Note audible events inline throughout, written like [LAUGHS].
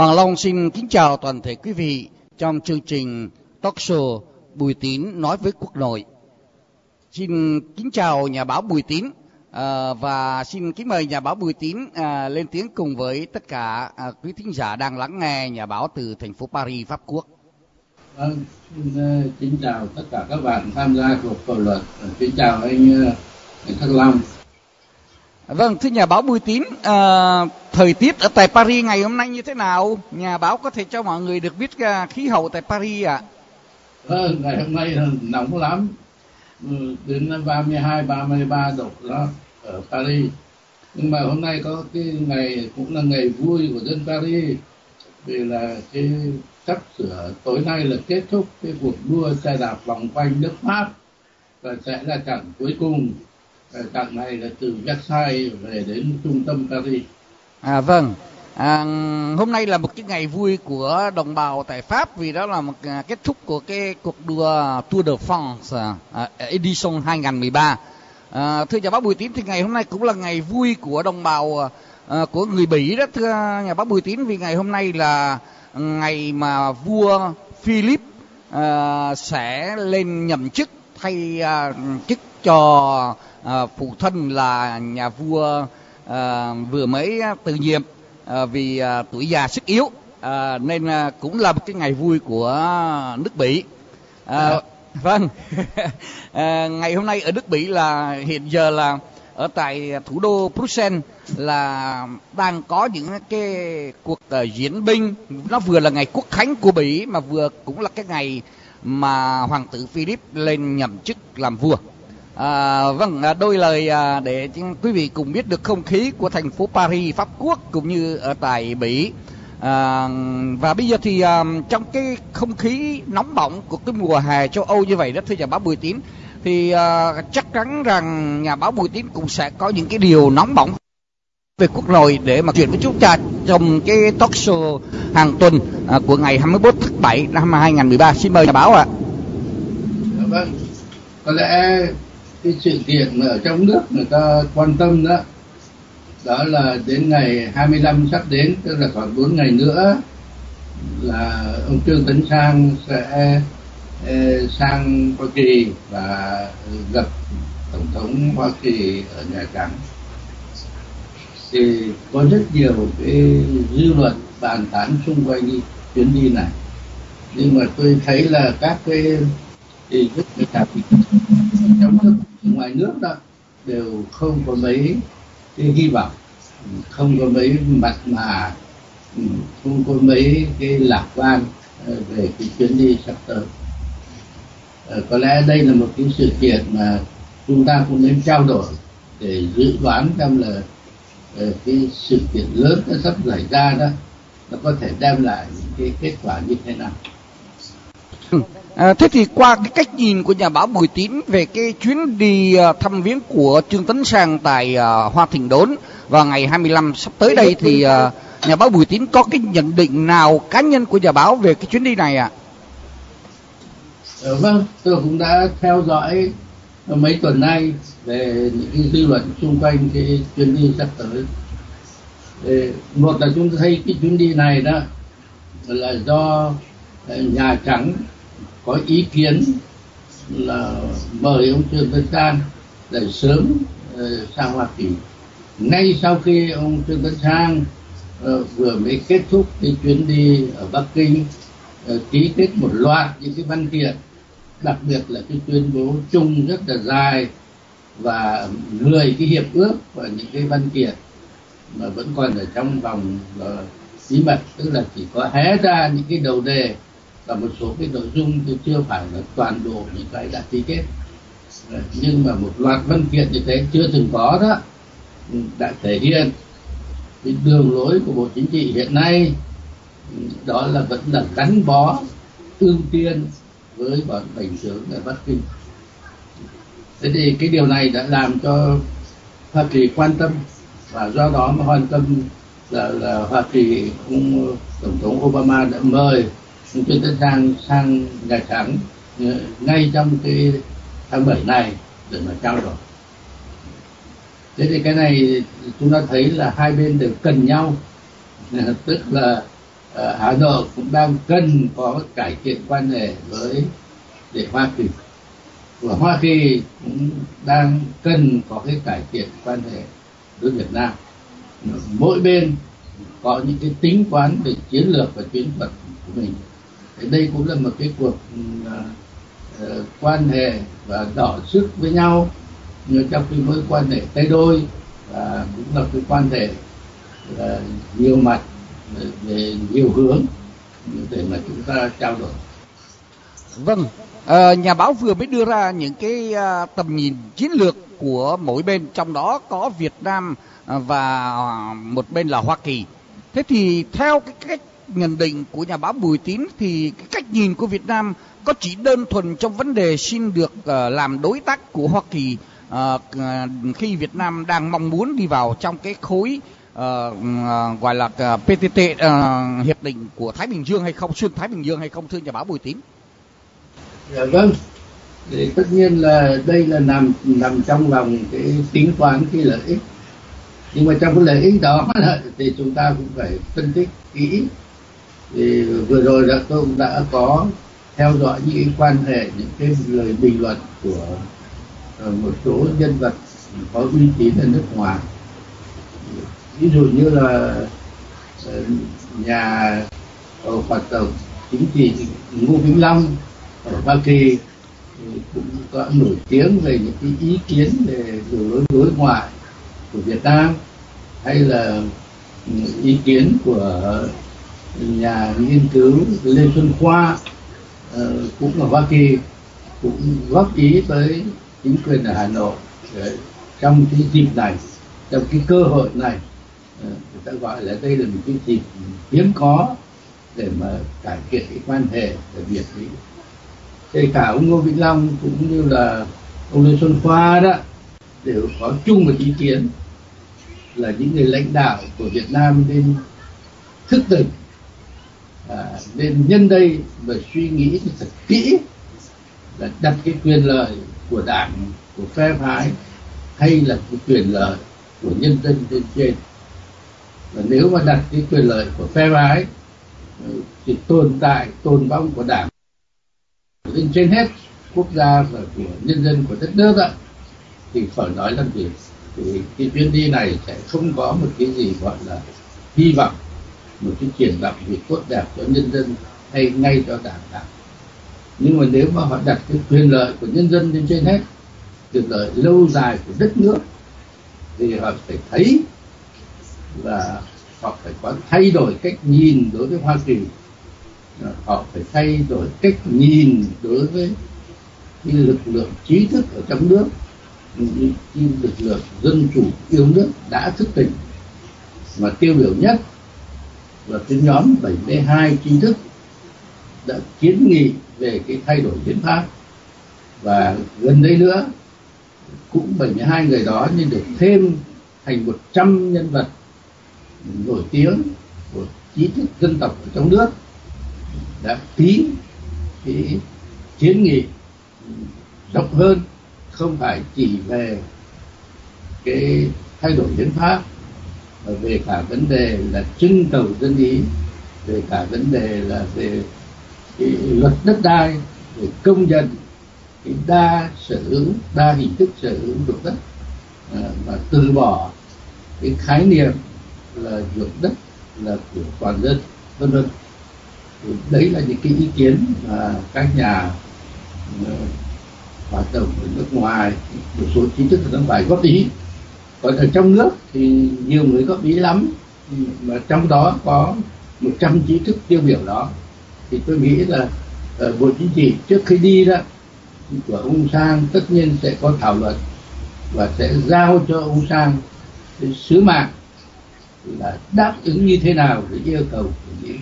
Hoàng Long xin kính chào toàn thể quý vị trong chương trình talk show Bùi Tín nói với quốc nội. Xin kính chào nhà báo Bùi Tín à, và xin kính mời nhà báo Bùi Tín à, lên tiếng cùng với tất cả à, quý thính giả đang lắng nghe nhà báo từ thành phố Paris, Pháp Quốc. Vâng, xin à, kính chào tất cả các bạn tham gia cuộc thảo luận. Kính chào anh à, Thăng Long. Vâng, thưa nhà báo Bùi Tín, à, thời tiết ở tại Paris ngày hôm nay như thế nào? Nhà báo có thể cho mọi người được biết à, khí hậu tại Paris ạ? À? Vâng, ngày hôm nay nóng lắm, ừ, đến 32, 33 độ đó ở Paris. Nhưng mà hôm nay có cái ngày cũng là ngày vui của dân Paris vì là cái sắp sửa tối nay là kết thúc cái cuộc đua xe đạp vòng quanh nước Pháp và sẽ là trận cuối cùng chặng này là từ Versailles về đến trung tâm Paris. À vâng. À, hôm nay là một cái ngày vui của đồng bào tại Pháp vì đó là một à, kết thúc của cái cuộc đua Tour de France à, à Edition 2013. À, thưa nhà báo Bùi Tín thì ngày hôm nay cũng là ngày vui của đồng bào à, của người Bỉ đó thưa nhà báo Bùi Tín vì ngày hôm nay là ngày mà vua Philip à, sẽ lên nhậm chức thay à, chức cho à, phụ thân là nhà vua à, vừa mới từ nhiệm à, vì à, tuổi già sức yếu à, nên à, cũng là một cái ngày vui của nước Bỉ. À, dạ. Vâng, à, [LAUGHS] ngày hôm nay ở nước Bỉ là hiện giờ là ở tại thủ đô Bruxelles là đang có những cái cuộc uh, diễn binh nó vừa là ngày quốc khánh của Bỉ mà vừa cũng là cái ngày mà hoàng tử Philip lên nhậm chức làm vua. À, vâng, à, đôi lời à, để quý vị cùng biết được không khí của thành phố Paris, Pháp Quốc cũng như ở tại Bỉ. À, và bây giờ thì à, trong cái không khí nóng bỏng của cái mùa hè châu Âu như vậy đó thưa nhà báo Bùi Tín thì à, chắc chắn rằng nhà báo Bùi Tín cũng sẽ có những cái điều nóng bỏng về quốc nội để mà chuyện với chúng ta trong cái talk show hàng tuần à, của ngày 21 tháng 7 năm 2013. Xin mời nhà báo ạ. À. Vâng, có lẽ cái sự kiện mà ở trong nước người ta quan tâm đó đó là đến ngày 25 sắp đến tức là còn 4 ngày nữa là ông Trương Tấn Sang sẽ sang Hoa Kỳ và gặp tổng thống Hoa Kỳ ở Nhà Trắng. Thì có rất nhiều cái dư luận bàn tán xung quanh đi, chuyến đi này. Nhưng mà tôi thấy là các cái thì rất là cả trong nước ngoài nước đó đều không có mấy cái hy vọng. Không có mấy mặt mà ừ, không có mấy cái lạc quan ờ, về cái chuyến đi sắp tới. Ờ, có lẽ đây là một cái sự kiện mà chúng ta cũng nên trao đổi để dự đoán xem là ờ, cái sự kiện lớn nó sắp xảy ra đó, nó có thể đem lại những cái kết quả như thế nào. Ừ. À, thế thì qua cái cách nhìn của nhà báo Bùi Tín về cái chuyến đi ờ, thăm viếng của Trương Tấn Sang tại uh, Hoa Thịnh Đốn vào ngày 25 sắp tới đây thì uh, nhà báo Bùi Tín có cái nhận định nào cá nhân của nhà báo về cái chuyến đi này ạ? À? Ừ, vâng, tôi cũng đã theo dõi mấy tuần nay về những cái dư luận xung quanh cái chuyến đi sắp tới. Để, một là chúng ta thấy cái chuyến đi này đó là do Nhà Trắng có ý kiến là mời ông Trương Tấn Sang để sớm uh, sang Hoa Kỳ. Ngay sau khi ông Trương Tấn Sang uh, vừa mới kết thúc cái chuyến đi ở Bắc Kinh uh, ký kết một loạt những cái văn kiện đặc biệt là cái tuyên bố chung rất là dài và 10 cái hiệp ước và những cái văn kiện mà vẫn còn ở trong vòng bí mật tức là chỉ có hé ra những cái đầu đề và một số cái nội dung thì chưa phải là toàn bộ những cái đã ký kết. Nhưng mà một loạt văn kiện như thế chưa từng có đó ừ, đã thể hiện cái đường lối của bộ chính trị hiện nay ừ, đó là vẫn là gắn bó ưu tiên với bọn bình tướng ở bắc kinh. Thế thì cái điều này đã làm cho hoa kỳ quan tâm và do đó mà quan tâm là, là hoa kỳ cũng, tổng thống obama đã mời chúng tôi sẽ sang sang nhà trắng ờ, ngay trong cái tháng 7 này để mà trao đổi. Thế thì cái này chúng ta thấy là hai bên đều cần nhau. Ờ, tức là ờ, Hà Nội cũng đang cần có cải thiện quan hệ với, để Hoa Kỳ. Và Hoa Kỳ cũng đang cần có cái cải thiện quan hệ với Việt Nam. Mỗi bên có những cái tính toán về chiến lược và chiến thuật của mình thì đây cũng là một cái cuộc uh, quan hệ và đọ sức với nhau. Như trong cái mối quan hệ tay đôi và cũng là cái quan hệ là nhiều mặt à, về nhiều hướng để mà chúng ta trao đổi. Vâng à, nhà báo vừa mới đưa ra những cái à, tầm nhìn chiến lược của mỗi bên trong đó có Việt Nam à, và một bên là Hoa Kỳ. Thế thì theo cái cách nhận định của nhà báo Bùi Tín thì cái cách nhìn của Việt Nam có chỉ đơn thuần trong vấn đề xin được uh, làm đối tác của Hoa Kỳ uh, khi Việt Nam đang mong muốn đi vào trong cái khối uh, gọi là uh, PTT uh, hiệp định của Thái Bình Dương hay không xuyên Thái Bình Dương hay không thưa nhà báo Bùi Tín? Dạ vâng. Thì tất nhiên là đây là nằm nằm trong lòng cái tính toán cái lợi ích nhưng mà trong cái lợi ích đó [LAUGHS] thì chúng ta cũng phải phân tích kỹ thì vừa rồi đã tôi cũng đã có theo dõi những quan hệ, những cái lời bình luận của ờ, một số nhân vật có uy tín ở nước ngoài. Ví dụ như là ờ, nhà hoạt động chính trị ngô vĩnh long ở hoa kỳ cũng có nổi tiếng về những cái ý kiến về đường lối đối ngoại của Việt Nam, hay là ừ, ý kiến của nhà nghiên cứu Lê Xuân Khoa ờ, cũng ở Hoa Kỳ cũng góp ý tới chính quyền ở Hà Nội để, trong cái dịp này trong cái cơ hội này ờ, người ta gọi là đây là một cái dịp hiếm có để mà cải thiện cái quan hệ ở Việt Mỹ. Kể cả ông Ngô Vĩnh Long cũng như là ông Lê Xuân Khoa đó đều có chung một ý kiến là những người lãnh đạo của Việt Nam nên thức tỉnh à, nên nhân đây và suy nghĩ thật kỹ là đặt cái quyền lợi của đảng của phe phái hay là cái quyền lợi của nhân dân lên trên. Và nếu mà đặt cái quyền lợi của phe phái ừ, thì tồn tại tồn vong của đảng lên trên hết quốc gia và của nhân dân của đất nước ạ thì khỏi nói làm gì? Thì cái chuyến đi này sẽ không có một cái gì gọi là hy vọng một cái triển vọng gì tốt đẹp cho nhân dân hay ngay cho đảng đảng nhưng mà nếu mà họ đặt cái quyền lợi của nhân dân lên trên hết, quyền lợi lâu dài của đất nước, thì họ phải thấy là họ phải có thay đổi cách nhìn đối với Hoa Kỳ. Họ phải thay đổi cách nhìn đối với cái lực lượng trí thức ở trong nước những lực lượng dân chủ yêu nước đã thức tỉnh. Mà tiêu biểu nhất là cái nhóm 72 trí thức đã kiến nghị về cái thay đổi hiến pháp. Và gần đây nữa, cũng 72 người đó nhưng được thêm thành 100 nhân vật nổi tiếng của trí thức dân tộc ở trong nước đã ký cái kiến nghị rộng hơn, không phải chỉ về cái thay đổi hiến pháp về cả vấn đề là trưng cầu dân ý, về cả vấn đề là về cái luật đất đai, về công nhận cái đa sở hữu, đa hình thức sở hữu ruộng đất à, và từ bỏ cái khái niệm là ruộng đất là của toàn dân, vân vân. Đấy là những cái ý kiến mà các nhà à, hoạt động ở nước ngoài, một số trí thức ở nước ngoài góp ý còn ở trong nước thì nhiều người góp ý lắm, mà trong đó có 100 trí thức tiêu biểu đó. Thì tôi nghĩ là ở bộ chính trị trước khi đi đó, của ông sang tất nhiên sẽ có thảo luận và sẽ giao cho ông sang cái sứ mạng là đáp ứng như thế nào với yêu cầu của mỹ.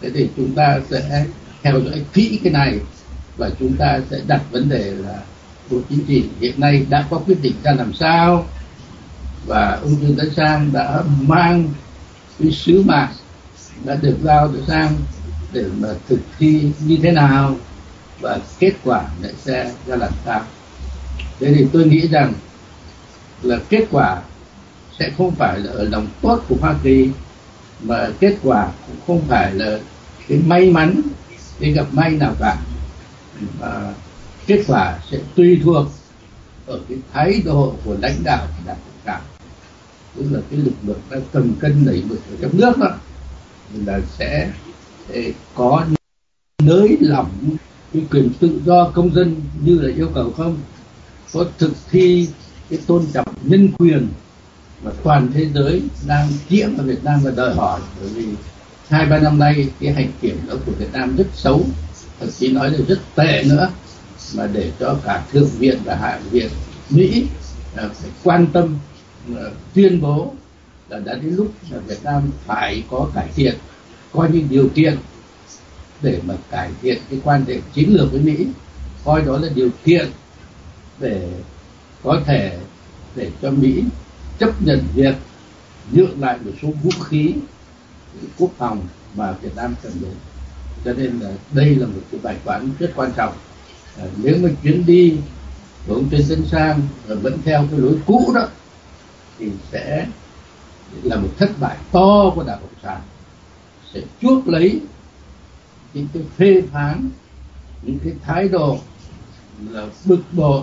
Thế thì chúng ta sẽ theo dõi kỹ cái này và chúng ta sẽ đặt vấn đề là bộ chính trị hiện nay đã có quyết định ra làm sao và ông trương tấn sang đã mang cái sứ mạng đã được giao cho sang để mà thực thi như thế nào và kết quả lại sẽ ra làm sao. Thế thì tôi nghĩ rằng là kết quả sẽ không phải là ở lòng tốt của Hoa Kỳ, mà kết quả cũng không phải là cái may mắn, cái gặp may nào cả. Mà kết quả sẽ tùy thuộc ở cái thái độ của lãnh đạo của đảng cộng sản. Tức là cái lực lượng đang cầm cân đẩy mực ở trong nước đó là sẽ, sẽ có nới lỏng cái quyền tự do công dân như là yêu cầu không? Có thực thi cái tôn trọng nhân quyền mà toàn thế giới đang diễn ở Việt Nam và đòi hỏi? Bởi vì hai ba năm nay cái hành kiểm đó của Việt Nam rất xấu thậm chí nói là rất tệ nữa mà để cho cả thượng viện và hạ viện Mỹ ờ, phải quan tâm ờ, tuyên bố là đã đến lúc là Việt Nam phải có cải thiện có những điều kiện để mà cải thiện cái quan hệ chiến lược với Mỹ, coi đó là điều kiện để có thể để cho Mỹ chấp nhận việc nhượng lại một số vũ khí, quốc phòng mà Việt Nam cần đến. Cho nên là đây là một cái bài toán rất quan trọng à, nếu mà chuyến đi của ông Trương Tấn Sang vẫn theo cái lối cũ đó thì sẽ là một thất bại to của đảng cộng sản sẽ chuốc lấy những cái phê phán những cái thái độ là bực bội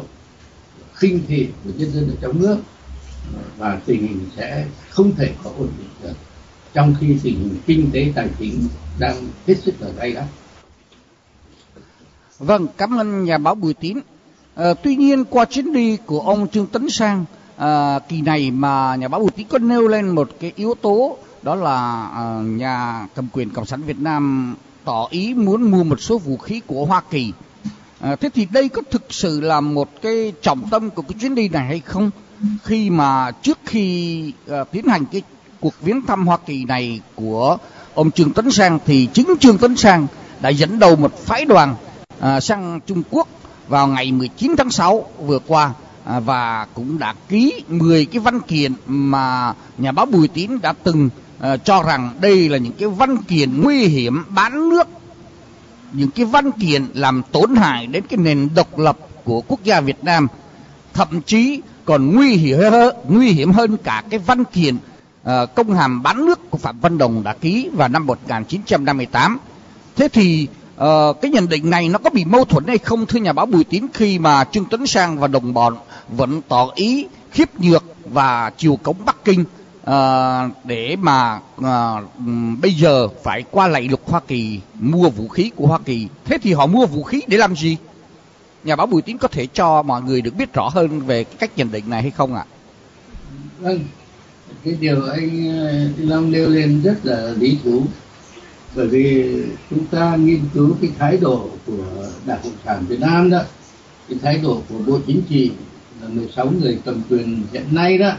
khinh thị của nhân dân ở trong nước và tình hình sẽ không thể có ổn định được trong khi tình hình kinh tế tài chính đang hết sức là gay gắt. Vâng, cảm ơn nhà báo Bùi Tín. À, tuy nhiên qua chuyến đi của ông Trương Tấn Sang à, kỳ này mà nhà báo Bùi Tín có nêu lên một cái yếu tố đó là à, nhà cầm quyền cộng sản Việt Nam tỏ ý muốn mua một số vũ khí của Hoa Kỳ. À, thế thì đây có thực sự là một cái trọng tâm của cái chuyến đi này hay không? Khi mà trước khi à, tiến hành cái cuộc viếng thăm Hoa Kỳ này của ông Trương Tấn Sang thì chính Trương Tấn Sang đã dẫn đầu một phái đoàn à, sang Trung Quốc vào ngày 19 tháng 6 vừa qua à, và cũng đã ký 10 cái văn kiện mà nhà báo Bùi Tín đã từng à, cho rằng đây là những cái văn kiện nguy hiểm bán nước những cái văn kiện làm tổn hại đến cái nền độc lập của quốc gia Việt Nam thậm chí còn nguy hiểm hơn, nguy hiểm hơn cả cái văn kiện à, công hàm bán nước của Phạm Văn Đồng đã ký vào năm 1958 thế thì Ờ, cái nhận định này nó có bị mâu thuẫn hay không thưa nhà báo Bùi Tín khi mà Trương Tấn Sang và đồng bọn vẫn tỏ ý khiếp nhược và chiều cống Bắc Kinh à, để mà à, bây giờ phải qua lạy lục Hoa Kỳ mua vũ khí của Hoa Kỳ. Thế thì họ mua vũ khí để làm gì? Nhà báo Bùi Tín có thể cho mọi người được biết rõ hơn về cách nhận định này hay không ạ? Vâng cái điều anh ờ, Long nêu lên rất là lý thú bởi vì chúng ta nghiên cứu cái thái độ của Đảng Cộng sản Việt Nam đó, cái thái độ của Bộ Chính trị là 16 người cầm quyền hiện nay đó,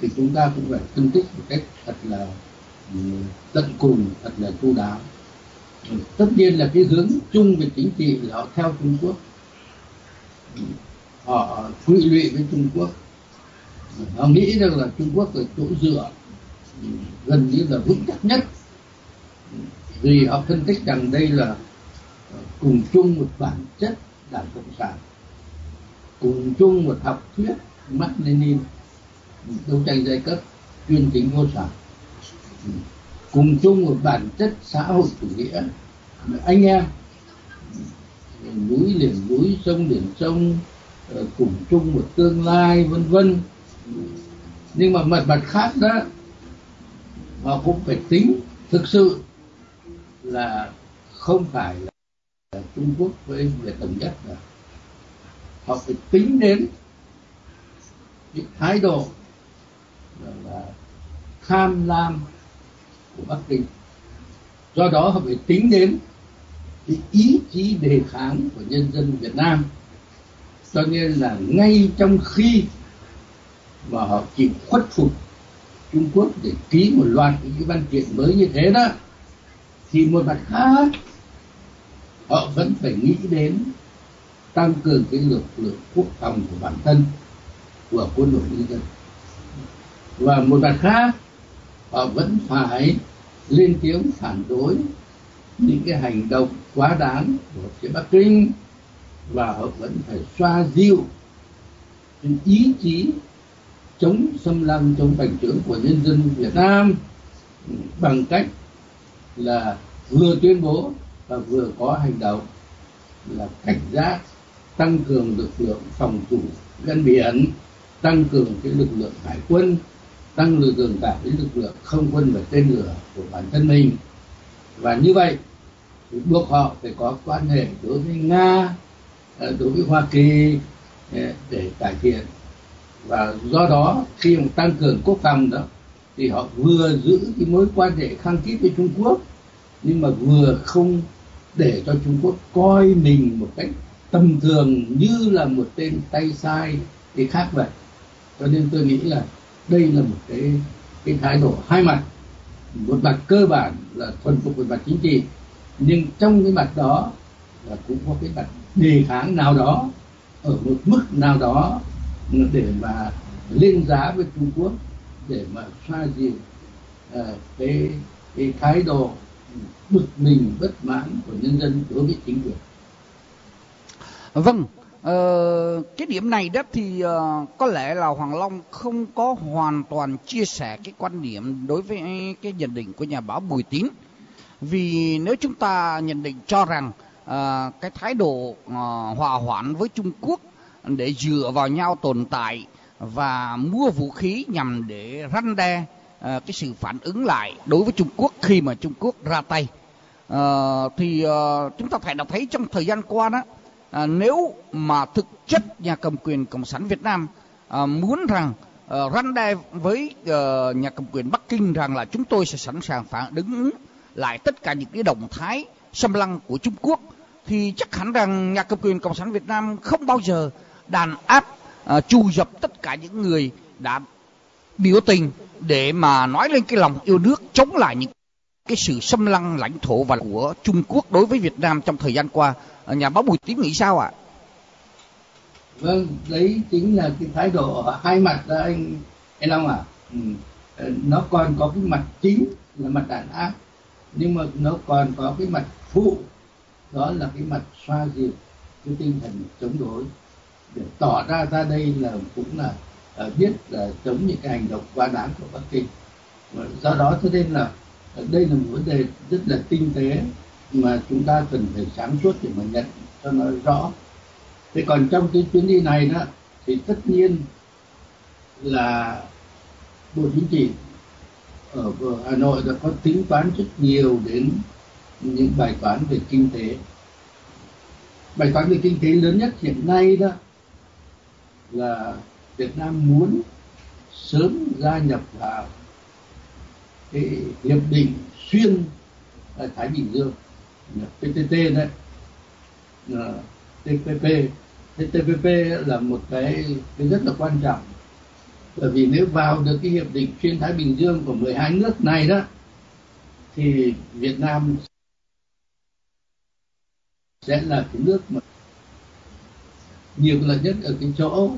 thì chúng ta cũng phải phân tích một cách thật là ừ, tận cùng, thật là chu đáo. Ừ, tất nhiên là cái hướng chung về chính trị là họ theo Trung Quốc. Ừ, họ quỵ lụy với Trung Quốc. Họ nghĩ rằng là Trung Quốc là chỗ dựa gần như là vững chắc nhất vì họ phân tích rằng đây là ờ, cùng chung một bản chất đảng cộng sản, cùng chung một học thuyết Mark Lenin, đấu tranh giai cấp chuyên tính vô sản ừ. cùng chung một bản chất xã hội chủ nghĩa. Anh em ừ, núi liền núi, sông liền sông ờ, cùng chung một tương lai, vân vân. Nhưng mà mặt mặt khác đó, họ cũng phải tính thực sự là không phải là Trung Quốc với về đồng nhất là họ phải tính đến những thái độ là tham lam của Bắc Kinh. Do đó họ phải tính đến cái ý chí đề kháng của nhân dân Việt Nam. Cho nên là ngay trong khi mà họ chịu khuất phục Trung Quốc để ký một loạt những cái văn kiện mới như thế đó thì một mặt khác, họ vẫn phải nghĩ đến tăng cường cái lực lượng quốc phòng của bản thân, của quân đội nhân dân. Và một mặt khác, họ vẫn phải lên tiếng phản đối những cái hành động quá đáng của phía Bắc Kinh, và họ vẫn phải xoa dịu những ý chí chống xâm lăng, chống bành trướng của nhân dân Việt Nam bằng cách là vừa tuyên bố và vừa có hành động là cảnh giác, tăng cường lực lượng phòng thủ gần biển, tăng cường cái lực lượng hải quân, tăng lực lượng cả cái lực lượng không quân và tên lửa của bản thân mình. Và như vậy thì buộc họ phải có quan hệ đối với nga ờ, đối với hoa kỳ ờ, để cải thiện. Và do đó khi mà tăng cường quốc phòng đó thì họ vừa giữ cái mối quan hệ khăng khít với Trung Quốc, nhưng mà vừa không để cho Trung Quốc coi mình một cách tầm thường như là một tên tay sai thì khác vậy. Cho nên tôi nghĩ là đây là một cái cái thái độ hai mặt. Một mặt cơ bản là thuần phục về mặt chính trị, nhưng trong cái mặt đó là cũng có cái mặt đề kháng nào đó, ở một mức nào đó để mà lên giá với Trung Quốc để mà xoa dịu à, cái cái thái độ bực mình bất mãn của nhân dân đối với chính quyền. Vâng, Ờ, cái điểm này đó thì uh, có lẽ là Hoàng Long không có hoàn toàn chia sẻ cái quan điểm đối với cái nhận định của nhà báo Bùi Tín. Vì nếu chúng ta nhận định cho rằng uh, cái thái độ uh, hòa hoãn với Trung Quốc để dựa vào nhau tồn tại và mua vũ khí nhằm để răn đe uh, cái sự phản ứng lại đối với Trung Quốc khi mà Trung Quốc ra tay. Uh, thì uh, chúng ta phải đã thấy trong thời gian qua đó à, nếu mà thực chất nhà cầm quyền cộng sản Việt Nam à, muốn rằng à, răn đe với à, nhà cầm quyền Bắc Kinh rằng là chúng tôi sẽ sẵn sàng phản ứng lại tất cả những cái động thái xâm lăng của Trung Quốc thì chắc hẳn rằng nhà cầm quyền cộng sản Việt Nam không bao giờ đàn áp à, chu dập tất cả những người đã biểu tình để mà nói lên cái lòng yêu nước chống lại những cái sự xâm lăng lãnh thổ và của Trung Quốc đối với Việt Nam trong thời gian qua à, nhà báo Bùi Tiến nghĩ sao ạ? Vâng, đấy chính là cái thái độ hai mặt đó anh anh Long ạ. À. Ừ. Nó còn có cái mặt chính là mặt đàn áp nhưng mà nó còn có cái mặt phụ đó là cái mặt xoa dịu cái tinh thần chống đối để tỏ ra ra đây là cũng là uh, biết là chống những cái hành động quá đáng của Bắc Kinh. Ờ, do đó cho nên là ờ, đây là một vấn đề rất là tinh tế mà chúng ta cần phải sáng suốt để mà nhận cho nó rõ. Thế còn trong cái chuyến đi này đó thì tất nhiên là bộ chính trị ở Hà Nội đã có tính toán rất nhiều đến những bài toán về kinh tế. Bài toán về kinh tế lớn nhất hiện nay đó là Việt Nam muốn sớm gia nhập vào cái hiệp định xuyên à, Thái Bình Dương PTT đấy. Ờ, TPP TPP là một cái, cái rất là quan trọng. Bởi vì nếu vào được cái hiệp định xuyên Thái Bình Dương của 12 nước này đó thì Việt Nam sẽ là cái nước mà nhiều lợi nhất ở cái chỗ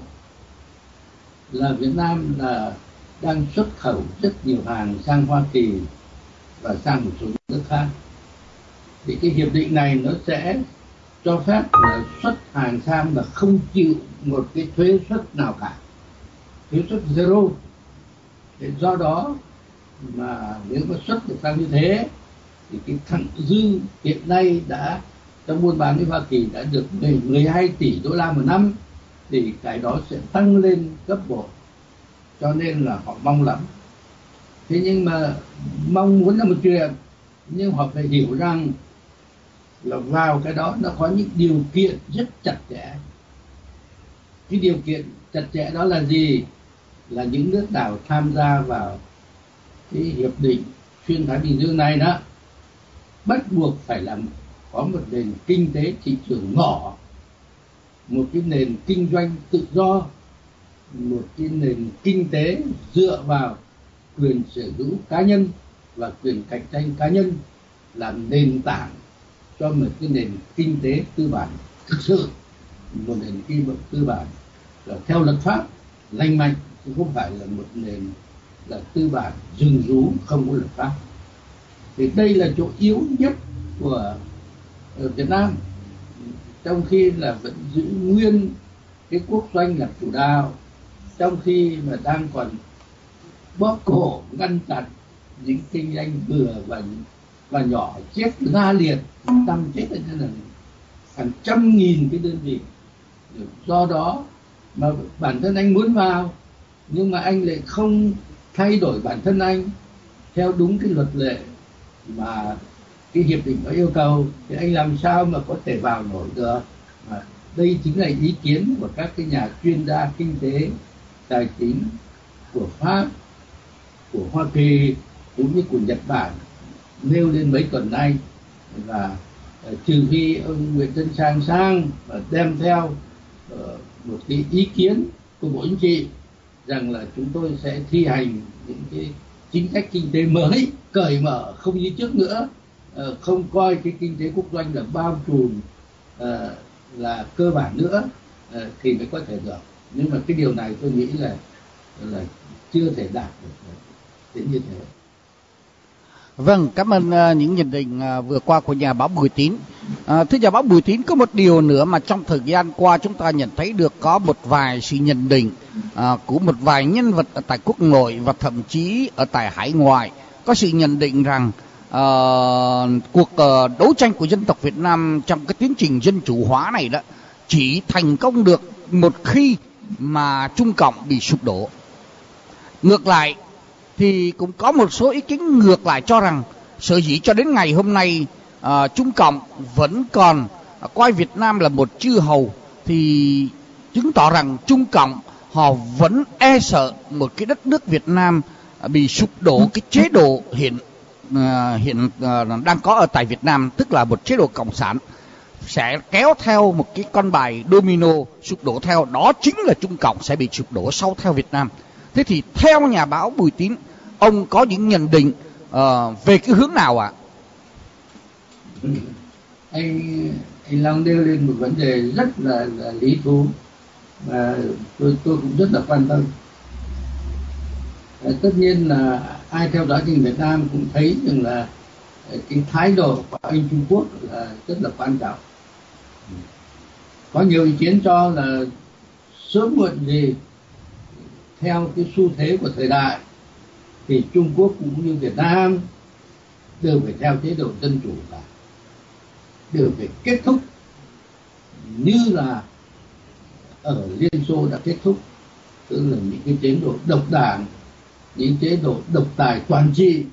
là Việt Nam là đang xuất khẩu rất nhiều hàng sang Hoa Kỳ và sang một số nước khác. Thì cái hiệp định này nó sẽ cho phép là xuất hàng sang mà không chịu một cái thuế suất nào cả. Thuế suất zero. Để do đó mà nếu mà xuất được sang như thế, thì cái thặng dư hiện nay đã trong buôn bán với Hoa Kỳ đã được 12 tỷ đô la một năm thì cái đó sẽ tăng lên gấp bội. Cho nên là họ mong lắm. Thế nhưng mà mong muốn là một chuyện, nhưng họ phải hiểu rằng là vào cái đó nó có những điều kiện rất chặt chẽ. Cái điều kiện chặt chẽ đó là gì? Là những nước nào tham gia vào cái hiệp định xuyên thái bình dương này đó, bắt buộc phải làm có một nền kinh tế thị trường ngỏ, một cái nền kinh doanh tự do, một cái nền kinh tế dựa vào quyền sở hữu cá nhân và quyền cạnh tranh cá nhân làm nền tảng cho một cái nền kinh tế tư bản thực sự. Một nền kinh tế tư bản là theo luật pháp, lành mạnh, chứ không phải là một nền là tư bản rừng rú, không có luật pháp. Thì đây là chỗ yếu nhất của ở Việt Nam, trong khi là vẫn giữ nguyên cái quốc doanh là chủ đạo, trong khi mà đang còn bóp cổ, ngăn chặn những kinh doanh vừa và và nhỏ chết la liệt tăng chết ở như là hàng trăm nghìn cái đơn vị do đó mà bản thân anh muốn vào, nhưng mà anh lại không thay đổi bản thân anh theo đúng cái luật lệ mà cái hiệp định có yêu cầu thì anh làm sao mà có thể vào nổi được? À, đây chính là ý kiến của các cái nhà chuyên gia kinh tế tài chính của pháp của hoa kỳ cũng như của nhật bản. Nêu lên mấy tuần nay và à, trừ khi ông nguyễn tân sang sang và đem theo uh, một cái ý kiến của bộ chính trị rằng là chúng tôi sẽ thi hành những cái chính sách kinh tế mới cởi mở không như trước nữa. Ờ, không coi cái kinh tế quốc doanh là bao trùm ờ, là cơ bản nữa ờ, thì mới có thể được. Nhưng mà cái điều này tôi nghĩ là là chưa thể đạt được đến như thế. Vâng, cảm ơn uh, những nhận định uh, vừa qua của nhà báo Bùi Tín. Uh, thưa nhà báo Bùi Tín, có một điều nữa mà trong thời gian qua chúng ta nhận thấy được có một vài sự nhận định uh, của một vài nhân vật ở tại quốc nội và thậm chí ở tại hải ngoại. Có sự nhận định rằng uh, cuộc uh, đấu tranh của dân tộc Việt Nam trong cái tiến trình dân chủ hóa này đó chỉ thành công được một khi mà Trung Cộng bị sụp đổ. Ngược lại thì cũng có một số ý kiến ngược lại cho rằng sở dĩ cho đến ngày hôm nay uh, Trung Cộng vẫn còn coi Việt Nam là một chư hầu thì chứng tỏ rằng Trung Cộng họ vẫn e sợ một cái đất nước Việt Nam bị sụp đổ cái chế độ hiện Ờ, hiện ờ, đang có ở tại Việt Nam tức là một chế độ cộng sản sẽ kéo theo một cái con bài domino sụp đổ theo đó chính là Trung Cộng sẽ bị sụp đổ sau theo Việt Nam thế thì theo nhà báo Bùi Tín ông có những nhận định uh, về cái hướng nào ạ? À? Anh anh Long nêu lên một vấn đề rất là, là lý thú và tôi tôi cũng rất là quan tâm. Ờ, tất nhiên là ai theo dõi tình Việt Nam cũng thấy rằng là ờ, cái thái độ của anh Trung Quốc là rất là quan trọng. Có nhiều ý kiến cho là sớm muộn gì, theo cái xu thế của thời đại, thì Trung Quốc cũng như Việt Nam đều phải theo chế độ dân chủ cả đều phải kết thúc như là ở Liên Xô đã kết thúc, tức là những cái chế độ độc đảng những chế độ độc tài toàn trị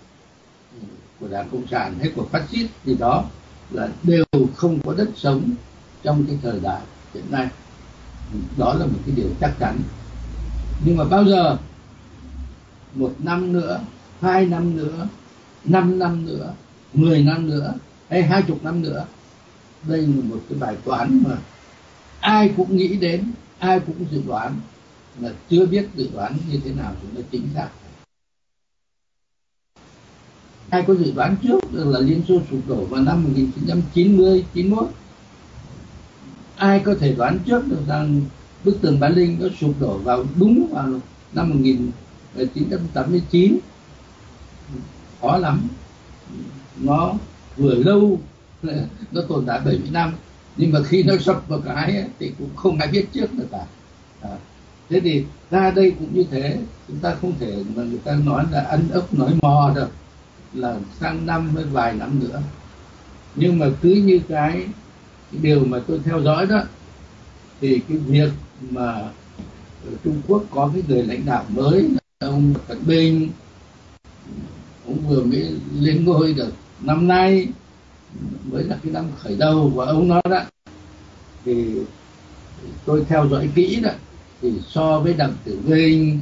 của đảng cộng sản hay của phát xít gì đó là đều không có đất sống trong cái thời đại hiện nay. Đó là một cái điều chắc chắn. Nhưng mà bao giờ? Một năm nữa, hai năm nữa, năm năm nữa, mười năm nữa hay hai chục năm nữa. Đây là một cái bài toán mà ai cũng nghĩ đến, ai cũng dự đoán là chưa biết dự đoán như thế nào chúng nó chính xác ai có dự đoán trước là Liên Xô sụp đổ vào năm 1990 91 ai có thể đoán trước được rằng bức tường Berlin nó sụp đổ vào đúng vào năm 1989 khó lắm. Nó vừa lâu, nó tồn tại 70 năm. Nhưng mà khi nó sập vào cái thì cũng không ai biết trước được cả. À. thế thì ra đây cũng như thế. Chúng ta không thể mà người ta nói là ăn ốc nói mò được là sang năm với vài năm nữa. Nhưng mà cứ như cái, cái điều mà tôi theo dõi đó thì cái việc mà Trung Quốc có cái người lãnh đạo mới ông Tập Bình cũng vừa mới lên ngôi được năm nay mới là cái năm khởi đầu của ông nói đó. Thì tôi theo dõi kỹ đó thì so với đặng tử vinh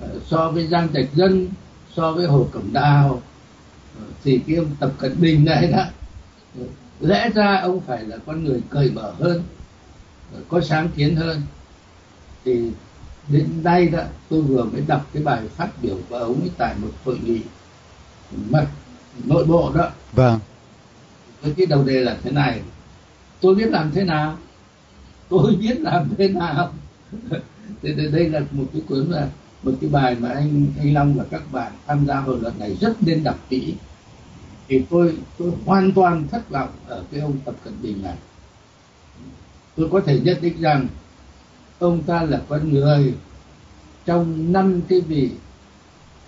ờ, so với giang trạch dân so với hồ cẩm đào thì cái ông tập cận bình này đó lẽ ra ông phải là con người cởi mở hơn có sáng kiến hơn. Thì đến đây đó tôi vừa mới đọc cái bài phát biểu của ông ấy tại một hội nghị mật nội bộ đó. Vâng. Với cái đầu đề là thế này tôi biết làm thế nào? Tôi biết làm thế nào? [LAUGHS] Thế đây là một cái cuốn là một cái bài mà anh anh Long và các bạn tham gia hội luận này rất nên đọc kỹ thì tôi tôi hoàn toàn thất vọng ở cái ông tập cận bình này. Tôi có thể nhận định rằng ông ta là con người trong năm cái vị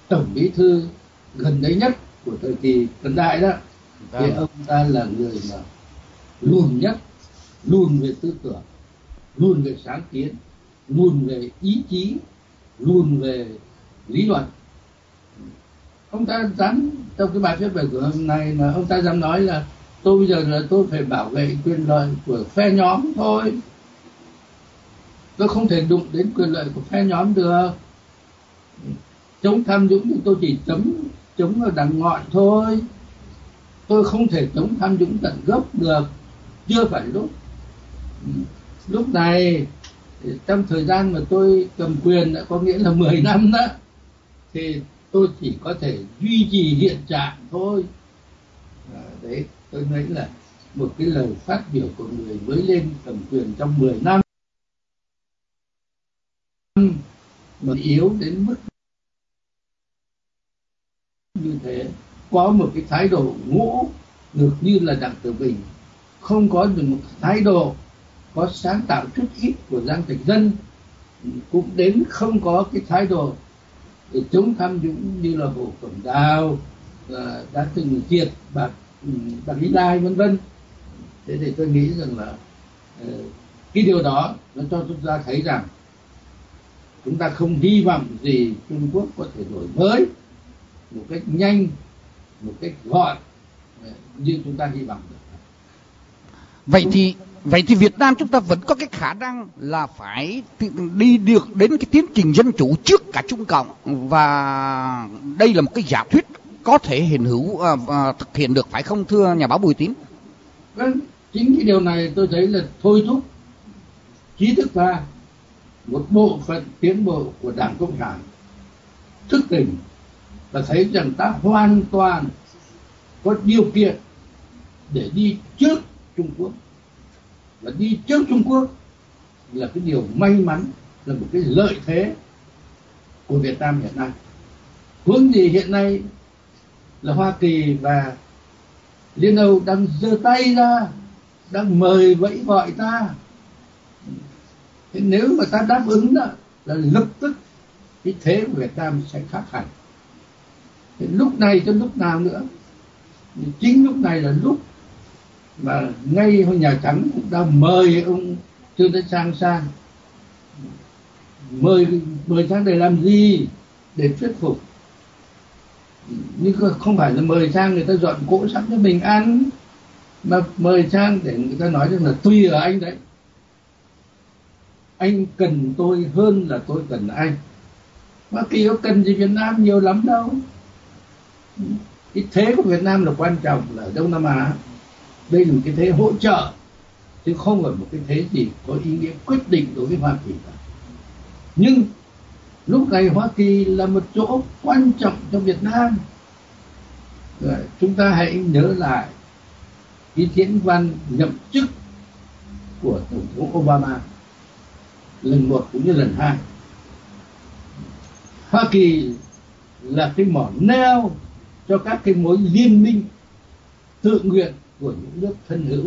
tổng bí thư gần đấy nhất của thời kỳ cận đại đó. Thì Vâng. ông ta là người mà lùn nhất lùn về tư tưởng lùn về sáng kiến lùn về ý chí lùn về lý luận. Ông ta dám trong cái bài phát biểu của hôm nay mà ông ta dám nói là tôi bây giờ là tôi phải bảo vệ quyền lợi của phe nhóm thôi. Tôi không thể đụng đến quyền lợi của phe nhóm được. Chống tham nhũng thì tôi chỉ chống chống ở đằng ngọn thôi. Tôi không thể chống tham nhũng tận gốc được. Chưa phải lúc. Lúc này trong thời gian mà tôi cầm quyền đã có nghĩa là 10 năm đó, thì tôi chỉ có thể duy trì hiện trạng thôi. À, đấy tôi nghĩ là một cái lời phát biểu của người mới lên cầm quyền trong 10 năm mà yếu đến mức như thế có một cái thái độ ngũ được như là đặng tử bình. Không có được một thái độ có sáng tạo chút ít của giang thành dân cũng đến không có cái thái độ để chống tham nhũng như là bộ cẩm đào à, đã từng diệt bạc ừ, bạc lý đai vân vân. Thế thì tôi nghĩ rằng là ờ, cái điều đó nó cho chúng ta thấy rằng chúng ta không hy vọng gì Trung Quốc có thể đổi mới một cách nhanh, một cách gọn ờ, như chúng ta hy vọng được. Vậy thì vậy thì Việt Nam chúng ta vẫn có cái khả năng là phải đi được đến cái tiến trình dân chủ trước cả Trung Cộng. Và đây là một cái giả thuyết có thể hiện hữu à, à, thực hiện được phải không thưa nhà báo Bùi Tín? Vâng, chính cái điều này tôi thấy là thôi thúc trí thức ta một bộ phận tiến bộ của Đảng Cộng sản. Thức tỉnh và thấy rằng ta hoàn toàn có điều kiện để đi trước Trung Quốc và đi trước Trung Quốc là cái điều may mắn, là một cái lợi thế của Việt Nam hiện nay. Hướng gì hiện nay là Hoa Kỳ và Liên Âu đang giơ tay ra, đang mời vẫy gọi ta. Thế nếu mà ta đáp ứng đó, là lập tức cái thế của Việt Nam sẽ khác hẳn. Thế lúc này cho lúc nào nữa? Chính lúc này là lúc mà ngay Nhà Trắng cũng mời ông Trương Tấn Sang sang. Mời mời sang để làm gì? Để thuyết phục. Nhưng không phải là mời sang người ta dọn cỗ sẵn cho mình ăn, mà mời sang để người ta nói rằng là tuy ở anh đấy, anh cần tôi hơn là tôi cần anh. Hoa Kỳ có cần gì Việt Nam nhiều lắm đâu. Cái thế của Việt Nam là quan trọng là Đông Nam Á đây là một cái thế hỗ trợ chứ không phải một cái thế gì có ý nghĩa quyết định đối với Hoa Kỳ cả. Nhưng lúc này Hoa Kỳ là một chỗ quan trọng cho Việt Nam. Rồi, chúng ta hãy nhớ lại cái diễn văn nhậm chức của tổng thống Obama lần một cũng như lần hai. Hoa Kỳ là cái mỏ neo cho các cái mối liên minh tự nguyện của những nước thân hữu.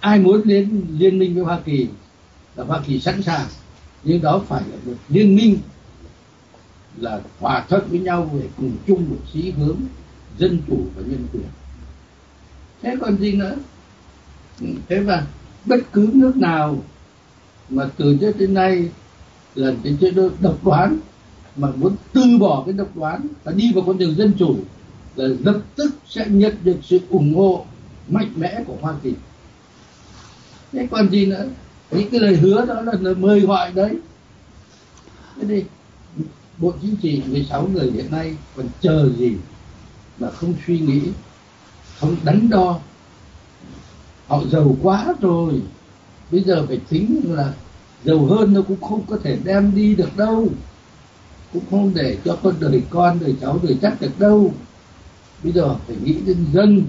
Ai muốn đến liên minh với Hoa Kỳ là Hoa Kỳ sẵn sàng, nhưng đó phải là một liên minh, là hòa thuận với nhau về cùng chung một chí hướng dân chủ và nhân quyền. Thế còn gì nữa? Ừ, thế mà bất cứ nước nào mà từ trước đến nay là cái chế độ độc đoán, mà muốn từ bỏ cái độc đoán và đi vào con đường dân chủ là lập tức sẽ nhận được sự ủng hộ mạnh mẽ của Hoa Kỳ. Thế còn gì nữa? Những cái lời hứa đó là lời mời gọi đấy. Thế đi bộ chính trị 16 người hiện nay còn chờ gì mà không suy nghĩ, không đắn đo? Họ giàu quá rồi. Bây giờ phải tính là giàu hơn nó cũng không có thể đem đi được đâu. Cũng không để cho con đời con, đời cháu, đời chắc được đâu bây giờ phải nghĩ đến dân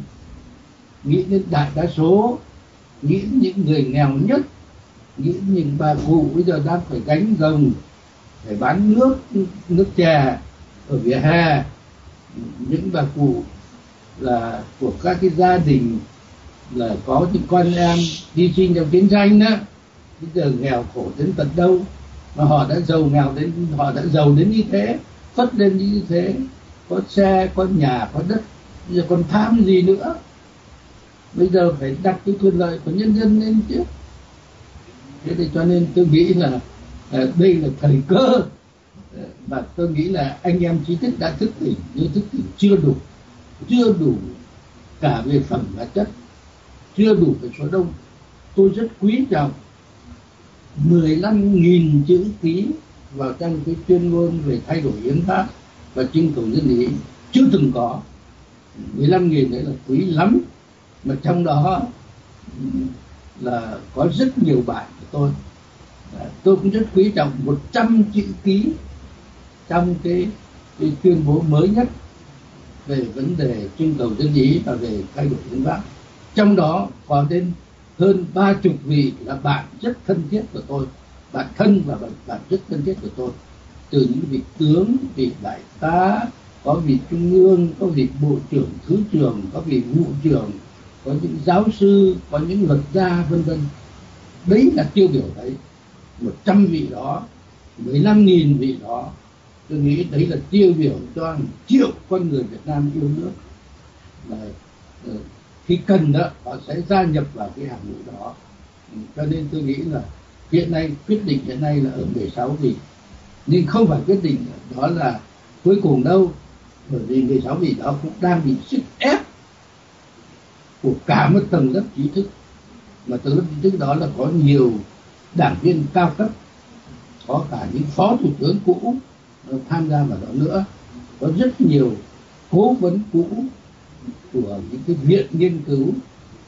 nghĩ đến đại đa số nghĩ đến những người nghèo nhất nghĩ đến những bà cụ bây giờ đang phải gánh rồng, phải bán nước nước chè ở vỉa hè. Những bà cụ là của các cái gia đình là có những con em đi sinh trong chiến tranh đó. Bây giờ nghèo khổ đến tận đâu mà họ đã giàu nghèo đến họ đã giàu đến như thế phất lên như thế có xe, có nhà, có đất giờ còn tham gì nữa? Bây giờ phải đặt cái quyền lợi của nhân dân lên chứ. Thế thì cho nên tôi nghĩ là ờ, đây là thời cơ. Ờ, và tôi nghĩ là anh em trí thức đã thức tỉnh nhưng thức tỉnh chưa đủ chưa đủ cả về phẩm và chất, chưa đủ về số đông. Tôi rất quý trọng 15.000 chữ ký vào trong cái chuyên ngôn về thay đổi hiến pháp và trưng cầu dân ý chưa từng có. 15.000 đấy là quý lắm. Mà trong đó là có rất nhiều bạn của tôi. Tôi cũng rất quý trọng 100 chữ ký trong cái, cái tuyên bố mới nhất về vấn đề trưng cầu dân ý và về thay đổi hiến pháp trong đó có đến hơn ba chục vị là bạn rất thân thiết của tôi. Bạn thân và bạn, bạn rất thân thiết của tôi từ những vị tướng, vị đại tá, có vị trung ương, có vị bộ trưởng, thứ trưởng, có vị vụ trưởng, có những giáo sư, có những luật gia, vân vân. Đấy là tiêu biểu đấy. Một trăm vị đó, mười lăm nghìn vị đó, tôi nghĩ đấy là tiêu biểu cho hàng triệu con người Việt Nam yêu nước. Là ờ, khi cần đó, họ sẽ gia nhập vào cái hàng ngũ đó. Cho nên tôi nghĩ là hiện nay, quyết định hiện nay là ở 16 vị nhưng không phải quyết định đó là cuối cùng đâu bởi vì 16 vị đó cũng đang bị sức ép của cả một tầng lớp trí thức. Mà tầng lớp trí thức đó là có nhiều đảng viên cao cấp có cả những phó thủ tướng cũ tham gia vào đó nữa có rất nhiều cố vấn cũ của những cái viện nghiên cứu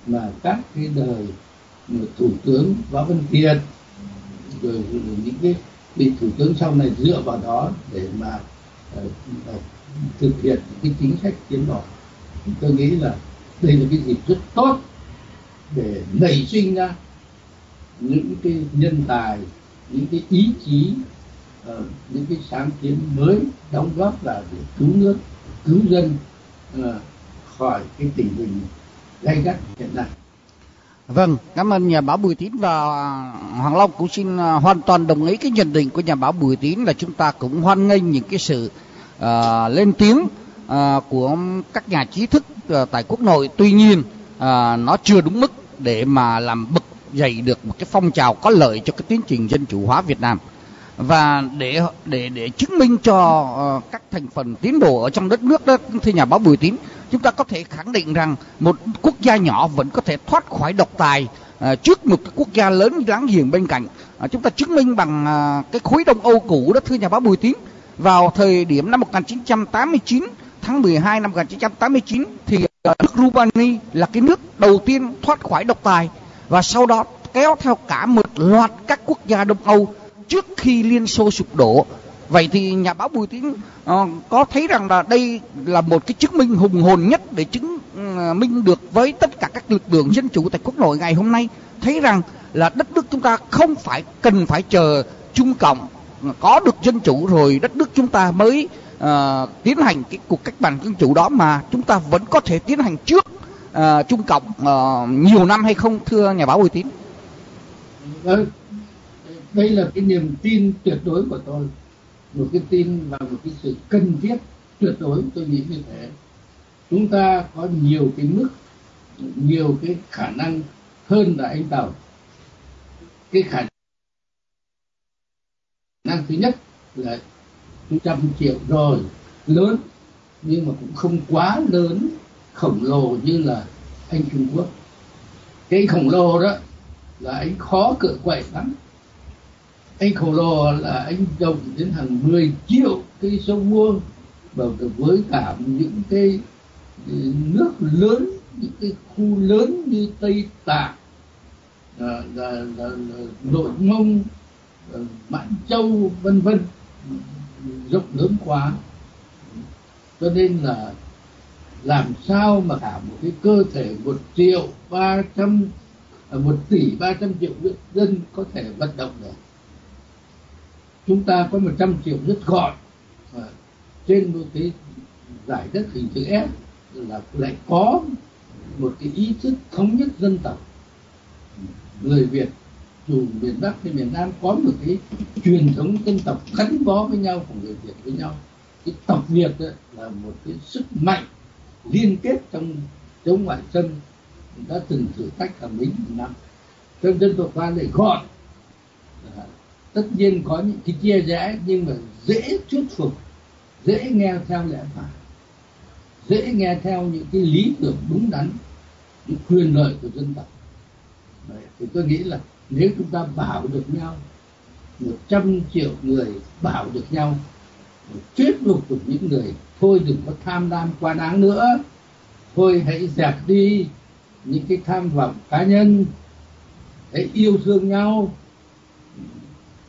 mà các cái đời ờ, thủ tướng võ văn kiệt rồi, rồi những cái vị thủ tướng sau này dựa vào đó để mà uh, uh, thực hiện cái chính sách tiến bộ. Tôi nghĩ là đây là cái dịp rất tốt để nảy sinh ra những cái nhân tài những cái ý chí uh, những cái sáng kiến mới đóng góp vào để cứu nước cứu dân uh, khỏi cái tình hình gay gắt hiện nay. Vâng, cảm ơn nhà báo Bùi Tín và Hoàng Long cũng xin à, hoàn toàn đồng ý cái nhận định của nhà báo Bùi Tín là chúng ta cũng hoan nghênh những cái sự uh, lên tiếng uh, của các nhà trí thức uh, tại quốc nội. Tuy nhiên uh, nó chưa đúng mức để mà làm bực dậy được một cái phong trào có lợi cho cái tiến trình dân chủ hóa Việt Nam và để để để chứng minh cho uh, các thành phần tiến bộ ở trong đất nước đó thưa nhà báo Bùi Tín chúng ta có thể khẳng định rằng một quốc gia nhỏ vẫn có thể thoát khỏi độc tài uh, trước một quốc gia lớn láng giềng bên cạnh. Uh, chúng ta chứng minh bằng uh, cái khối Đông Âu cũ đó thưa nhà báo Bùi Tiến. Vào thời điểm năm 1989 tháng 12 năm 1989 thì nước Rumani là cái nước đầu tiên thoát khỏi độc tài. Và sau đó kéo theo cả một loạt các quốc gia Đông Âu trước khi Liên Xô sụp đổ. Vậy thì nhà báo Bùi Tiến uh, có thấy rằng là đây là một cái chứng minh hùng hồn nhất để chứng uh, minh được với tất cả các lực lượng dân chủ tại quốc nội ngày hôm nay? Thấy rằng là đất nước chúng ta không phải cần phải chờ Trung Cộng có được dân chủ rồi đất nước chúng ta mới uh, tiến hành cái cuộc cách mạng dân chủ đó mà chúng ta vẫn có thể tiến hành trước uh, Trung Cộng uh, nhiều năm hay không thưa nhà báo Bùi Tín? Vâng, đây là cái niềm tin tuyệt đối của tôi một cái tin và một cái sự cần thiết tuyệt đối, tôi nghĩ như thế. Chúng ta có nhiều cái mức, nhiều cái khả năng hơn là anh tàu. Cái khả năng thứ nhất là trăm triệu rồi lớn, nhưng mà cũng không quá lớn khổng lồ như là anh Trung Quốc. Cái khổng lồ đó là anh khó cựa quậy lắm anh khổ lồ là anh trồng đến hàng 10 triệu cây sâu vuông và với cả những cái ừ, nước lớn những cái khu lớn như tây tạng là, là, là, là nội mông à, mãn châu vân vân rộng lớn quá. Cho nên là làm sao mà cả một cái cơ thể một triệu ba trăm à, một tỷ ba trăm triệu dân có thể vận động được chúng ta có 100 triệu rất gọn. À, trên một cái giải đất hình chữ S là lại có một cái ý thức thống nhất dân tộc. Người Việt dù miền Bắc hay miền Nam có một cái truyền thống dân tộc gắn bó với nhau của người Việt với nhau cái tộc việt ấy, là một cái sức mạnh liên kết trong chống ngoại xâm đã từng thử thách cả mấy năm. Trong dân tộc ta để gọn tất nhiên có những cái chia rẽ nhưng mà dễ thuyết phục dễ nghe theo lẽ phải dễ nghe theo những cái lý tưởng đúng đắn những quyền lợi của dân tộc. Đấy, thì tôi nghĩ là nếu chúng ta bảo được nhau một trăm triệu người bảo được nhau thuyết phục được những người thôi đừng có tham lam quá đáng nữa thôi hãy dẹp đi những cái tham vọng cá nhân hãy yêu thương nhau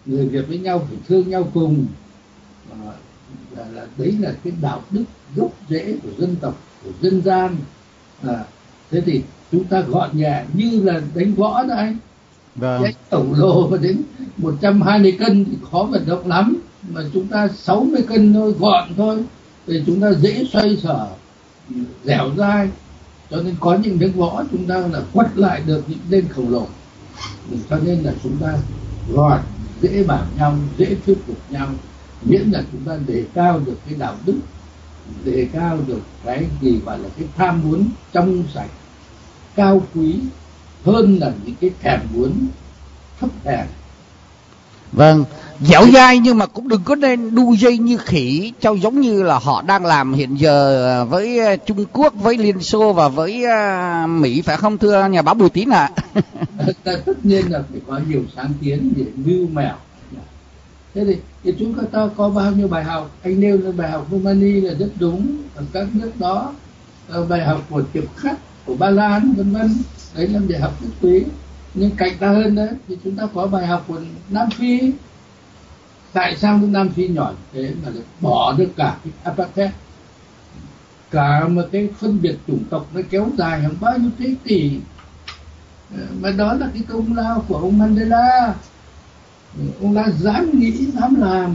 người việt với nhau phải thương nhau cùng. À, là, là đấy là cái đạo đức gốc rễ của dân tộc của dân gian. À, thế thì chúng ta gọn nhẹ như là đánh võ đó anh. Vâng. cái tổng lồ mà đến 120 cân thì khó vận động lắm. Mà chúng ta 60 cân thôi gọn thôi thì chúng ta dễ xoay sở dẻo dai. Cho nên có những miếng võ chúng ta là quất lại được những tên khổng lồ. Cho nên là chúng ta gọn dễ bảo nhau, dễ thuyết phục nhau, miễn là chúng ta đề cao được cái đạo đức, đề cao được cái gì gọi là cái tham muốn trong sạch, cao quý hơn là những cái thèm muốn, thấp hèn vâng. Dẻo dai nhưng mà cũng đừng có nên đu dây như khỉ cho giống như là họ đang làm hiện giờ với ờ, Trung Quốc với Liên Xô và với ờ, Mỹ phải không thưa nhà báo Bùi Tín ạ? [LAUGHS] À? tất nhiên là phải có nhiều sáng kiến để mưu mẹo. Thế thì, thì chúng ta có bao nhiêu bài học? Anh nêu là bài học Romani là rất đúng ở các nước đó ờ, bài học của Tiệp Khắc của Ba Lan vân vân. Đấy là bài học rất quý nhưng cạnh ta hơn đấy thì chúng ta có bài học của Nam Phi. Tại sao nước Nam Phi nhỏ thế mà lại bỏ được cả cái apartheid? Cả một cái phân biệt chủng tộc nó kéo dài hàng bao nhiêu thế kỷ? Ờ, mà đó là cái công lao của ông Mandela. Ông đã dám nghĩ, dám làm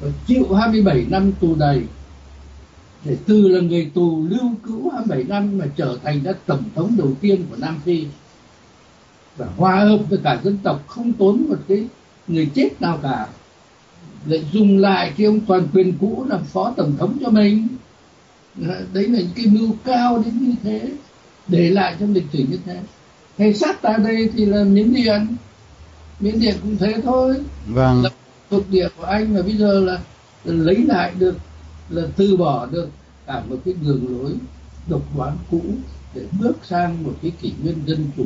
và chịu 27 năm tù đầy. Để từ là người tù lưu cữu 27 năm mà trở thành đã tổng thống đầu tiên của Nam Phi và hòa hợp với cả dân tộc không tốn một cái người chết nào cả. Lại dùng lại cái ông toàn quyền cũ làm phó tổng thống cho mình. Đấy là những cái mưu cao đến như thế để lại trong lịch sử như thế. Hay sát tại đây thì là miến điện. Miến điện cũng thế thôi. Vâng. Là thuộc địa của anh mà bây giờ là, là lấy lại được là từ bỏ được cả một cái đường lối độc đoán cũ để bước sang một cái kỷ nguyên dân chủ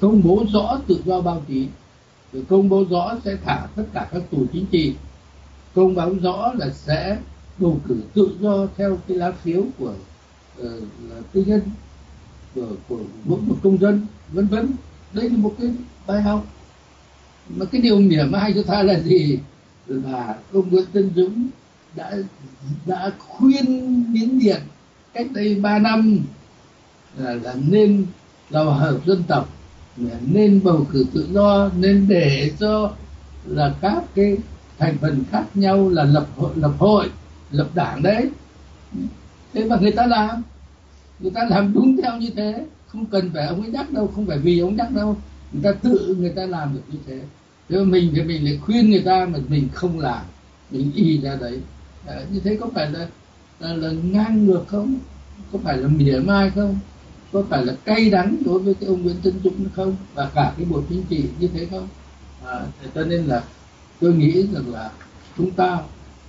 công bố rõ tự do báo chí rồi công bố rõ sẽ thả tất cả các tù chính trị công báo rõ là sẽ bầu cử tự do theo cái lá phiếu của uh, tư nhân của của mỗi một công dân vân vân. Đây là một cái bài học. Mà cái điều mỉa mai cho ta là gì? Là ông Nguyễn Tân Dũng đã đã khuyên Miến Điện cách đây 3 năm là, là nên là hợp dân tộc. Nên bầu cử tự do nên để cho là các cái thành phần khác nhau là lập hội lập hội lập đảng đấy. Thế mà người ta làm người ta làm đúng theo như thế. Không cần phải ông ấy nhắc đâu không phải vì ông nhắc đâu. Người ta tự người ta làm được như thế. Thế mà mình thì mình lại khuyên người ta mà mình không làm mình y ra đấy. À, như thế có phải là, là là ngang ngược không? Có phải là mỉa mai không? Có phải là cay đắng đối với cái ông Nguyễn Tân Dũng không? Và cả cái bộ chính trị như thế không? À, cho nên là tôi nghĩ rằng là chúng ta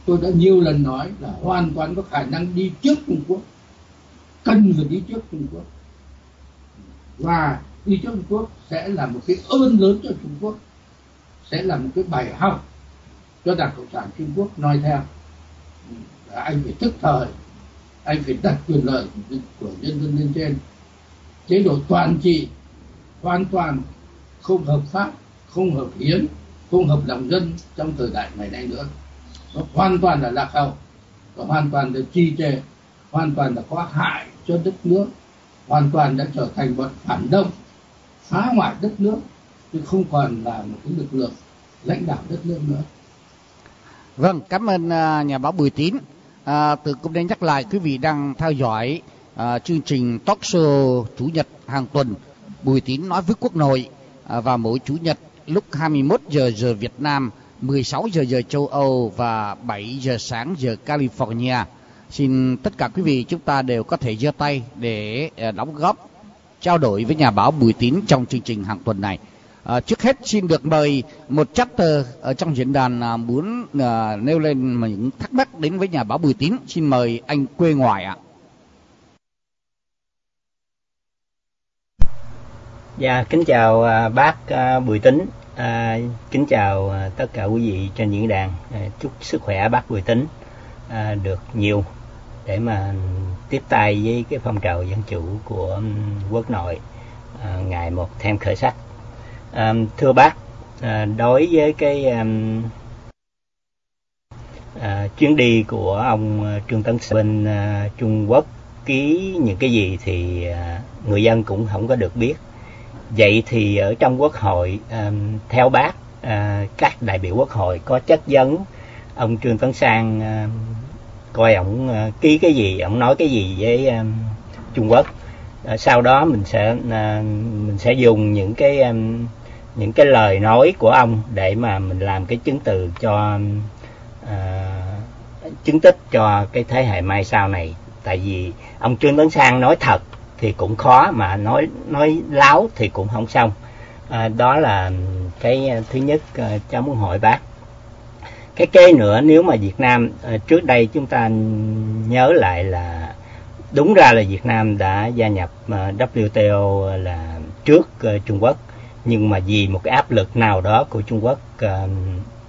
tôi đã nhiều lần nói là hoàn toàn có khả năng đi trước Trung Quốc cần phải đi trước Trung Quốc. Và đi trước Trung Quốc sẽ là một cái ơn lớn cho Trung Quốc sẽ là một cái bài học cho đảng cộng sản Trung Quốc nói theo. Là anh phải thức thời anh phải đặt quyền lợi của nhân dân lên trên chế độ toàn trị hoàn toàn không hợp pháp không hợp hiến không hợp lòng dân trong thời đại ngày nay nữa. Nó hoàn toàn là lạc hậu nó hoàn toàn là trì trệ hoàn toàn là có hại cho đất nước hoàn toàn đã trở thành bọn phản động phá hoại đất nước chứ không còn là một cái lực lượng lãnh đạo đất nước nữa. Vâng cảm ơn à, nhà báo Bùi Tín. À, từ cũng nên nhắc lại quý vị đang theo dõi à, chương trình talk show chủ nhật hàng tuần Bùi Tín nói với quốc nội à, và mỗi chủ nhật lúc 21 giờ giờ Việt Nam 16 giờ giờ châu Âu và 7 giờ sáng giờ California. Xin tất cả quý vị chúng ta đều có thể giơ tay để à, đóng góp trao đổi với nhà báo Bùi Tín trong chương trình hàng tuần này. À, trước hết xin được mời một chapter ở trong diễn đàn à, muốn à, nêu lên những thắc mắc đến với nhà báo Bùi Tín. Xin mời anh quê ngoài ạ. Dạ, kính chào à, bác à, Bùi Tính, à, kính chào à, tất cả quý vị trên diễn đàn. À, chúc sức khỏe bác Bùi Tính à, được nhiều để mà tiếp tay với cái phong trào dân chủ của quốc nội à, ngày một thêm khởi sắc. À, thưa bác, à, đối với cái à, chuyến đi của ông Trương Tấn Sơn bên à, Trung Quốc ký những cái gì thì à, người dân cũng không có được biết. Vậy thì ở trong quốc hội theo bác ờ, các đại biểu quốc hội có chất vấn ông Trương Tấn Sang coi ổng ờ, ký cái gì ổng nói cái gì với Trung Quốc. Ờ, sau đó mình sẽ mình sẽ dùng những cái những cái lời nói của ông để mà mình làm cái chứng từ cho uh, chứng tích cho cái thế hệ mai sau này. Tại vì ông Trương Tấn Sang nói thật thì cũng khó mà nói nói láo thì cũng không xong. À, đó là cái à, thứ nhất uh, cháu muốn hỏi bác. Cái kế nữa nếu mà Việt Nam à, trước đây chúng ta nhớ lại là đúng ra là Việt Nam đã gia nhập WTO là trước Trung Quốc. Nhưng mà vì một cái áp lực nào đó của Trung Quốc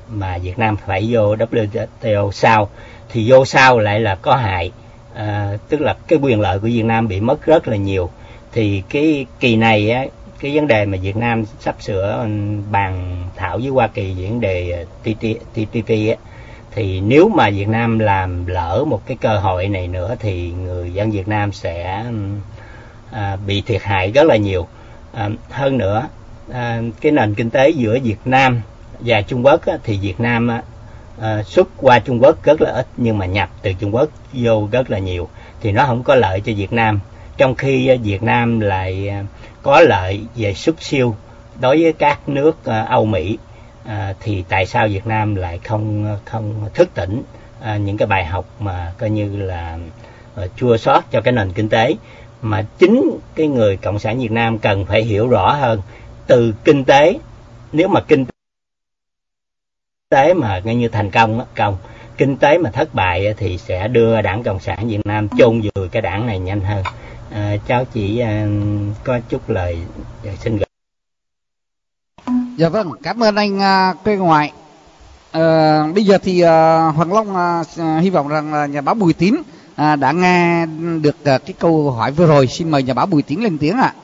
mà Việt Nam phải vô WTO sau thì vô sau lại là có hại à, tức là cái quyền lợi của Việt Nam bị mất rất là nhiều. Thì cái kỳ này á, cái vấn đề mà Việt Nam sắp sửa bàn thảo với Hoa Kỳ vấn đề à, TPP á thì nếu mà Việt Nam làm lỡ một cái cơ hội này nữa thì người dân Việt Nam sẽ à, bị thiệt hại rất là nhiều. À, hơn nữa à, cái nền kinh tế giữa Việt Nam và Trung Quốc á, thì Việt Nam á, à, xuất qua Trung Quốc rất là ít nhưng mà nhập từ Trung Quốc vô rất là nhiều. Thì nó không có lợi cho Việt Nam. Trong khi à, Việt Nam lại à, có lợi về xuất siêu đối với các nước à, Âu Mỹ. À, thì tại sao Việt Nam lại không không thức tỉnh à, những cái bài học mà coi như là chua sót cho cái nền kinh tế? Mà chính cái người cộng sản Việt Nam cần phải hiểu rõ hơn từ kinh tế nếu mà kinh tế mà ngay như thành công công. Kinh tế mà thất bại thì sẽ đưa đảng cộng sản Việt Nam chôn vùi cái đảng này nhanh hơn. À, cháu chỉ à, có chút lời xin gửi. Dạ vâng cảm ơn anh à, quê ngoại. À, bây giờ thì à, hoàng long à, hy vọng rằng là nhà báo bùi tín à, đã nghe được à, cái câu hỏi vừa rồi. Xin mời nhà báo bùi tín lên tiếng ạ.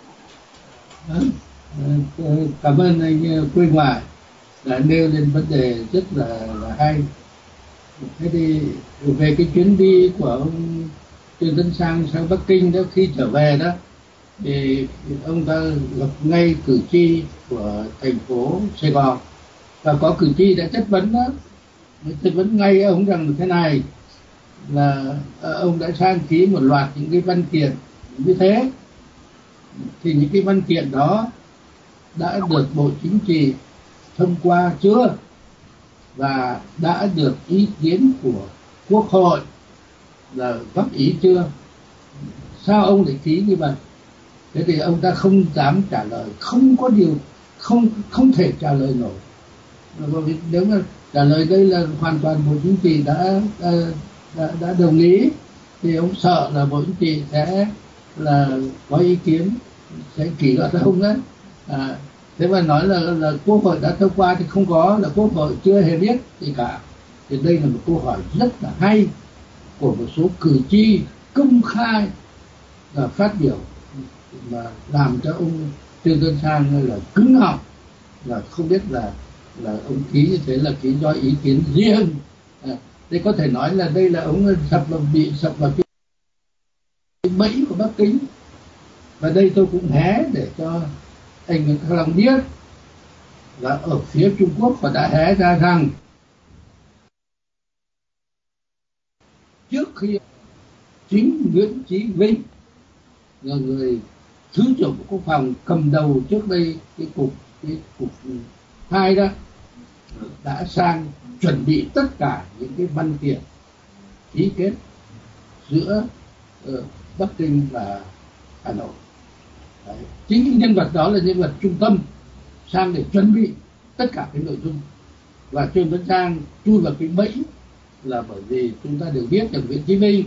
À. cảm ơn anh quê ngoại đã nêu lên vấn đề rất là, là hay. Thế thì về cái chuyến đi của ông Trương Tấn Sang sang Bắc Kinh đó khi trở về đó thì ông ta gặp ngay cử tri của thành phố Sài Gòn. Và có cử tri đã chất vấn đó chất vấn ngay ông rằng thế này là à, ông đã sang ký một loạt những cái văn kiện. Như thế thì những cái văn kiện đó đã được bộ chính trị thông qua chưa và đã được ý kiến của quốc hội. Là góp ý chưa? Sao ông lại ký như vậy? Thế thì ông ta không dám trả lời không có điều không không thể trả lời nổi. Nếu mà trả lời đây là hoàn toàn bộ chính trị đã đã, đã đồng ý thì ông sợ là bộ chính trị sẽ là có ý kiến sẽ kỷ luật không đấy à, thế mà nói là là quốc hội đã thông qua thì không có là quốc hội chưa hề biết gì cả. Thì đây là một câu hỏi rất là hay của một số cử tri công khai là phát biểu mà làm cho ông Trương Tân Sang là cứng họng là không biết là là ông ký như thế là ký do ý kiến riêng. À, đây có thể nói là đây là ông sập vào bị sập vào cái bẫy của Bắc Kinh. Và đây tôi cũng hé để cho anh Nguyễn Thăng Long biết là ở phía Trung Quốc họ đã hé ra rằng trước khi chính Nguyễn Chí Vinh là người thứ trưởng bộ quốc phòng cầm đầu trước đây cái cục cái cục hai đó đã sang chuẩn bị tất cả những cái văn kiện ký kết giữa uh, Bắc Kinh và Hà Nội. Đấy. Chính những nhân vật đó là nhân vật trung tâm sang để chuẩn bị tất cả cái nội dung. Và Trương Tấn Sang chui vào cái bẫy là bởi vì chúng ta đều biết rằng Nguyễn Chí minh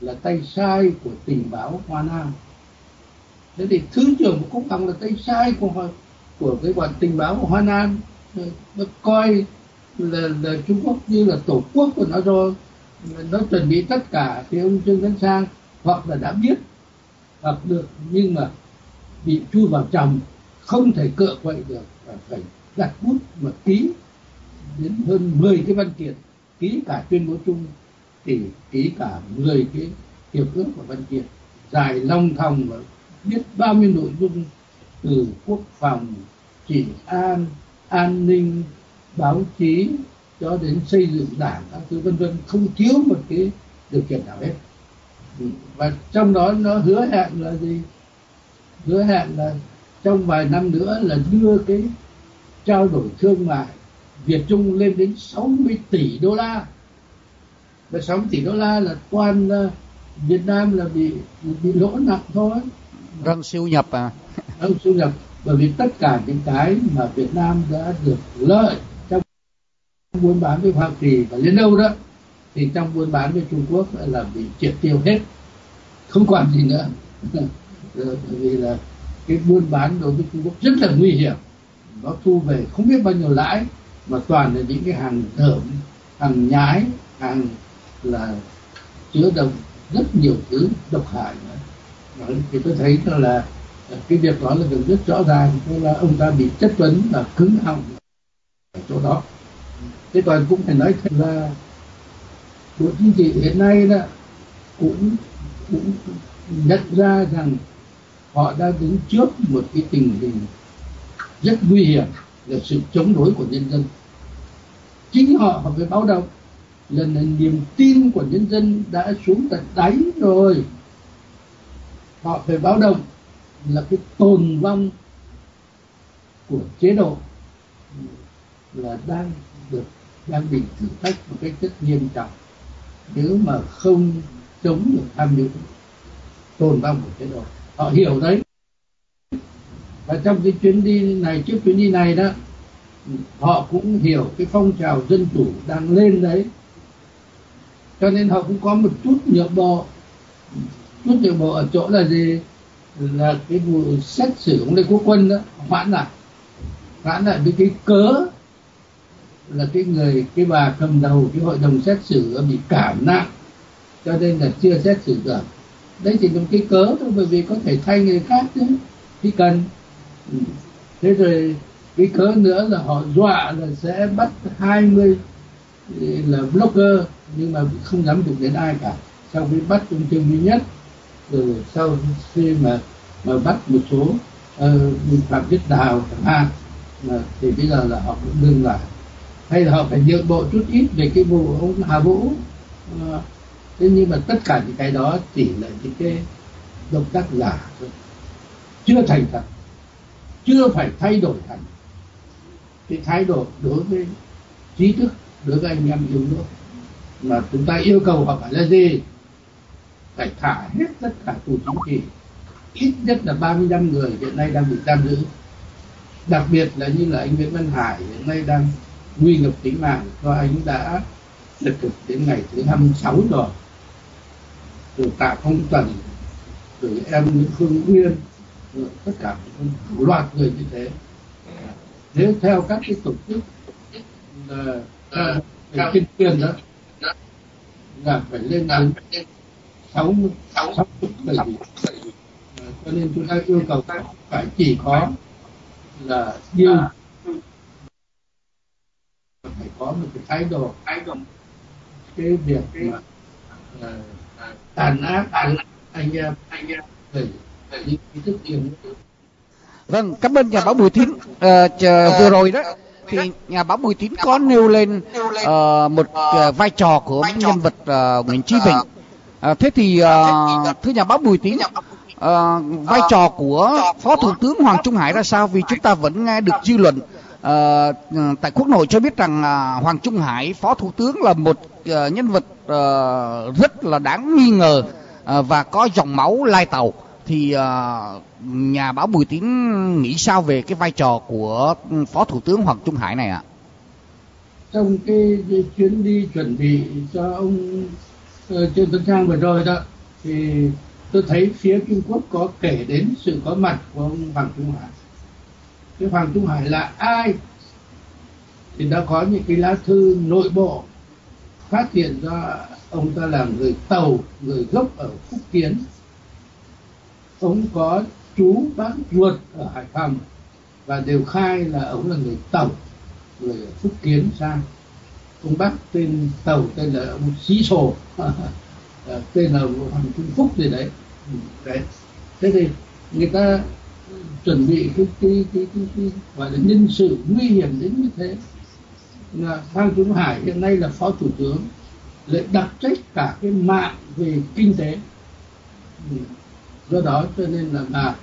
là tay sai của tình báo Hoa Nam. Thế thì thứ trưởng của quốc phòng là tay sai của của cái bọn tình báo của Hoa Nam. Nó coi là, là Trung Quốc như là tổ quốc của nó rồi. Nó chuẩn bị tất cả thì ông Trương Tấn Sang hoặc là đã biết hoặc được nhưng mà bị chui vào trong không thể cựa quậy được và phải đặt bút mà ký. Đến hơn 10 cái văn kiện, ký cả tuyên bố chung, thì ký cả 10 cái hiệp ước và văn kiện, dài long thòng và biết bao nhiêu nội dung từ quốc phòng, trị an an ninh, báo chí cho đến xây dựng đảng các thứ, vân vân, không thiếu một cái điều kiện nào hết. Ừ, và trong đó nó hứa hẹn là gì? Hứa hẹn là trong vài năm nữa là đưa cái trao đổi thương mại Việt Trung lên đến 60 tỷ đô la. Và 60 tỷ đô la là toàn uh, Việt Nam là bị bị lỗ nặng thôi. Vâng siêu nhập à. [LAUGHS] Vâng siêu nhập. Bởi vì tất cả những cái mà Việt Nam đã được lợi trong buôn bán với Hoa Kỳ và Liên Âu đó thì trong buôn bán với Trung Quốc là bị triệt tiêu hết. Không còn gì nữa [LAUGHS] Ờ, bởi vì là cái buôn bán đối với Trung Quốc rất là nguy hiểm. Nó thu về không biết bao nhiêu lãi mà toàn là những cái hàng thởm hàng nhái hàng là chứa độc rất nhiều thứ độc hại nữa. Đấy, thì tôi thấy đó là ờ, cái việc đó là được rất rõ ràng tức là ông ta bị chất vấn và cứng họng ở chỗ đó. Thế còn cũng phải nói thật là bộ chính trị hiện nay đó cũng cũng nhận ra rằng họ đang đứng trước một cái tình hình rất nguy hiểm là sự chống đối của nhân dân. Chính họ họ phải báo động lần này niềm tin của nhân dân đã xuống tận đáy rồi. Họ phải báo động là cái tồn vong của chế độ là đang được, đang bị thử thách một cách rất nghiêm trọng. Nếu mà không chống được tham nhũng, tồn vong của chế độ họ hiểu đấy. Và trong cái chuyến đi này, trước chuyến đi này đó, họ cũng hiểu cái phong trào dân chủ đang lên đấy. Cho nên họ cũng có một chút nhượng bộ. Chút nhượng bộ ở chỗ là gì? Là cái vụ xét xử ông lê quốc quân đó hoãn lại. Hoãn lại với cái cớ là cái người, cái bà cầm đầu, cái hội đồng xét xử bị cảm nặng. Cho nên là chưa xét xử được đấy chỉ một cái cớ thôi bởi vì có thể thay người khác chứ. Khi cần ừ. thế rồi cái cớ nữa là họ dọa là sẽ bắt 20 ừ, là blogger nhưng mà không dám đụng đến ai cả. Sau khi bắt ông trương duy nhất rồi sau khi mà mà bắt một số uh, phạm viết đào chẳng hạn mà thì bây giờ là họ cũng ngừng lại. Hay là họ phải nhượng bộ chút ít về cái vụ ông Hà Vũ uh, thế nhưng mà tất cả những cái đó chỉ là những cái động tác giả thôi. Chưa thành thật, chưa phải thay đổi thành cái thái độ đối với trí thức, đối với anh em yêu nước. Mà chúng ta yêu cầu họ phải là gì? Phải thả hết tất cả tù chính trị. Ít nhất là 35 người hiện nay đang bị giam giữ. Đặc biệt là như là anh Nguyễn Văn Hải hiện nay đang nguy ngập tính mạng. Do anh đã lực thực đến ngày thứ 26 rồi từ tạ phong tần, từ em nguyễn phương nguyên rồi tất cả một loạt người như thế. Nếu theo các cái tổ chức là à, theo kinh tiền đó, là phải lên đến sáu sáu bảy à, cho nên chúng ta yêu cầu các phải chỉ có là yêu. Phải có một cái thái độ. Cái việc mà à, tàn ác anh em anh em về những ý thức yêu vâng cảm ơn nhà báo bùi tín à, chờ, vừa rồi đó thì nhà báo bùi tín có nêu lên uh, một uh, vai trò của nhân vật uh, nguyễn chí vịnh. Uh, thế thì uh, thưa nhà báo bùi tín uh, vai trò của phó thủ tướng hoàng trung hải ra sao? vì chúng ta vẫn nghe được dư luận À, tại quốc nội cho biết rằng à, Hoàng Trung Hải, Phó Thủ tướng là một à, nhân vật uh, rất là đáng nghi ngờ uh, và có dòng máu lai tàu. Thì uh, nhà báo Bùi Tín nghĩ sao về cái vai trò của Phó Thủ tướng Hoàng Trung Hải này ạ? À? Trong cái, cái chuyến đi chuẩn bị cho ông uh, Trương Tấn Sang vừa rồi đó thì tôi thấy phía Trung Quốc có kể đến sự có mặt của ông Hoàng Trung Hải cái Hoàng Trung Hải là ai thì đã có những cái lá thư nội bộ phát hiện ra ông ta là người tàu người gốc ở Phúc Kiến. Ông có chú bác ruột ở Hải Phòng và đều khai là ông là người tàu người ở Phúc Kiến sang ông bác tên tàu tên là ông Xí Sồ [LAUGHS] tên là Hoàng Trung Phúc gì đấy. Ừ, đấy. Thế thì người ta chuẩn bị cái cái cái, cái, cái gọi là nhân sự nguy hiểm đến như thế là Phan Trung Hải hiện nay là phó thủ tướng, lại đặc trách cả cái mạng về kinh tế. Do đó cho nên là mà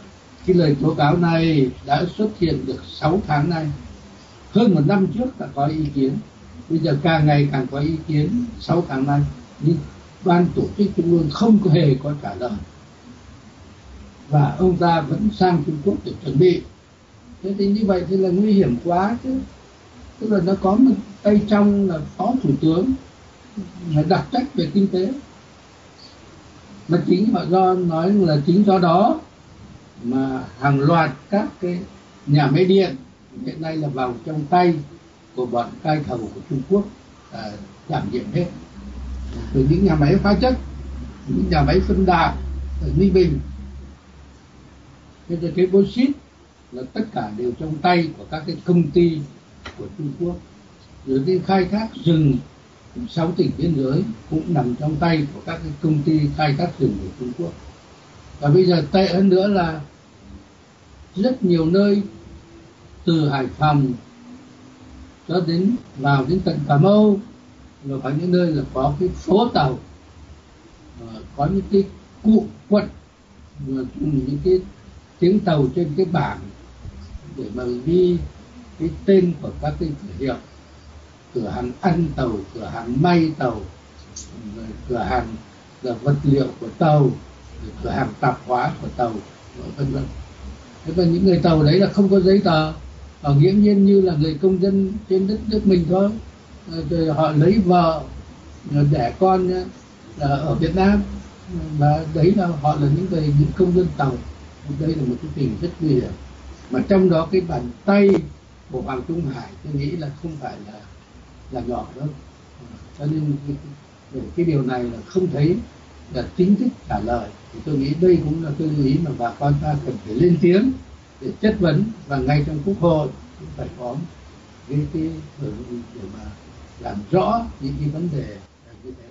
cái lời tố cáo này đã xuất hiện được 6 tháng nay. Hơn một năm trước đã có ý kiến, bây giờ càng ngày càng có ý kiến 6 tháng nay. Nhưng ban tổ chức trung ương không có hề có trả lời. Và ông ta vẫn sang Trung Quốc để chuẩn bị. Thế thì như vậy thì là nguy hiểm quá chứ tức là nó có một tay trong là phó thủ tướng là đặc trách về kinh tế. Mà chính họ do nói là chính do đó mà hàng loạt các cái nhà máy điện hiện nay là vào trong tay của bọn cai thầu của Trung Quốc à, đảm nhiệm hết. Từ những nhà máy hóa chất những nhà máy phân đạm ở Ninh Bình. Thế rồi cái bauxit là tất cả đều trong tay của các cái công ty của Trung Quốc rồi cái khai thác rừng sáu tỉnh biên giới cũng nằm trong tay của các cái công ty khai thác rừng của Trung Quốc và bây giờ tệ hơn nữa là rất nhiều nơi, từ Hải Phòng cho đến vào đến tận Cà Mau, là có những nơi là có cái phố tàu ờ, có những cái cụ quận những cái tiếng tàu trên cái bảng để mà đi cái tên của các cái cửa hiệu, cửa hàng ăn tàu, cửa hàng may tàu cửa hàng là vật liệu của tàu cửa hàng tạp hóa của tàu vân vân. Thế và những người tàu đấy là không có giấy tờ, họ nghiễm nhiên như là người công dân trên đất, nước mình thôi. Rồi họ lấy vợ đẻ con là ở Việt Nam. Và đấy là họ là những người, những công dân tàu. Đây là một cái tình rất nguy hiểm. Mà trong đó cái bàn tay của Hoàng Trung Hải tôi nghĩ là không phải là là nhỏ đâu cho nên cái, cái điều này là không thấy là chính thức trả lời thì tôi nghĩ đây cũng là tôi nghĩ mà bà con ta cần phải lên tiếng để chất vấn và ngay trong quốc hội cũng phải có cái cái để mà làm rõ những cái vấn đề như thế.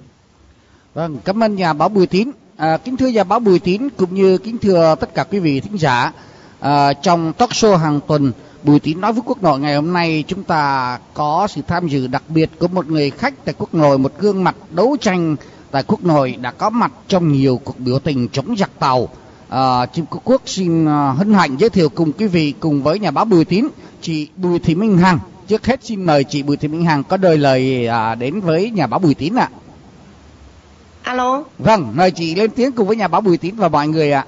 Vâng, cảm ơn nhà báo Bùi Tín. À, kính thưa nhà báo Bùi Tín cũng như kính thưa tất cả quý vị thính giả, à, trong talk show hàng tuần Bùi Tín nói với quốc nội ngày hôm nay chúng ta có sự tham dự đặc biệt của một người khách tại quốc nội, một gương mặt đấu tranh tại quốc nội đã có mặt trong nhiều cuộc biểu tình chống giặc tàu. À, Chim Quốc xin à, hân hạnh giới thiệu cùng quý vị cùng với nhà báo Bùi Tín, chị Bùi Thị Minh Hằng. Trước hết xin mời chị Bùi Thị Minh Hằng có đời lời à, đến với nhà báo Bùi Tín ạ. À. Alo. Vâng, mời chị lên tiếng cùng với nhà báo Bùi Tín và mọi người ạ.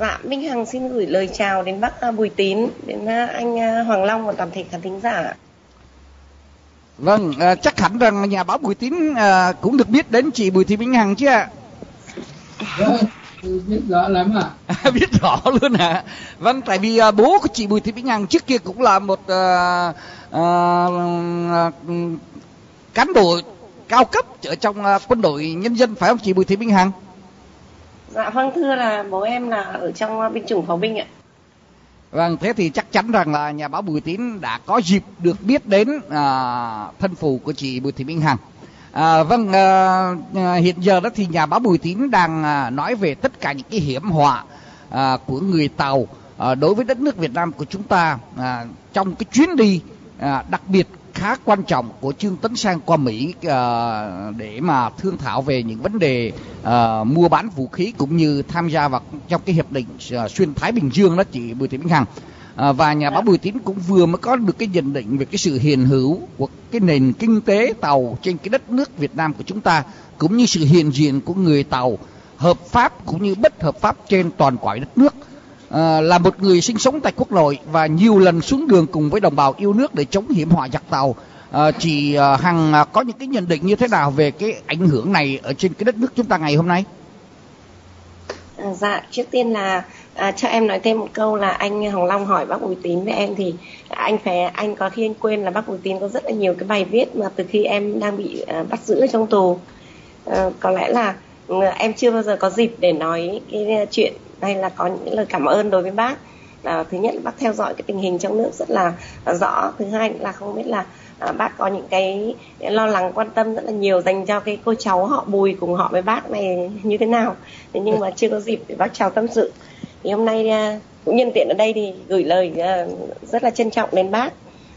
Dạ, Minh Hằng xin gửi lời chào đến bác à, Bùi Tín, đến à, anh à, Hoàng Long và toàn thể khán thính giả. Vâng, chắc hẳn rằng nhà báo Bùi Tín cũng được biết đến chị Bùi Thị Minh Hằng chứ ạ? Vâng, biết rõ lắm ạ. À. [LAUGHS] biết rõ luôn ạ. À. Vâng, tại vì bố của chị Bùi Thị Minh Hằng trước kia cũng là một uh, uh, cán bộ cao cấp ở trong quân đội nhân dân phải không chị Bùi Thị Minh Hằng? Dạ vâng thưa là bố em là ở trong binh chủng pháo binh ạ. Vâng, thế thì chắc chắn rằng là nhà báo Bùi Tín đã có dịp được biết đến à, thân phụ của chị Bùi Thị Minh Hằng. À, vâng, à, à, hiện giờ đó thì nhà báo Bùi Tín đang à, nói về tất cả những cái hiểm họa à, của người Tàu à, đối với đất nước Việt Nam của chúng ta à, trong cái chuyến đi à, đặc biệt khá quan trọng của Trương Tấn Sang qua Mỹ uh, để mà thương thảo về những vấn đề uh, mua bán vũ khí cũng như tham gia vào trong cái hiệp định uh, xuyên Thái Bình Dương đó chị Bùi Thị Minh Hằng. à, và nhà báo Bùi Tín cũng vừa mới có được cái nhận định về cái sự hiện hữu của cái nền kinh tế tàu trên cái đất nước Việt Nam của chúng ta cũng như sự hiện diện của người tàu hợp pháp cũng như bất hợp pháp trên toàn quải đất nước à, là một người sinh sống tại quốc nội và nhiều lần xuống đường cùng với đồng bào yêu nước để chống hiểm họa giặc tàu. À, chị à, hằng à, có những cái nhận định như thế nào về cái ảnh hưởng này ở trên cái đất nước chúng ta ngày hôm nay? À, dạ trước tiên là à, cho em nói thêm một câu là anh Hồng Long hỏi bác Bùi Tín với em thì anh phải anh có khi anh quên là bác Bùi Tín có rất là nhiều cái bài viết mà từ khi em đang bị à, bắt giữ ở trong tù. À, có lẽ là ừ, em chưa bao giờ có dịp để nói cái à, chuyện hay là có những lời cảm ơn đối với bác. À, thứ nhất là bác theo dõi cái tình hình trong nước rất là rõ. Thứ hai là không biết là à, bác có những cái lo lắng quan tâm rất là nhiều dành cho cái cô cháu họ bùi cùng họ với bác này như thế nào. Thế nhưng mà chưa có dịp để bác chào tâm sự. Thì hôm nay à, cũng nhân tiện ở đây thì gửi lời à, rất là trân trọng đến bác.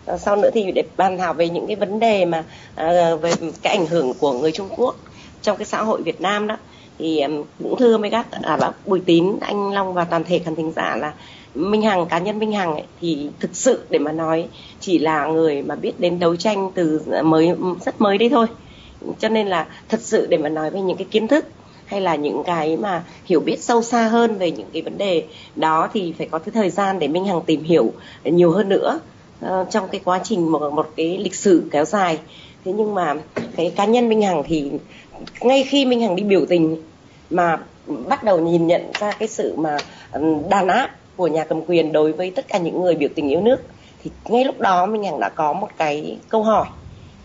À, sau nữa thì để bàn thảo về những cái vấn đề mà à, về cái ảnh hưởng của người Trung Quốc trong cái xã hội Việt Nam đó thì cũng thưa với các à, bác Bùi Tín, anh Long và toàn thể khán thính giả là Minh Hằng cá nhân Minh Hằng ấy, thì thực sự để mà nói chỉ là người mà biết đến đấu tranh từ mới rất mới đấy thôi. Cho nên là thật sự để mà nói về những cái kiến thức hay là những cái mà hiểu biết sâu xa hơn về những cái vấn đề đó thì phải có cái thời gian để Minh Hằng tìm hiểu nhiều hơn nữa uh, trong cái quá trình một một cái lịch sử kéo dài. Thế nhưng mà cái cá nhân Minh Hằng thì ngay khi Minh Hằng đi biểu tình mà bắt đầu nhìn nhận ra cái sự mà ừ, đàn áp của nhà cầm quyền đối với tất cả những người biểu tình yêu nước, thì ngay lúc đó Minh Hằng đã có một cái câu hỏi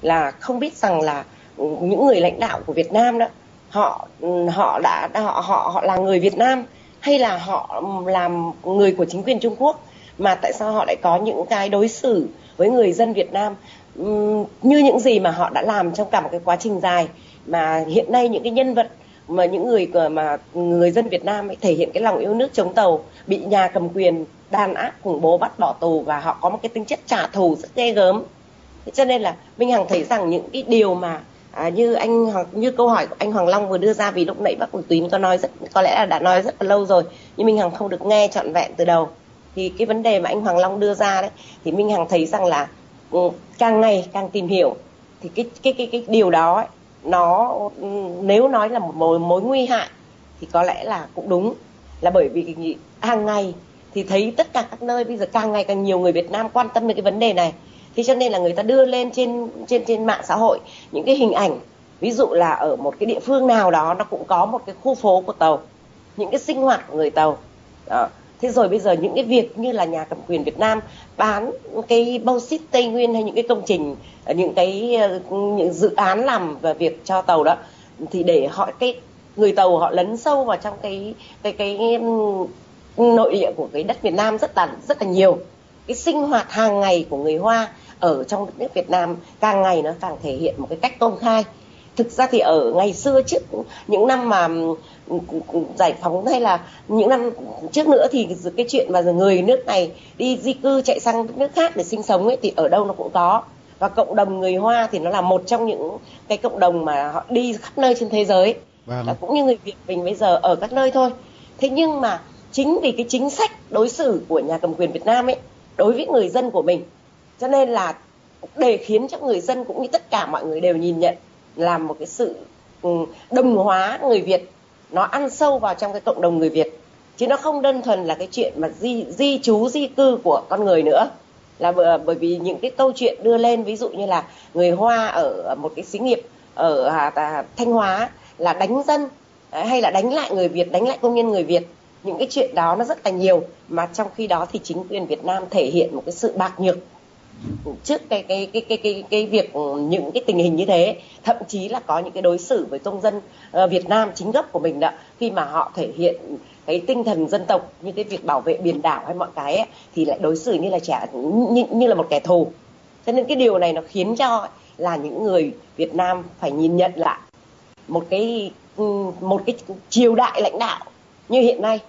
là không biết rằng là những người lãnh đạo của Việt Nam đó, họ ừ, họ đã họ họ họ là người Việt Nam hay là họ làm người của chính quyền Trung Quốc, mà tại sao họ lại có những cái đối xử với người dân Việt Nam ừ, như những gì mà họ đã làm trong cả một cái quá trình dài, mà hiện nay những cái nhân vật mà những người mà người dân Việt Nam ấy thể hiện cái lòng yêu nước chống tàu bị nhà cầm quyền đàn áp khủng bố bắt bỏ tù và họ có một cái tính chất trả thù rất ghê gớm. Thế cho nên là Minh Hằng thấy rằng những cái điều mà à, như anh như câu hỏi của anh Hoàng Long vừa đưa ra vì lúc nãy bác Bùi Tín có nói rất có lẽ là đã nói rất là lâu rồi nhưng Minh Hằng không được nghe trọn vẹn từ đầu. Thì cái vấn đề mà anh Hoàng Long đưa ra đấy thì Minh Hằng thấy rằng là ừ, càng ngày càng tìm hiểu thì cái cái cái cái điều đó ấy, nó ừ, nếu nói là một mối mối nguy hại thì có lẽ là cũng đúng. Là bởi vì hàng ngày thì thấy tất cả các nơi bây giờ càng ngày càng nhiều người Việt Nam quan tâm đến cái vấn đề này. Thế cho nên là người ta đưa lên trên trên trên mạng xã hội những cái hình ảnh, ví dụ là ở một cái địa phương nào đó, nó cũng có một cái khu phố của tàu, những cái sinh hoạt của người tàu. Đó thế rồi bây giờ những cái việc như là nhà cầm quyền Việt Nam bán cái bauxit Tây Nguyên hay những cái công trình ờ, những cái ờ, những dự án làm về việc cho tàu đó thì để họ cái người tàu họ lấn sâu vào trong cái cái cái, cái nội địa của cái đất Việt Nam rất là rất là nhiều. Cái sinh hoạt hàng ngày của người Hoa ở trong đất nước Việt Nam càng ngày nó càng thể hiện một cái cách công khai thực ra thì ở ngày xưa trước những năm mà giải phóng hay là những năm trước nữa thì cái chuyện mà người nước này đi di cư chạy sang nước khác để sinh sống ấy thì ở đâu nó cũng có. Và cộng đồng người Hoa thì nó là một trong những cái cộng đồng mà họ đi khắp nơi trên thế giới. Vâng. cũng như người Việt mình bây giờ ở các nơi thôi. Thế nhưng mà chính vì cái chính sách đối xử của nhà cầm quyền Việt Nam ấy đối với người dân của mình cho nên là để khiến cho người dân cũng như tất cả mọi người đều nhìn nhận là một cái sự ừ, đồng hóa người Việt. Nó ăn sâu vào trong cái cộng đồng người Việt. Chứ nó không đơn thuần là cái chuyện mà di di trú, di cư của con người nữa. Là bởi vì những cái câu chuyện đưa lên, ví dụ như là người Hoa ở một cái xí nghiệp ở à, Thanh Hóa là đánh dân à, hay là đánh lại người Việt, đánh lại công nhân người Việt. Những cái chuyện đó nó rất là nhiều. Mà trong khi đó thì chính quyền Việt Nam thể hiện một cái sự bạc nhược trước cái cái cái cái cái cái việc ừ, những cái tình hình như thế thậm chí là có những cái đối xử với công dân ờ, Việt Nam chính gốc của mình đó khi mà họ thể hiện cái tinh thần dân tộc như cái việc bảo vệ biển đảo hay mọi cái ấy, thì lại đối xử như là trẻ như, như là một kẻ thù. Cho nên cái điều này nó khiến cho là những người Việt Nam phải nhìn nhận lại một cái ừ, một cái triều đại lãnh đạo như hiện nay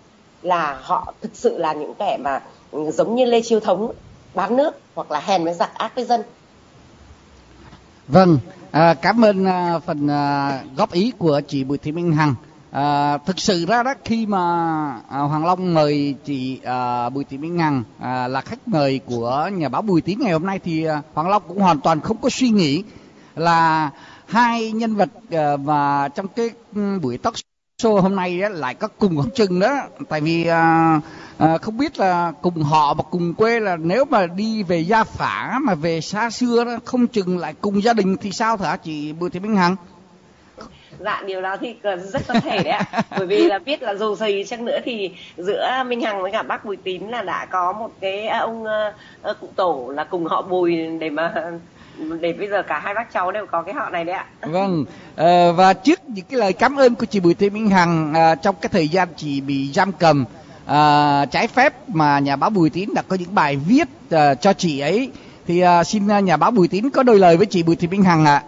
là họ thực sự là những kẻ mà ừ, giống như Lê Chiêu Thống bán nước hoặc là hèn với giặc ác với dân. Vâng, à, cảm ơn à, phần à, góp ý của chị Bùi Thị Minh Hằng. À, thực sự ra đó khi mà à, Hoàng Long mời chị à, Bùi Thị Minh Hằng à, là khách mời của nhà báo Bùi Tín ngày hôm nay thì à, Hoàng Long cũng hoàn toàn không có suy nghĩ là hai nhân vật à, mà trong cái ừ, buổi talk show hôm nay á, lại có cùng không chừng đó tại vì à, à, không biết là cùng họ và cùng quê là nếu mà đi về gia phả mà về xa xưa đó không chừng lại cùng gia đình thì sao hả chị Bùi Thị Minh Hằng? Dạ điều đó thì rất có thể đấy ạ. [LAUGHS] Bởi vì là biết là dù gì chăng nữa thì giữa minh hằng với cả bác bùi tín là đã có một cái ông uh, cụ tổ là cùng họ bùi để mà để bây giờ cả hai bác cháu đều có cái họ này đấy ạ vâng à, và trước những cái lời cảm ơn của chị bùi thị minh hằng à, trong cái thời gian chị bị giam cầm à, trái phép mà nhà báo bùi tín đã có những bài viết à, cho chị ấy thì à, xin nhà báo bùi tín có đôi lời với chị bùi thị minh hằng ạ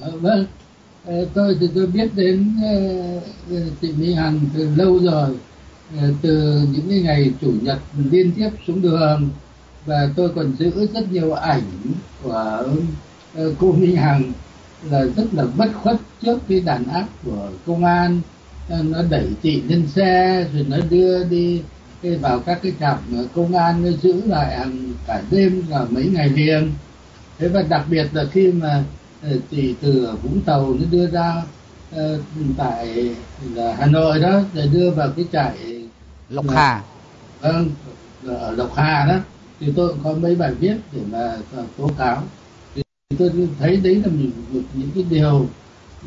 à. vâng tôi thì tôi biết đến chị Mỹ Hằng từ lâu rồi từ những cái ngày chủ nhật liên tiếp xuống đường và tôi còn giữ rất nhiều ảnh của cô Mỹ Hằng là rất là bất khuất trước cái đàn áp của công an. Nó đẩy chị lên xe rồi nó đưa đi vào các cái trạm công an nó giữ lại hàng cả đêm và mấy ngày liền. Thế và đặc biệt là khi mà chị từ vũng tàu nó đưa ra tại là hà nội đó để đưa vào cái trại lộc hà. Vâng ở lộc hà đó thì tôi có mấy bài viết để mà à, tố cáo. Thì tôi thấy đấy là mình một những cái điều.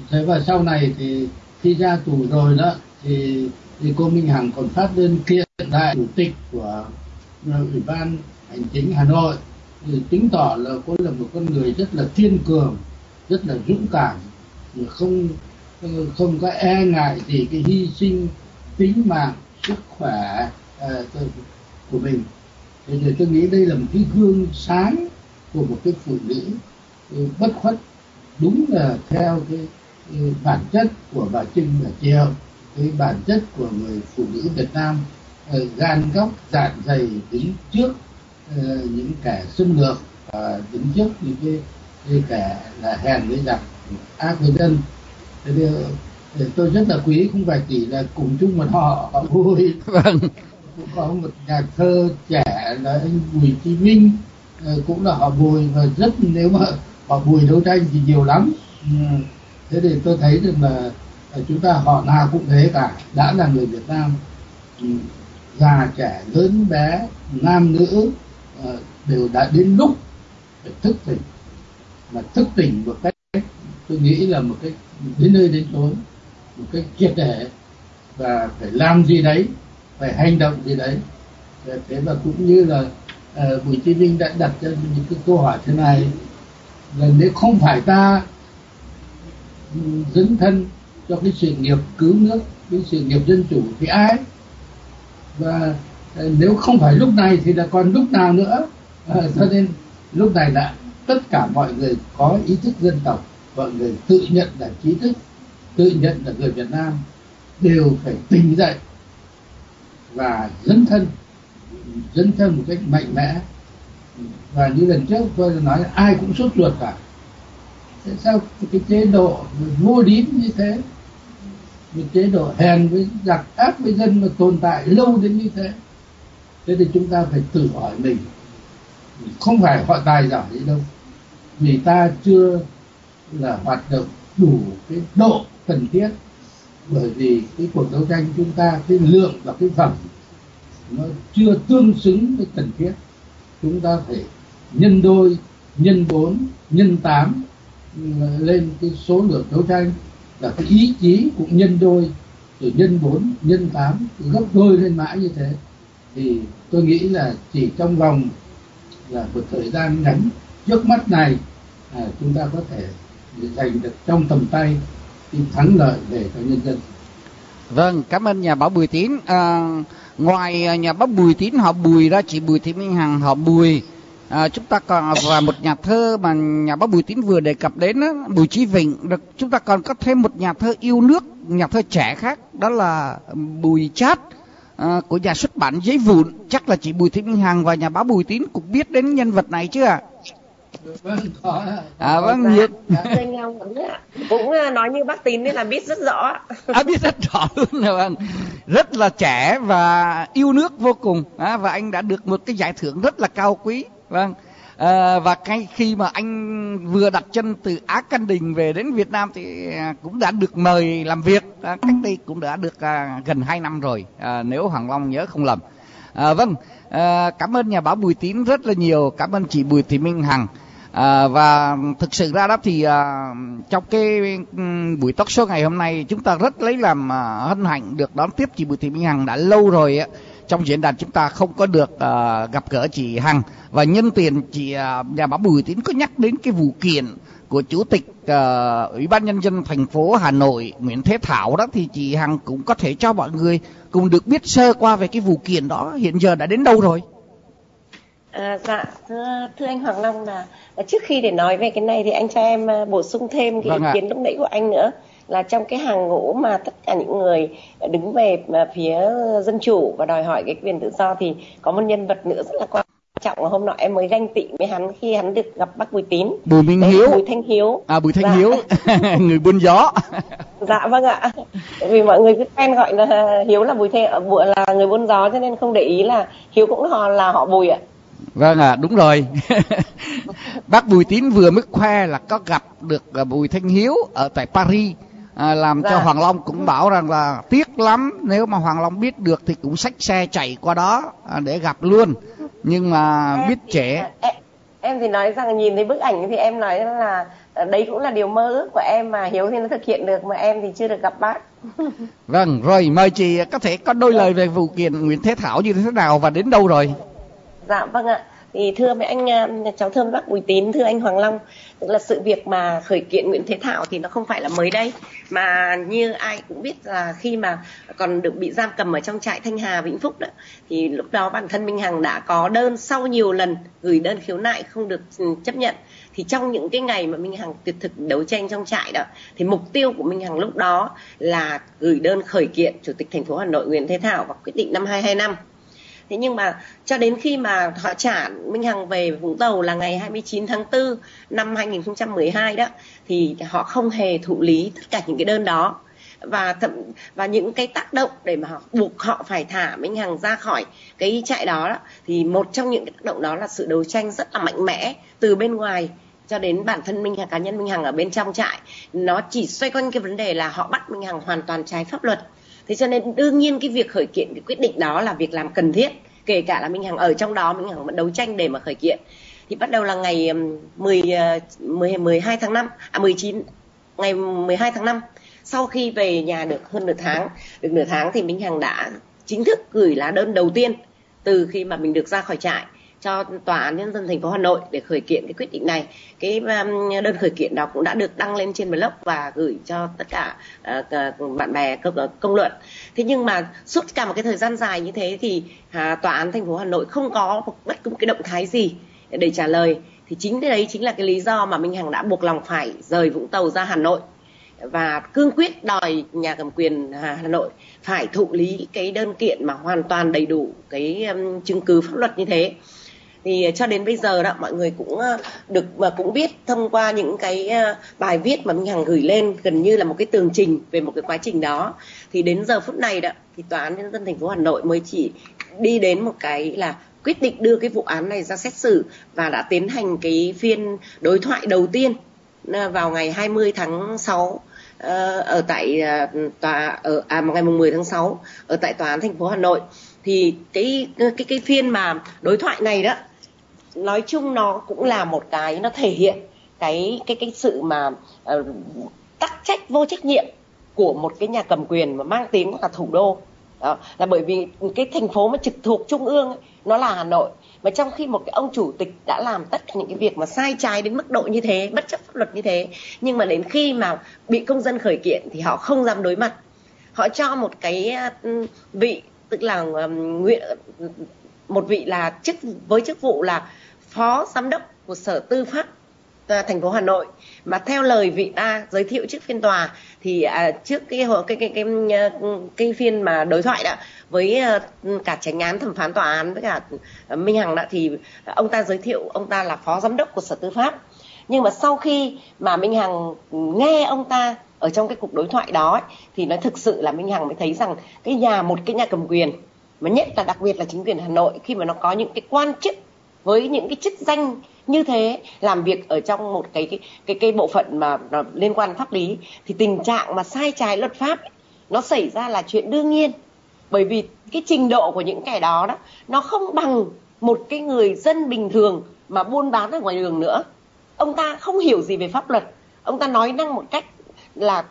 Thế và sau này thì khi ra tù rồi đó thì thì cô Minh Hằng còn phát đơn kiện đại chủ tịch của à, ủy ban hành chính Hà Nội. Thì chứng tỏ là cô là một con người rất là kiên cường rất là dũng cảm không ờ, không có e ngại gì cái hy sinh tính mạng sức khỏe uh, của mình thế thì tôi nghĩ đây là một cái gương sáng của một cái phụ nữ ừ, bất khuất đúng là theo cái, ừ, bản chất của bà Trưng và Triều cái bản chất của người phụ nữ Việt Nam ờ, gan góc dạn dày đứng trước ờ, những kẻ xâm lược và đứng trước những cái cái kẻ là hèn với giặc ác với dân. Thế thì ờ, tôi rất là quý không phải chỉ là cùng chung một họ họ vui. Vâng cũng có một nhà thơ trẻ là anh Bùi Chí Minh ờ, cũng là họ Bùi và rất nếu mà họ Bùi đấu tranh thì nhiều lắm. Ừ, thế thì tôi thấy rằng là ờ, chúng ta họ nào cũng thế cả, đã là người Việt Nam. Ừ, già, trẻ, lớn, bé, nam, nữ ờ, đều đã đến lúc phải thức tỉnh mà thức tỉnh một cách, tôi nghĩ là một cách đến nơi đến chốn, một cách triệt để và phải làm gì đấy phải hành động gì đấy. Thế và cũng như là uh, Bùi Chí Minh đã đặt ra những cái câu hỏi thế này là nếu không phải ta ừ, dấn thân cho cái sự nghiệp cứu nước cái sự nghiệp dân chủ thì ai? Và uh, nếu không phải lúc này thì là còn lúc nào nữa? Uh, cho nên lúc này đã tất cả mọi người có ý thức dân tộc mọi người tự nhận là trí thức tự nhận là người Việt Nam đều phải tỉnh dậy và dấn thân dấn thân một cách mạnh mẽ. Và như lần trước tôi nói là ai cũng sốt ruột cả. Tại sao cái chế độ vô điến như thế? Một chế độ hèn với giặc ác với dân mà tồn tại lâu đến như thế? Thế thì chúng ta phải tự hỏi mình, không phải họ tài giỏi gì đâu. Vì ta chưa là hoạt động đủ cái độ cần thiết bởi vì cái cuộc đấu tranh chúng ta cái lượng và cái phẩm nó chưa tương xứng với cần thiết. Chúng ta phải nhân đôi nhân bốn nhân tám ờ, lên cái số lượng đấu tranh. Và cái ý chí cũng nhân đôi rồi nhân bốn nhân tám gấp đôi lên mãi như thế. Thì tôi nghĩ là chỉ trong vòng là một thời gian ngắn trước mắt này à, chúng ta có thể giành được trong tầm tay tìm thắng lợi về cho nhân dân. Vâng, cảm ơn nhà báo Bùi Tín. À, ngoài à, nhà báo Bùi Tín họ Bùi ra chị Bùi Thị Minh Hằng họ Bùi à, chúng ta còn và một nhà thơ mà nhà báo Bùi Tín vừa đề cập đến đó, Bùi Chí Vịnh được chúng ta còn có thêm một nhà thơ yêu nước nhà thơ trẻ khác đó là Bùi Chát à, của nhà xuất bản giấy vụn chắc là chị Bùi Thị Minh Hằng và nhà báo Bùi Tín cũng biết đến nhân vật này chứ ạ à? Vâng có à vâng dạ, nhiệt anh cũng à, nói như bác tín nên là biết rất rõ. À, biết rất rõ luôn là vâng rất là trẻ và yêu nước vô cùng. À, và anh đã được một cái giải thưởng rất là cao quý. Vâng. À, và cái khi mà anh vừa đặt chân từ Á Căn Đình về đến Việt Nam thì à, cũng đã được mời làm việc. À, cách đây cũng đã được à, gần 2 năm rồi. À, nếu Hoàng Long nhớ không lầm. À, vâng. À, cảm ơn nhà báo Bùi Tín rất là nhiều. Cảm ơn chị Bùi Thị Minh Hằng À, và thực sự ra đó thì à, trong cái ừ, buổi talk show ngày hôm nay chúng ta rất lấy làm à, hân hạnh được đón tiếp chị Bùi Thị Minh Hằng đã lâu rồi á. Trong diễn đàn chúng ta không có được à, gặp gỡ chị Hằng. Và nhân tiền chị à, nhà báo Bùi Tín có nhắc đến cái vụ kiện của chủ tịch à, ủy ban nhân dân thành phố Hà Nội Nguyễn Thế Thảo đó thì chị Hằng cũng có thể cho mọi người cùng được biết sơ qua về cái vụ kiện đó. Hiện giờ đã đến đâu rồi? À, dạ thưa thưa anh Hoàng Long là, là trước khi để nói về cái này thì anh cho em à, bổ sung thêm cái Vâng ý kiến lúc nãy của anh nữa là trong cái hàng ngũ mà tất cả những người đứng về mà phía dân chủ và đòi hỏi cái quyền tự do thì có một nhân vật nữa rất là quan trọng mà hôm nọ em mới ganh tị với hắn khi hắn được gặp bác Bùi Tín. Bùi Minh Đấy, Hiếu. Bùi Thanh Hiếu. À Bùi Thanh Dạ. Hiếu [LAUGHS] người buôn gió. Dạ vâng ạ. Vì mọi người cứ quen gọi là Hiếu là Bùi Thanh Bùi là người buôn gió cho nên không để ý là Hiếu cũng họ là họ Bùi ạ Vâng à, đúng rồi. [LAUGHS] Bác Bùi Tín vừa mới khoe là có gặp được à, Bùi Thanh Hiếu ở tại Paris. À, làm cho Dạ. Hoàng Long cũng bảo rằng là tiếc lắm nếu mà Hoàng Long biết được thì cũng xách xe chạy qua đó à, để gặp luôn. Nhưng mà Em biết trễ. em, em thì nói rằng nhìn thấy bức ảnh thì em nói là ờ, đấy cũng là điều mơ ước của em mà Hiếu thì nó thực hiện được mà em thì chưa được gặp bác Vâng, rồi mời chị có thể có đôi lời về vụ kiện Nguyễn Thế Thảo như thế nào và đến đâu rồi? Dạ vâng ạ. Thì thưa mấy anh à, cháu thưa bác Bùi Tín, thưa anh Hoàng Long. Tức là sự việc mà khởi kiện Nguyễn Thế Thảo thì nó không phải là mới đây. Mà như ai cũng biết là khi mà còn được bị giam cầm ở trong trại Thanh Hà, Vĩnh Phúc đó, thì lúc đó bản thân Minh Hằng đã có đơn sau nhiều lần gửi đơn khiếu nại không được ừ, chấp nhận. Thì trong những cái ngày mà Minh Hằng tuyệt thực đấu tranh trong trại đó, thì mục tiêu của Minh Hằng lúc đó là gửi đơn khởi kiện chủ tịch thành phố Hà Nội Nguyễn Thế Thảo và quyết định năm 225 Thế nhưng mà cho đến khi mà họ trả Minh Hằng về Vũng Tàu là ngày 29 tháng 4 năm 2012 đó thì họ không hề thụ lý tất cả những cái đơn đó. Và thậm và những cái tác động để mà họ buộc họ phải thả Minh Hằng ra khỏi cái trại đó, đó thì một trong những cái tác động đó là sự đấu tranh rất là mạnh mẽ từ bên ngoài cho đến bản thân Minh Hằng cá nhân Minh Hằng ở bên trong trại. Nó chỉ xoay quanh cái vấn đề là họ bắt Minh Hằng hoàn toàn trái pháp luật thế cho nên đương nhiên cái việc khởi kiện cái quyết định đó là việc làm cần thiết, kể cả là Minh Hằng ở trong đó, Minh Hằng vẫn đấu tranh để mà khởi kiện. Thì bắt đầu là ngày 10 10 12 tháng 5 à 19 ngày 12 tháng 5 sau khi về nhà được hơn nửa tháng, được nửa tháng thì Minh Hằng đã chính thức gửi lá đơn đầu tiên từ khi mà mình được ra khỏi trại cho tòa án nhân dân thành phố Hà Nội để khởi kiện cái quyết định này. Cái um, đơn khởi kiện đó cũng đã được đăng lên trên blog và gửi cho tất cả ờ, bạn bè công, ờ, công luận. Thế nhưng mà suốt cả một cái thời gian dài như thế thì à, tòa án thành phố Hà Nội không có bất cứ một cái động thái gì để trả lời. Thì chính đấy chính là cái lý do mà Minh Hằng đã buộc lòng phải rời Vũng Tàu ra Hà Nội và cương quyết đòi nhà cầm quyền Hà Hà Nội phải thụ lý cái đơn kiện mà hoàn toàn đầy đủ cái um, chứng cứ pháp luật như thế thì cho đến bây giờ đó, mọi người cũng ờ, được và cũng biết thông qua những cái ờ, bài viết mà Minh Hằng gửi lên gần như là một cái tường trình về một cái quá trình đó. Thì đến giờ phút này đó, thì tòa án nhân dân thành phố Hà Nội mới chỉ đi đến một cái là quyết định đưa cái vụ án này ra xét xử và đã tiến hành cái phiên đối thoại đầu tiên ờ, vào ngày 20 tháng 6 ở tại tòa, ở à ngày mùng 10 tháng 6 ở tại tòa án thành phố Hà Nội. Thì cái cái cái phiên mà đối thoại này đó nói chung nó cũng là một cái nó thể hiện cái cái cái sự mà uh, tắc trách vô trách nhiệm của một cái nhà cầm quyền mà mang tiếng là thủ đô. Đó là bởi vì cái thành phố mà trực thuộc trung ương ấy, nó là Hà Nội. Mà trong khi một cái ông chủ tịch đã làm tất cả những cái việc mà sai trái đến mức độ như thế bất chấp pháp luật như thế nhưng mà đến khi mà bị công dân khởi kiện thì họ không dám đối mặt. Họ cho một cái ờ, vị tức là nguyện một vị là chức với chức vụ là phó giám đốc của sở tư pháp à, thành phố Hà Nội. Mà theo lời vị ta giới thiệu trước phiên tòa thì à, trước cái cái cái cái cái, cái phiên mà đối thoại đó với à, cả tránh án thẩm phán tòa án với cả Minh Hằng đó thì ông ta giới thiệu ông ta là phó giám đốc của Sở Tư pháp. Nhưng mà sau khi mà Minh Hằng nghe ông ta ở trong cái cuộc đối thoại đó ấy, thì nó thực sự là Minh Hằng mới thấy rằng cái nhà một cái nhà cầm quyền mà nhất là đặc biệt là chính quyền Hà Nội khi mà nó có những cái quan chức với những cái chức danh như thế làm việc ở trong một cái cái cái, cái bộ phận mà nó liên quan pháp lý thì tình trạng mà sai trái luật pháp ấy, nó xảy ra là chuyện đương nhiên. Bởi vì cái trình độ của những kẻ đó đó nó không bằng một cái người dân bình thường mà buôn bán ở ngoài đường nữa. Ông ta không hiểu gì về pháp luật. Ông ta nói năng một cách là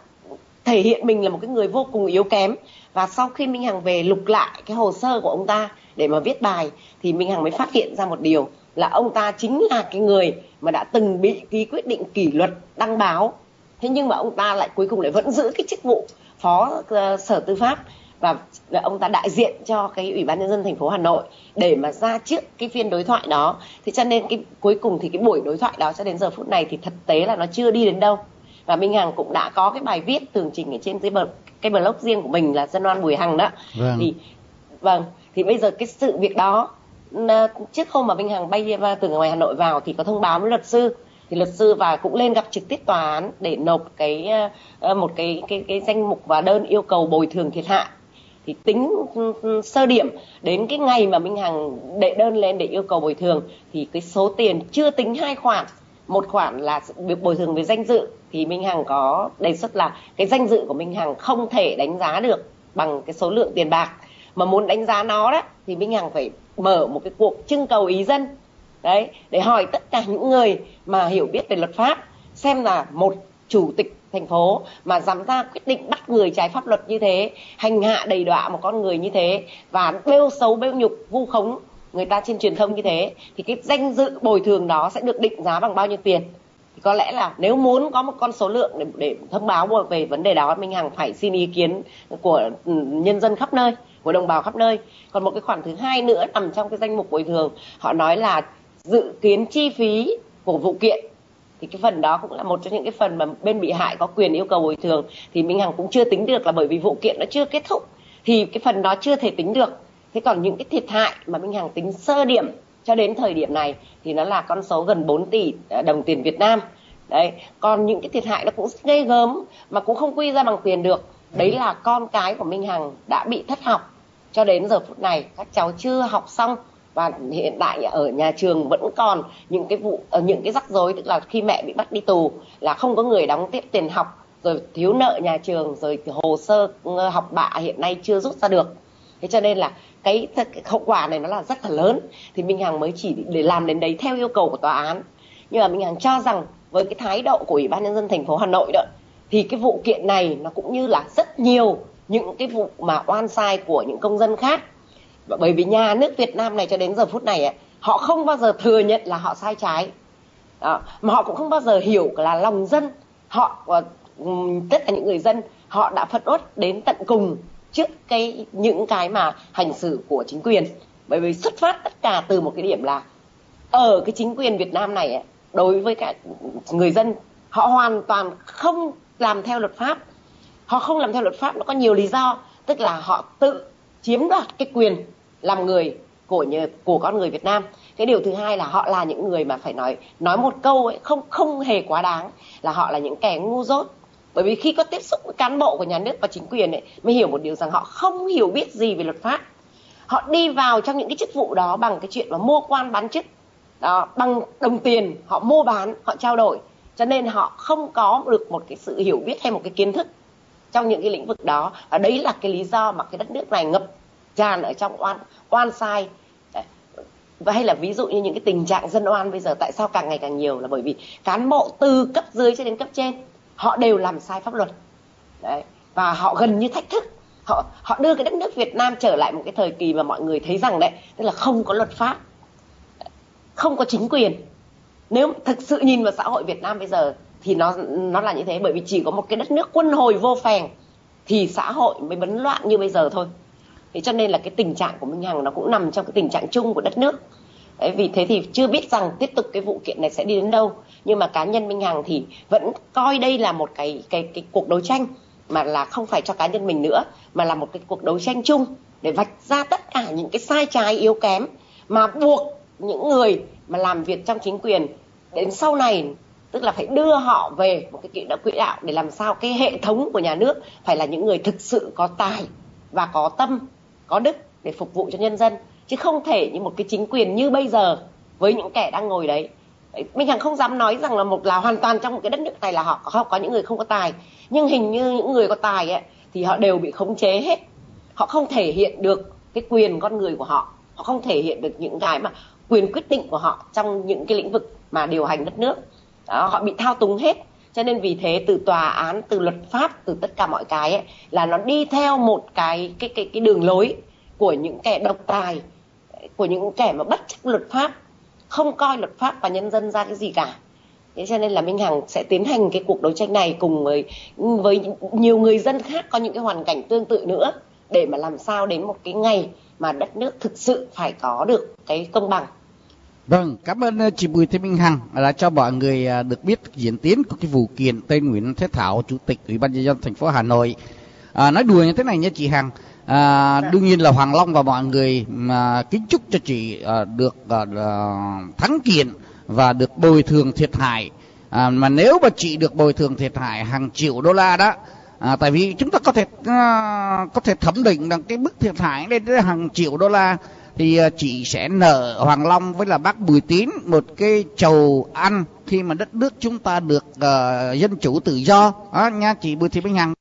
thể hiện mình là một cái người vô cùng yếu kém và sau khi minh hằng về lục lại cái hồ sơ của ông ta để mà viết bài thì minh hằng mới phát hiện ra một điều là ông ta chính là cái người mà đã từng bị ký quyết định kỷ luật đăng báo. Thế nhưng mà ông ta lại cuối cùng lại vẫn giữ cái chức vụ phó uh, sở tư pháp và ông ta đại diện cho cái ủy ban nhân dân thành phố Hà Nội để mà ra trước cái phiên đối thoại đó. Thì cho nên cái cuối cùng thì cái buổi đối thoại đó cho đến giờ phút này thì thực tế là nó chưa đi đến đâu. Và Minh Hằng cũng đã có cái bài viết tường trình ở trên cái bờ cái blog riêng của mình là dân oan Bùi Hằng đó. Vâng. thì vâng thì bây giờ cái sự việc đó trước hôm mà Minh Hằng bay từ ngoài Hà Nội vào thì có thông báo với luật sư. Thì luật sư và cũng lên gặp trực tiếp tòa án để nộp cái một cái cái cái danh mục và đơn yêu cầu bồi thường thiệt hại. Thì tính sơ điểm đến cái ngày mà Minh Hằng đệ đơn lên để yêu cầu bồi thường thì cái số tiền chưa tính hai khoản. Một khoản là việc bồi thường về danh dự thì Minh Hằng có đề xuất là cái danh dự của Minh Hằng không thể đánh giá được bằng cái số lượng tiền bạc. Mà muốn đánh giá nó đó, thì Minh Hằng phải mở một cái cuộc trưng cầu ý dân, đấy, để hỏi tất cả những người mà hiểu biết về luật pháp xem là một chủ tịch thành phố mà dám ra quyết định bắt người trái pháp luật như thế, hành hạ đầy đọa một con người như thế và bêu xấu, bêu nhục, vu khống người ta trên truyền thông như thế, thì cái danh dự bồi thường đó sẽ được định giá bằng bao nhiêu tiền? Thì có lẽ là nếu muốn có một con số lượng để, để thông báo về vấn đề đó Minh Hằng phải xin ý kiến của ừ, nhân dân khắp nơi của đồng bào khắp nơi. Còn một cái khoản thứ hai nữa nằm trong cái danh mục bồi thường họ nói là dự kiến chi phí của vụ kiện. Thì cái phần đó cũng là một trong những cái phần mà bên bị hại có quyền yêu cầu bồi thường. Thì Minh Hằng cũng chưa tính được là bởi vì vụ kiện nó chưa kết thúc. Thì cái phần đó chưa thể tính được. Thế còn những cái thiệt hại mà Minh Hằng tính sơ điểm cho đến thời điểm này thì nó là con số gần 4 tỷ à, đồng tiền Việt Nam. Đấy, còn những cái thiệt hại nó cũng ghê gớm mà cũng không quy ra bằng tiền được. Đấy là con cái của Minh Hằng đã bị thất học. Cho đến giờ phút này, các cháu chưa học xong và hiện tại ở nhà trường vẫn còn những cái vụ ờ, những cái rắc rối, tức là khi mẹ bị bắt đi tù là không có người đóng tiếp tiền học, rồi thiếu nợ nhà trường, rồi hồ sơ ờ, học bạ hiện nay chưa rút ra được. Thế cho nên là cái, cái hậu quả này nó là rất là lớn. Thì minh hằng mới chỉ để làm đến đấy theo yêu cầu của tòa án. Nhưng mà minh hằng cho rằng với cái thái độ của ủy ban nhân dân thành phố hà nội đó thì cái vụ kiện này nó cũng như là rất nhiều những cái vụ mà oan sai của những công dân khác. Bởi vì nhà nước Việt Nam này cho đến giờ phút này ấy, họ không bao giờ thừa nhận là họ sai trái. Đó. mà họ cũng không bao giờ hiểu là lòng dân họ ờ, tất cả những người dân họ đã phật uất đến tận cùng trước cái những cái mà hành xử của chính quyền. Bởi vì xuất phát tất cả từ một cái điểm là ở cái chính quyền Việt Nam này đối với cả người dân họ hoàn toàn không làm theo luật pháp. Họ không làm theo luật pháp nó có nhiều lý do. Tức là họ tự chiếm đoạt cái quyền làm người của nhờ, của con người Việt Nam. Cái điều thứ hai là họ là những người mà phải nói nói một câu ấy không không hề quá đáng. Là họ là những kẻ ngu dốt bởi vì khi có tiếp xúc với cán bộ của nhà nước và chính quyền ấy mới hiểu một điều rằng họ không hiểu biết gì về luật pháp. Họ đi vào trong những cái chức vụ đó bằng cái chuyện mà mua quan bán chức. Đó, bằng đồng tiền họ mua bán họ trao đổi. Cho nên họ không có được một cái sự hiểu biết hay một cái kiến thức trong những cái lĩnh vực đó. Và đấy là cái lý do mà cái đất nước này ngập tràn ở trong oan oan sai. Và hay là ví dụ như những cái tình trạng dân oan bây giờ tại sao càng ngày càng nhiều là bởi vì cán bộ từ cấp dưới cho đến cấp trên họ đều làm sai pháp luật. Đấy. Và họ gần như thách thức. Họ họ đưa cái đất nước Việt Nam trở lại một cái thời kỳ mà mọi người thấy rằng đấy, tức là không có luật pháp. Không có chính quyền. Nếu thực sự nhìn vào xã hội Việt Nam bây giờ thì nó nó là như thế, bởi vì chỉ có một cái đất nước quân hồi vô phèn thì xã hội mới bấn loạn như bây giờ thôi. Thế cho nên là cái tình trạng của minh hằng nó cũng nằm trong cái tình trạng chung của đất nước. Đấy, vì thế thì chưa biết rằng tiếp tục cái vụ kiện này sẽ đi đến đâu. Nhưng mà cá nhân Minh Hằng thì vẫn coi đây là một cái cái cái cuộc đấu tranh mà là không phải cho cá nhân mình nữa mà là một cái cuộc đấu tranh chung để vạch ra tất cả những cái sai trái yếu kém mà buộc những người mà làm việc trong chính quyền đến sau này tức là phải đưa họ về một cái quỹ đạo quỹ đạo để làm sao cái hệ thống của nhà nước phải là những người thực sự có tài và có tâm có đức để phục vụ cho nhân dân chứ không thể như một cái chính quyền như bây giờ với những kẻ đang ngồi đấy. Mình hằng không dám nói rằng là một là hoàn toàn trong một cái đất nước này là họ có có những người không có tài. Nhưng hình như những người có tài ấy thì họ đều bị khống chế hết. Họ không thể hiện được cái quyền con người của họ. Họ không thể hiện được những cái mà quyền quyết định của họ trong những cái lĩnh vực mà điều hành đất nước. Đó, họ bị thao túng hết. Cho nên vì thế từ tòa án từ luật pháp từ tất cả mọi cái ấy, là nó đi theo một cái cái cái cái đường lối của những kẻ độc tài của những kẻ mà bất chấp luật pháp không coi luật pháp và nhân dân ra cái gì cả. Thế cho nên là minh hằng sẽ tiến hành cái cuộc đấu tranh này cùng với với nhiều người dân khác có những cái hoàn cảnh tương tự nữa để mà làm sao đến một cái ngày mà đất nước thực sự phải có được cái công bằng. Vâng, cảm ơn ờ, chị Bùi Thị Minh Hằng đã cho mọi người ờ, được biết diễn tiến của cái vụ kiện tên Nguyễn Thế Thảo, Chủ tịch Ủy ban nhân dân thành phố Hà Nội. À, nói đùa như thế này nha chị Hằng, à, đương nhiên là Hoàng Long và mọi người mà kính chúc cho chị à, được à, à, thắng kiện và được bồi thường thiệt hại. À, mà nếu mà chị được bồi thường thiệt hại hàng triệu đô la đó, à, tại vì chúng ta có thể à, có thể thẩm định rằng cái mức thiệt hại lên đến hàng triệu đô la thì à, chị sẽ nợ Hoàng Long với là bác Bùi Tín một cái chầu ăn khi mà đất nước chúng ta được uh, dân chủ tự do à, nha chị Bùi Thị Minh Hằng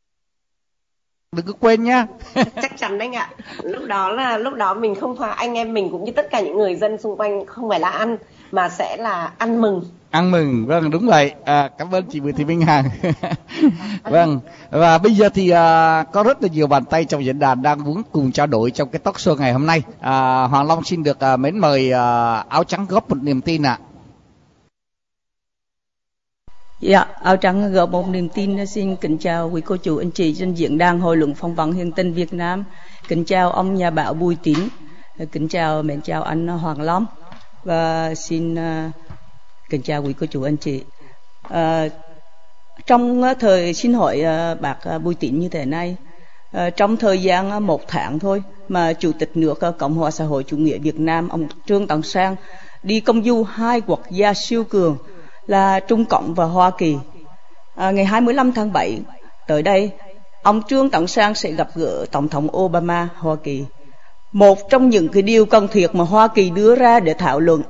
đừng có quên nhá. [LAUGHS] Chắc chắn đấy ạ. Lúc đó là lúc đó mình không phải anh em mình cũng như tất cả những người dân xung quanh không phải là ăn mà sẽ là ăn mừng. Ăn mừng vâng đúng vậy. À, cảm ơn chị Bùi Thị Minh Hằng. [LAUGHS] Vâng và bây giờ thì à, có rất là nhiều bàn tay trong diễn đàn đang muốn cùng trao đổi trong cái talk show ngày hôm nay. À, Hoàng Long xin được à, mến mời à, áo trắng góp một niềm tin ạ. à. Dạ, áo trắng gỡ một niềm tin xin kính chào quý cô chú anh chị trên diễn đàn hội luận phong vấn hiện tinh Việt Nam. Kính chào ông nhà báo Bùi Tín, kính chào mến chào anh Hoàng Long và xin à, kính chào quý cô chú anh chị. À, trong thời xin hỏi bạc bác à, Bùi Tín như thế này, trong thời gian một tháng thôi mà Chủ tịch nước Cộng hòa xã hội chủ nghĩa Việt Nam ông Trương Tấn Sang đi công du hai quốc gia siêu cường là Trung Cộng và Hoa Kỳ. À, ngày 25 tháng 7 tới đây, ông Trương Tấn Sang sẽ gặp gỡ Tổng thống Obama Hoa Kỳ. Một trong những cái điều cần thiết mà Hoa Kỳ đưa ra để thảo luận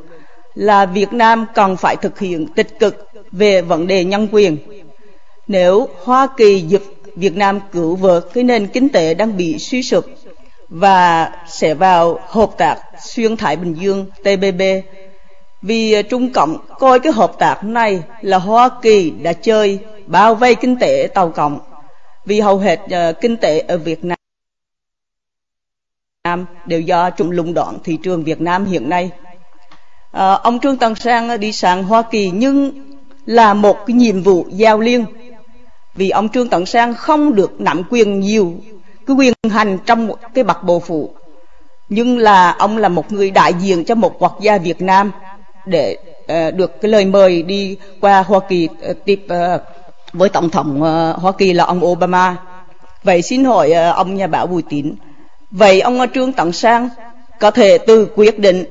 là Việt Nam cần phải thực hiện tích cực về vấn đề nhân quyền. Nếu Hoa Kỳ giúp Việt Nam cứu vớt cái nền kinh tế đang bị suy sụp và sẽ vào hợp tác xuyên Thái Bình Dương TPP vì ờ, Trung Cộng coi cái hợp tác này là Hoa Kỳ đã chơi bao vây kinh tế Tàu Cộng. Vì hầu hết uh, kinh tế ở Việt Nam đều do Trung lũng đoạn thị trường Việt Nam hiện nay. Uh, ông Trương tần Sang đi sang Hoa Kỳ nhưng là một cái nhiệm vụ giao liên. Vì ông Trương tần Sang không được nắm quyền nhiều cái quyền hành trong một cái bậc bộ phụ nhưng là ông là một người đại diện cho một quốc gia Việt Nam để uh, được cái lời mời đi qua Hoa Kỳ uh, tiếp uh, với tổng thống uh, Hoa Kỳ là ông Obama. Vậy xin hỏi uh, ông nhà báo Bùi Tín, vậy ông Trương Tấn Sang có thể từ quyết định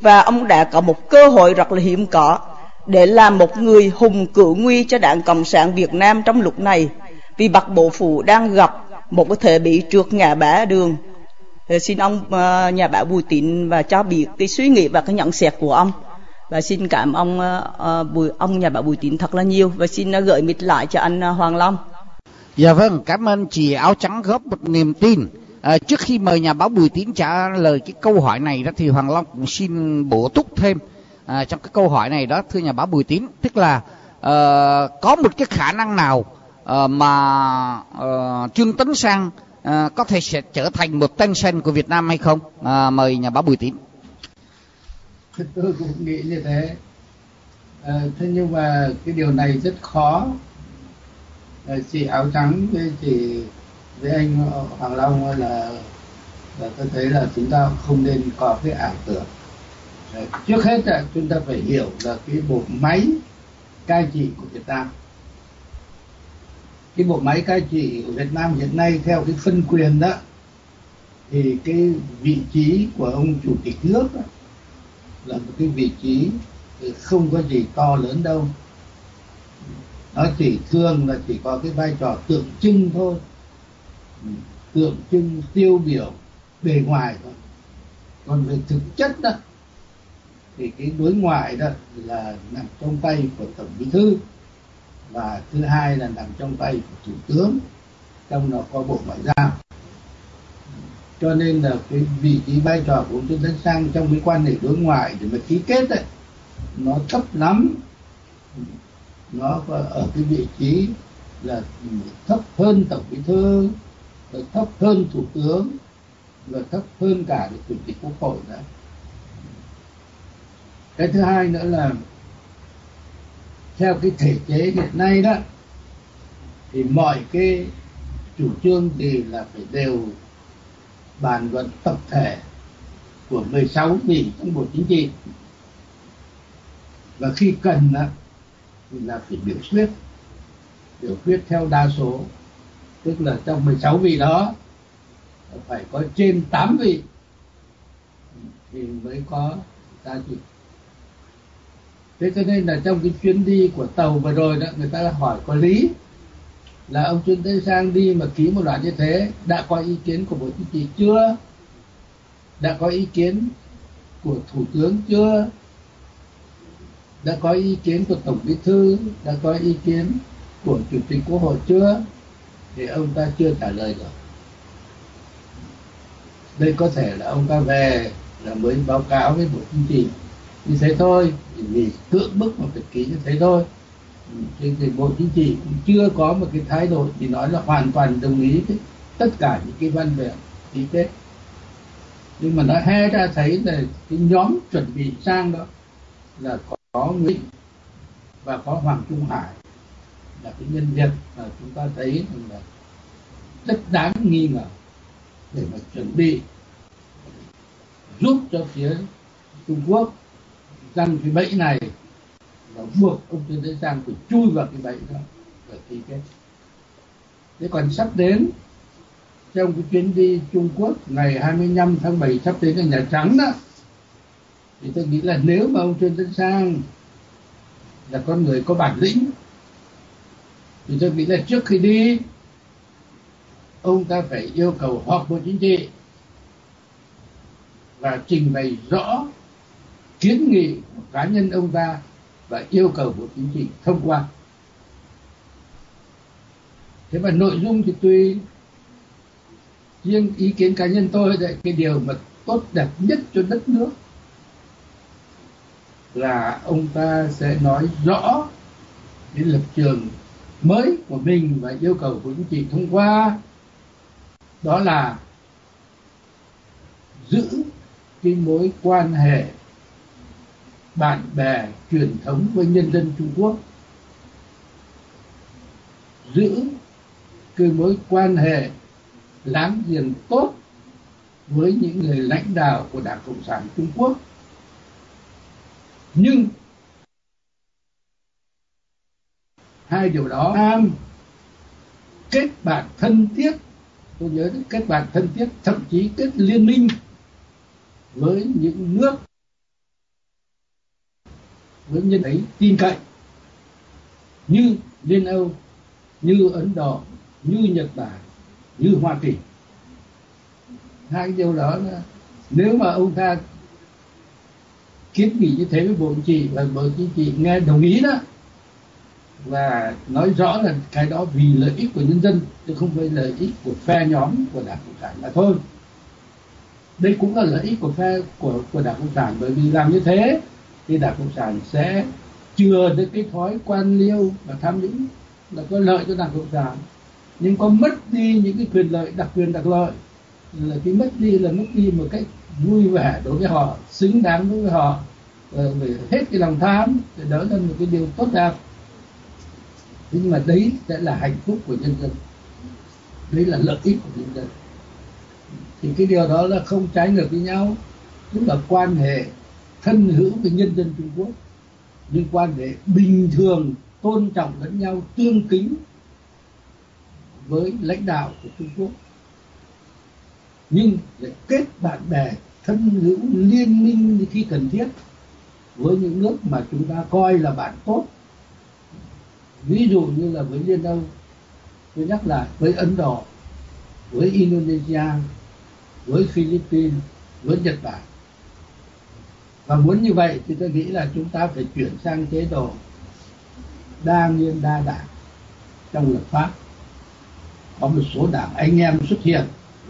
và ông đã có một cơ hội rất là hiếm có để làm một người hùng cử nguy cho đảng Cộng sản Việt Nam trong lúc này vì bậc bộ phủ đang gặp một cái thể bị trượt ngã bá đường. Xin ông uh, nhà báo Bùi Tín và cho biết cái suy nghĩ và cái nhận xét của ông và xin cảm ông uh, bùi ông nhà báo bùi tín thật là nhiều và xin uh, gửi mít lại cho anh uh, hoàng long. Dạ vâng cảm ơn chị áo trắng góp một niềm tin. À, trước khi mời nhà báo bùi tín trả lời cái câu hỏi này đó thì hoàng long cũng xin bổ túc thêm à, trong cái câu hỏi này đó thưa nhà báo bùi tín tức là uh, có một cái khả năng nào uh, mà uh, trương tấn sang uh, có thể sẽ trở thành một tân sen của việt nam hay không? À, mời nhà báo bùi tín. [LAUGHS] tôi cũng nghĩ như thế. À, thế nhưng mà cái điều này rất khó. À, chị áo trắng với chị với anh hoàng long là là tôi thấy là chúng ta không nên có cái ảo tưởng. Ờ, trước hết là chúng ta phải hiểu là cái bộ máy cai trị của Việt Nam. Cái bộ máy cai trị của Việt Nam hiện nay theo cái phân quyền đó thì cái vị trí của ông chủ tịch nước đó, là một cái vị trí ừ, không có gì to lớn đâu. Nó chỉ thường là chỉ có cái vai trò tượng trưng thôi. Ừ, tượng trưng, tiêu biểu, bề ngoài thôi. Còn về thực chất đó, thì cái đối ngoại đó là nằm trong tay của tổng bí thư và thứ hai là nằm trong tay của thủ tướng, trong đó có bộ ngoại giao cho nên là cái vị trí vai trò của ông Trương Tấn Sang trong cái quan hệ đối ngoại để mà ký kết ấy, nó thấp lắm. Nó ở cái vị trí là thấp hơn tổng bí thư thấp hơn thủ tướng, và thấp hơn cả chủ tịch quốc hội nữa. Cái thứ hai nữa là theo cái thể chế hiện nay đó, thì mọi cái chủ trương thì là phải đều bàn luận tập thể của 16 vị trong bộ chính trị. Và khi cần thì là phải biểu quyết biểu quyết theo đa số. Tức là trong 16 vị đó, phải có trên 8 vị thì mới có giá trị. Thế cho nên là trong cái chuyến đi của tàu vừa rồi đó, người ta hỏi có lý là ông Trương Tấn Sang đi mà ký một loạt như thế, đã có ý kiến của Bộ Chính trị chưa? Đã có ý kiến của Thủ tướng chưa? Đã có ý kiến của Tổng Bí Thư? Đã có ý kiến của Chủ tịch Quốc hội chưa? Thì ông ta chưa trả lời được. Đây có thể là ông ta về là mới báo cáo với Bộ Chính trị. Như thế thôi, vì cưỡng bức mà phải ký như thế thôi trên thì bộ chính trị cũng chưa có một cái thái độ thì nói là hoàn toàn đồng ý với tất cả những cái văn bản ký kết. Nhưng mà nó he ra thấy là cái nhóm chuẩn bị sang đó là có, có Nguyễn và có Hoàng Trung Hải. Là cái nhân vật mà chúng ta thấy là rất đáng nghi ngờ để mà chuẩn bị giúp cho phía Trung Quốc rằng cái bẫy này và buộc ông Trương thế Sang phải chui vào cái bẫy đó và ký kết. Thế còn sắp đến, trong cái chuyến đi Trung Quốc ngày 25 tháng 7 sắp đến ở Nhà Trắng đó, thì tôi nghĩ là nếu mà ông Trương Tấn Sang là con người có bản lĩnh, thì tôi nghĩ là trước khi đi, ông ta phải yêu cầu họp bộ chính trị và trình bày rõ kiến nghị của cá nhân ông ta và yêu cầu bộ chính trị thông qua. Thế mà nội dung thì tuy riêng ý kiến cá nhân tôi đấy, cái điều mà tốt đẹp nhất cho đất nước là ông ta sẽ nói rõ cái lập trường mới của mình và yêu cầu của chính trị thông qua. Đó là giữ cái mối quan hệ bạn bè truyền thống với nhân dân Trung Quốc, giữ cái mối quan hệ láng giềng tốt với những người lãnh đạo của Đảng Cộng sản Trung Quốc. Nhưng hai điều đó am kết bạn thân thiết, tôi nhớ đến kết bạn thân thiết, thậm chí kết liên minh với những nước với nhân ấy tin cậy. Như liên âu, như ấn độ, như nhật bản, như hoa kỳ. Hai cái điều đó là nếu mà ông ta kiến nghị như thế với bộ chính trị và bộ chính trị nghe đồng ý đó, và nói rõ là cái đó vì lợi ích của nhân dân chứ không phải lợi ích của phe nhóm của đảng cộng sản mà thôi. Đây cũng là lợi ích của phe, của của đảng cộng sản bởi vì làm như thế thì đảng cộng sản sẽ chừa được cái thói quan liêu và tham nhũng là có lợi cho đảng cộng sản. Nhưng có mất đi những cái quyền lợi, đặc quyền, đặc lợi, là cái mất đi là mất đi một cách vui vẻ đối với họ, xứng đáng đối với họ để hết cái lòng tham để đỡ lên một cái điều tốt đẹp. Nhưng mà đấy sẽ là hạnh phúc của nhân dân. Đấy là lợi ích của nhân dân. Thì cái điều đó là không trái ngược với nhau, tức là quan hệ thân hữu với nhân dân Trung Quốc, liên quan để bình thường, tôn trọng lẫn nhau, tương kính với lãnh đạo của Trung Quốc. Nhưng để kết bạn bè, thân hữu, liên minh khi cần thiết với những nước mà chúng ta coi là bạn tốt. Ví dụ như là với liên âu, tôi nhắc lại, với ấn độ, với indonesia, với philippines, với nhật bản và muốn như vậy thì tôi nghĩ là chúng ta phải chuyển sang chế độ đa nguyên đa đảng trong luật pháp. Có một số đảng anh em xuất hiện,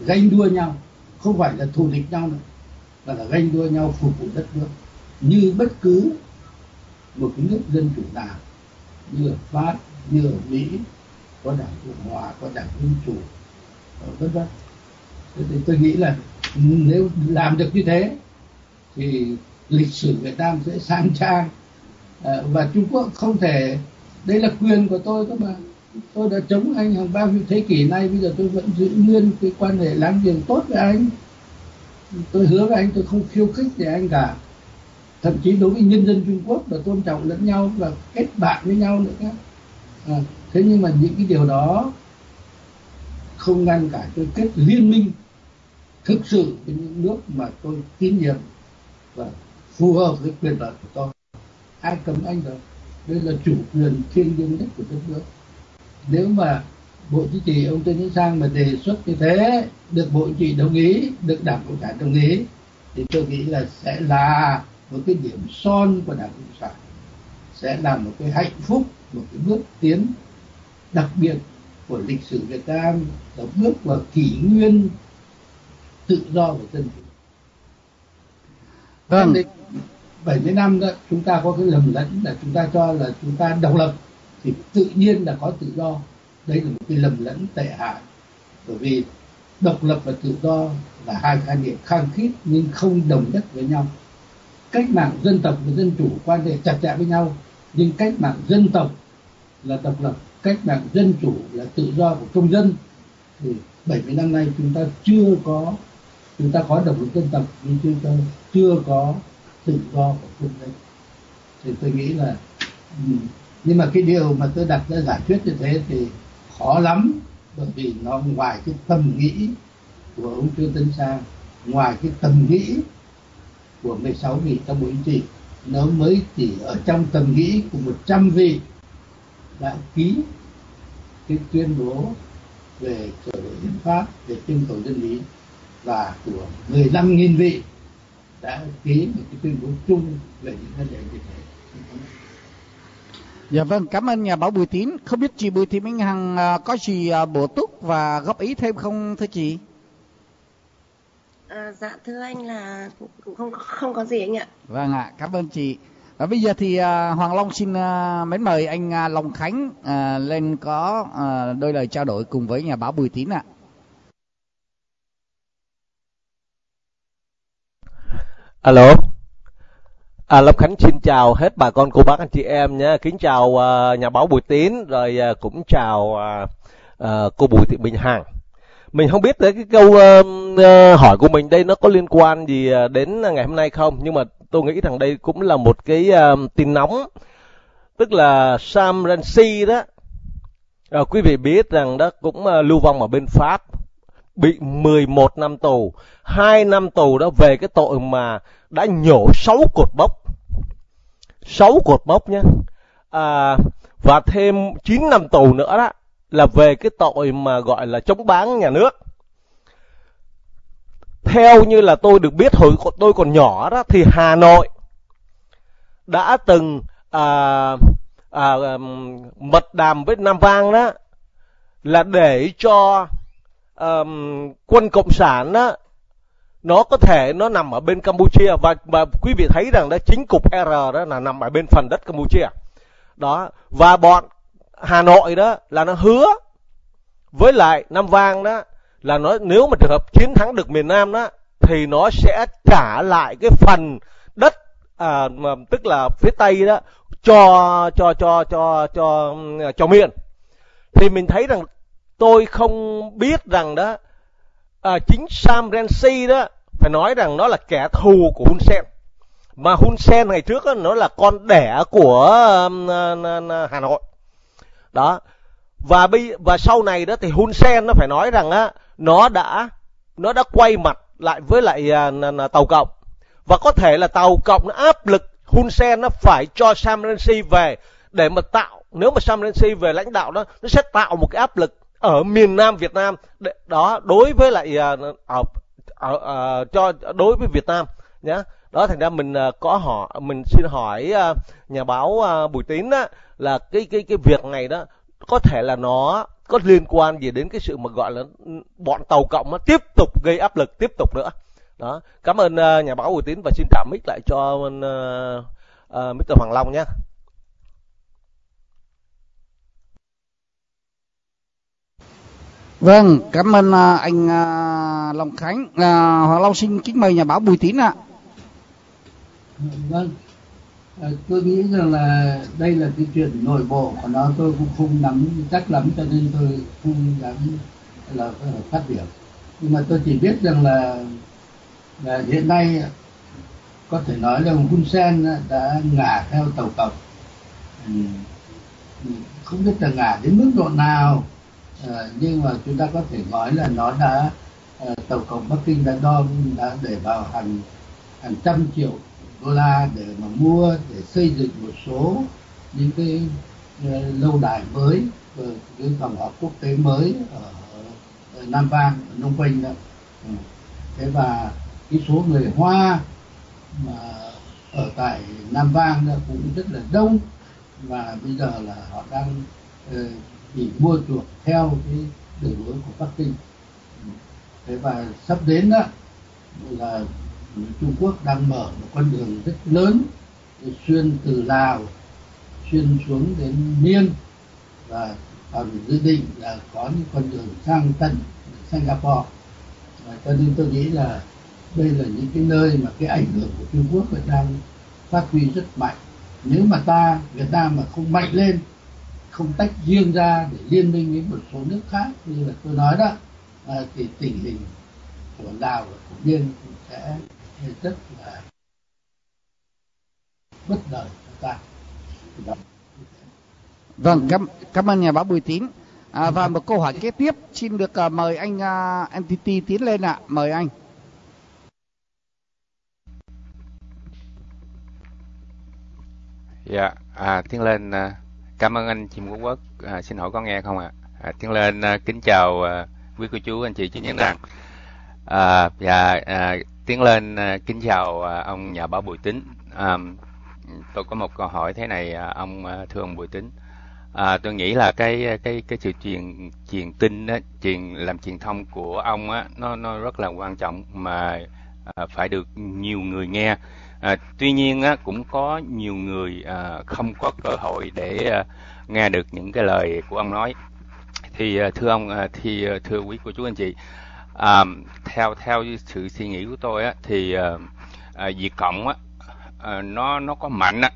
ganh đua nhau, không phải là thù địch nhau nữa, mà là ganh đua nhau phục vụ đất nước. Như bất cứ một cái nước dân chủ nào, như ở pháp, như ở mỹ, có đảng cộng hòa, có đảng dân chủ, vân vân. Thì tôi nghĩ là nếu làm được như thế thì lịch sử Việt Nam sẽ sang trang. Ờ, và Trung Quốc không thể đây là quyền của tôi các bạn. Tôi đã chống anh hàng bao nhiêu thế kỷ nay bây giờ tôi vẫn giữ nguyên cái quan hệ láng giềng tốt với anh. Tôi hứa với anh tôi không khiêu khích để anh cả. Thậm chí đối với nhân dân Trung Quốc là tôn trọng lẫn nhau và kết bạn với nhau nữa các à, ờ, thế nhưng mà những cái điều đó không ngăn cản tôi kết liên minh thực sự với những nước mà tôi tín nhiệm và phù hợp với quyền lợi của tôi ai cấm anh đâu đây là chủ quyền thiêng liêng nhất của đất nước. Nếu mà bộ chính trị ông Trương Tấn Sang mà đề xuất như thế, được bộ chính trị đồng ý, được đảng cộng sản đồng ý, thì tôi nghĩ là sẽ là một cái điểm son của đảng cộng sản. Sẽ là một cái hạnh phúc, một cái bước tiến đặc biệt của lịch sử Việt Nam là bước vào kỷ nguyên tự do và dân chủ. Vâng. 70 năm đó, chúng ta có cái lầm lẫn là chúng ta cho là chúng ta độc lập, thì tự nhiên là có tự do. Đây là một cái lầm lẫn tệ hại. Bởi vì độc lập và tự do là hai khái niệm khăng khít nhưng không đồng nhất với nhau. Cách mạng dân tộc và dân chủ quan hệ chặt chẽ với nhau, nhưng cách mạng dân tộc là độc lập, cách mạng dân chủ là tự do của công dân. Thì 70 năm nay chúng ta chưa có chúng ta có độc lập dân tộc, nhưng chúng ta chưa có tự do của quân dân thì tôi nghĩ là ừ. nhưng mà cái điều mà tôi đặt ra giả thuyết như thế thì khó lắm, bởi vì nó ngoài cái tầm nghĩ của ông Trương Tấn Sang, ngoài cái tầm nghĩ của 16 vị trong bộ chính trị, nó mới chỉ ở trong tầm nghĩ của 100 vị đã ký cái tuyên bố về sửa đổi hiến pháp, về trưng cầu dân lý và của 15.000 vị đã ký một cái tuyên bố chung về những vấn đề như thế. Dạ vâng, cảm ơn nhà báo Bùi Tín. Không biết chị Bùi Thị Minh Hằng à, có gì à, bổ túc và góp ý thêm không thưa chị? À, dạ thưa anh là cũng không không có gì anh ạ. Vâng ạ, cảm ơn chị. Và bây giờ thì uh, Hoàng Long xin mến mời anh Long Khánh lên có đôi lời trao đổi cùng với nhà báo Bùi Tín ạ. Alo. À, Lâm Khánh xin chào hết bà con cô bác anh chị em nhé. Kính chào uh, nhà báo Bùi Tín rồi uh, cũng chào uh, uh, cô Bùi Thị Bình Hằng. Mình không biết tới cái câu uh, uh, hỏi của mình đây nó có liên quan gì đến ngày hôm nay không, nhưng mà tôi nghĩ rằng đây cũng là một cái uh, tin nóng. Tức là Sam Rensi đó, uh, quý vị biết rằng đó cũng uh, lưu vong ở bên Pháp, bị 11 năm tù, 2 năm tù đó về cái tội mà đã nhổ 6 cột bốc. 6 cột bốc nhé. À, và thêm 9 năm tù nữa đó là về cái tội mà gọi là chống bán nhà nước. Theo như là tôi được biết hồi tôi còn nhỏ đó thì Hà Nội đã từng à, à, mật đàm với Nam Vang đó là để cho um, quân cộng sản đó nó có thể nó nằm ở bên Campuchia và và quý vị thấy rằng đó chính cục R đó là nằm ở bên phần đất Campuchia. Đó và bọn Hà Nội đó là nó hứa với lại Nam Vang đó là nó nếu mà trường hợp chiến thắng được miền Nam đó thì nó sẽ trả lại cái phần đất à, mà, tức là phía tây đó cho cho cho cho cho cho miền. Thì mình thấy rằng tôi không biết rằng đó à, chính Sam Rensi đó phải nói rằng nó là kẻ thù của Hun Sen. Mà Hun Sen ngày trước đó, nó là con đẻ của uh, Hà Nội. Đó. Và bây và sau này đó thì Hun Sen nó phải nói rằng á nó đã nó đã quay mặt lại với lại uh, tàu cộng. Và có thể là tàu cộng nó áp lực Hun Sen nó phải cho Sam Rensi về để mà tạo nếu mà Sam Rensi về lãnh đạo đó nó sẽ tạo một cái áp lực ở miền Nam Việt Nam. Đó đối với lại ở, ở, ở, cho đối với Việt Nam nhé đó thành ra mình à, có họ mình xin hỏi à, nhà báo à, Bùi Tín đó, là cái cái cái việc này đó có thể là nó có liên quan gì đến cái sự mà gọi là bọn tàu cộng nó tiếp tục gây áp lực tiếp tục nữa. Đó cảm ơn nhà báo Bùi Tín và xin trả mic lại cho uh, uh, Mr Hoàng Long nhé Vâng, cảm ơn à, anh à, Long Khánh. À, Hoàng Long xin kính mời nhà báo Bùi Tín ạ. Vâng, à, tôi nghĩ rằng là đây là cái chuyện nội bộ của nó tôi cũng không nắm chắc lắm cho nên tôi không dám là ờ, phát biểu. Nhưng mà tôi chỉ biết rằng là, là hiện nay có thể nói là Hun Sen đã ngả theo tàu cộng. Ừ. Ừ, không biết là ngả đến mức độ nào à, nhưng mà chúng ta có thể nói là nó đã à, tàu cộng Bắc Kinh đã đo đã để vào hàng hàng trăm triệu đô la để mà mua để xây dựng một số những cái uh, lâu đài mới những phòng họp quốc tế mới ở, ở Nam Vang ở Nông Quanh đó ừ. thế và cái số người Hoa mà ở tại Nam Vang đó cũng rất là đông và bây giờ là họ đang uh, bị mua chuộc theo cái đường lối của Bắc Kinh. Thế và sắp đến đó, là Trung Quốc đang mở một con đường rất lớn xuyên từ Lào, xuyên xuống đến Miên và còn dự định là có những con đường sang tận Singapore. Và cho nên tôi nghĩ là đây là những cái nơi mà cái ảnh hưởng của Trung Quốc đang phát huy rất mạnh. Nếu mà ta, Việt Nam mà không mạnh lên không tách riêng ra để liên minh với một số nước khác. Như là tôi nói đó à, thì tình hình của Lào và của Miên sẽ rất là bất lợi cho ta. Vâng cảm cảm ơn nhà báo Bùi Tín. À, và một câu hỏi kế tiếp xin được uh, mời anh uh, NTT tiến lên ạ. Mời anh. Dạ à, tiến lên uh, cảm ơn anh chim quốc quốc. À, xin hỏi có nghe không ạ? À? à, tiến lên uh, kính chào uh, quý cô chú anh chị trên diễn đàn à, dạ à, tiến lên uh, kính chào uh, ông nhà báo bùi tính. À, tôi có một câu hỏi thế này uh, ông uh, thưa ông bùi tính. À, tôi nghĩ là cái cái cái sự truyền truyền tin á, truyền làm truyền thông của ông á nó nó rất là quan trọng mà à, phải được nhiều người nghe à, tuy nhiên á cũng có nhiều người à, không có cơ hội để à, nghe được những cái lời của ông nói. Thì à, thưa ông à, thì à, thưa quý cô chú anh chị à, theo theo sự suy nghĩ của tôi á thì à, à, Việt cộng á à, nó nó có mạnh á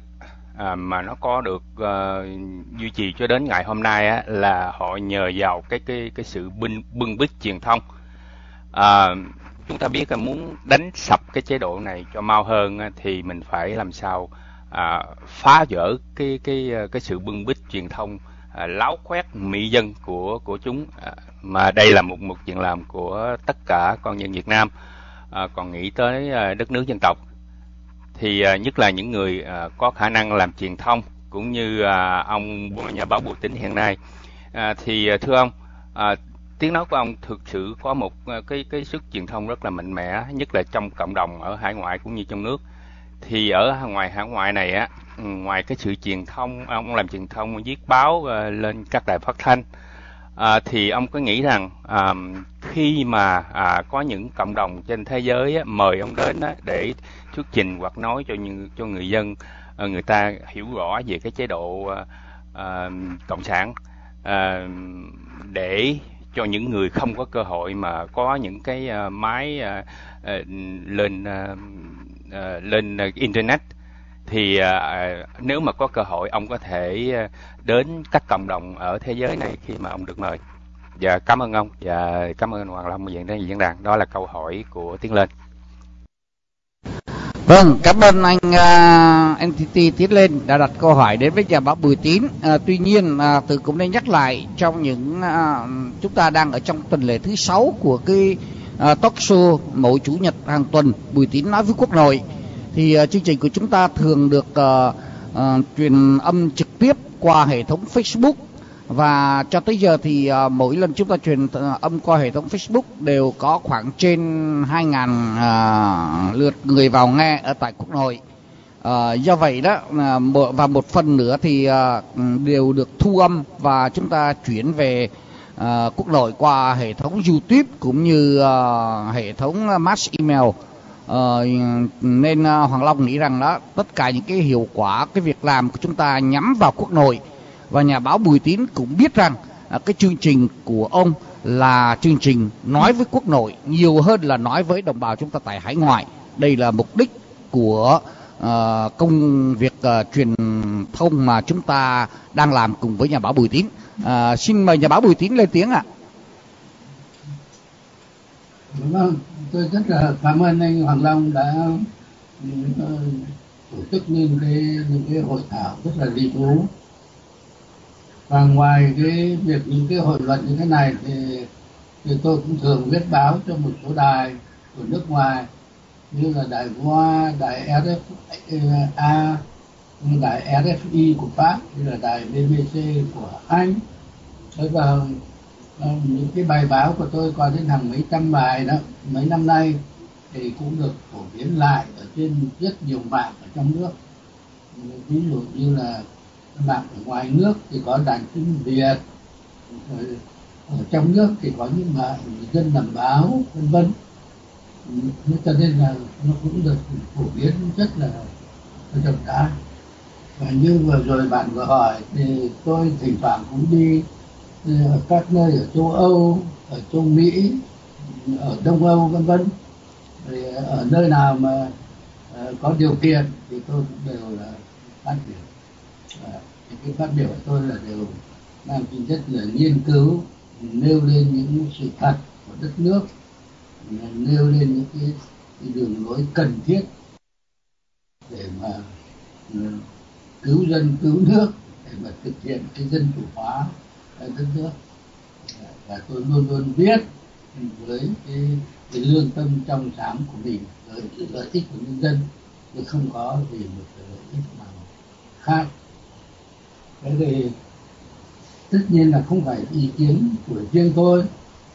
à, mà nó có được à, duy trì cho đến ngày hôm nay á là họ nhờ vào cái cái cái sự binh bưng bít truyền thông. À, chúng ta biết là muốn đánh sập cái chế độ này cho mau hơn thì mình phải làm sao à, phá vỡ cái cái ờ, cái sự bưng bít truyền thông à, láo khoét mỹ dân của của chúng. À, mà đây là một một chuyện làm của tất cả con dân Việt Nam à, còn nghĩ tới à, đất nước dân tộc. Thì à, nhất là những người à, có khả năng làm truyền thông cũng như à, ông nhà báo Bùi Tính hiện nay. À, thì à, thưa ông à, tiếng nói của ông thực sự có một ờ, cái cái sức truyền thông rất là mạnh mẽ nhất là trong cộng đồng ở hải ngoại cũng như trong nước. Thì ở ngoài hải ngoại này á ừ, ngoài cái sự truyền thông ông làm truyền thông viết báo ờ, lên các đài phát thanh à, thì ông có nghĩ rằng à, khi mà à, có những cộng đồng trên thế giới á, mời ông đến á, để thuyết trình hoặc nói cho những cho người dân à, người ta hiểu rõ về cái chế độ à, à, cộng sản à, để cho những người không có cơ hội mà có những cái uh, máy uh, uh, lên uh, uh, lên uh, internet thì uh, nếu mà có cơ hội ông có thể uh, đến các cộng đồng ở thế giới này khi mà ông được mời. Dạ cảm ơn ông và cảm ơn Hoàng Long về diễn đàn. Đó là câu hỏi của Tiến Lên. Vâng, cảm ơn anh à, uh, NTT Tiến Lên đã đặt câu hỏi đến với nhà báo Bùi Tín. Uh, tuy nhiên, uh, từ cũng nên nhắc lại trong những uh, chúng ta đang ở trong tuần lễ thứ sáu của cái uh, talk show mỗi chủ nhật hàng tuần Bùi Tín nói với quốc nội thì uh, chương trình của chúng ta thường được uh, uh, truyền âm trực tiếp qua hệ thống Facebook và cho tới giờ thì uh, mỗi lần chúng ta truyền ờ, âm qua hệ thống Facebook đều có khoảng trên 2.000 uh, ờ, lượt người vào nghe ở tại quốc nội. Uh, do vậy đó uh, và một phần nữa thì uh, đều được thu âm và chúng ta chuyển về uh, quốc nội qua hệ thống YouTube cũng như uh, hệ thống mass email. Uh, nên uh, Hoàng Long nghĩ rằng đó tất cả những cái hiệu quả cái việc làm của chúng ta nhắm vào quốc nội và nhà báo Bùi Tín cũng biết rằng à, cái chương trình của ông là chương trình nói với quốc nội nhiều hơn là nói với đồng bào chúng ta tại hải ngoại. Đây là mục đích của uh, công việc uh, truyền thông mà chúng ta đang làm cùng với nhà báo Bùi Tín. Uh, xin mời nhà báo Bùi Tín lên tiếng ạ. Vâng, tôi rất là cảm ơn anh Hoàng Long đã ừ, tổ chức nên cái những cái hội thảo rất là lý thú và ngoài cái việc những cái hội luận như thế này thì thì tôi cũng thường viết báo cho một số đài của nước ngoài như là đài Hoa, đài RFA, đài RFI của Pháp, như là đài BBC của Anh. Thế và ờ, những cái bài báo của tôi có đến hàng mấy trăm bài đó mấy năm nay thì cũng được phổ biến lại ở trên rất nhiều mạng ở trong nước ví dụ như là mạng ở ngoài nước thì có đài tiếng việt. Ở trong nước thì có những mạng dân làm báo vân vân. Cho nên là nó cũng được phổ biến rất là rộng rãi. Và như vừa rồi bạn vừa hỏi thì tôi thỉnh thoảng cũng đi ở các nơi ở châu Âu, ở châu Mỹ, ở Đông Âu vân vân. Ở nơi nào mà ờ, có điều kiện thì tôi cũng đều là phát biểu cái phát biểu của tôi là đều mang tính chất là nghiên cứu nêu lên những sự thật của đất nước nêu lên những cái, cái đường lối cần thiết để mà ừ, cứu dân cứu nước để mà thực hiện cái dân chủ hóa đất nước. Và tôi luôn luôn viết với cái, cái lương tâm trong sáng của mình với lợi ích của nhân dân tôi không có gì một lợi ích nào khác thế thì tất nhiên là không phải ý kiến của riêng tôi,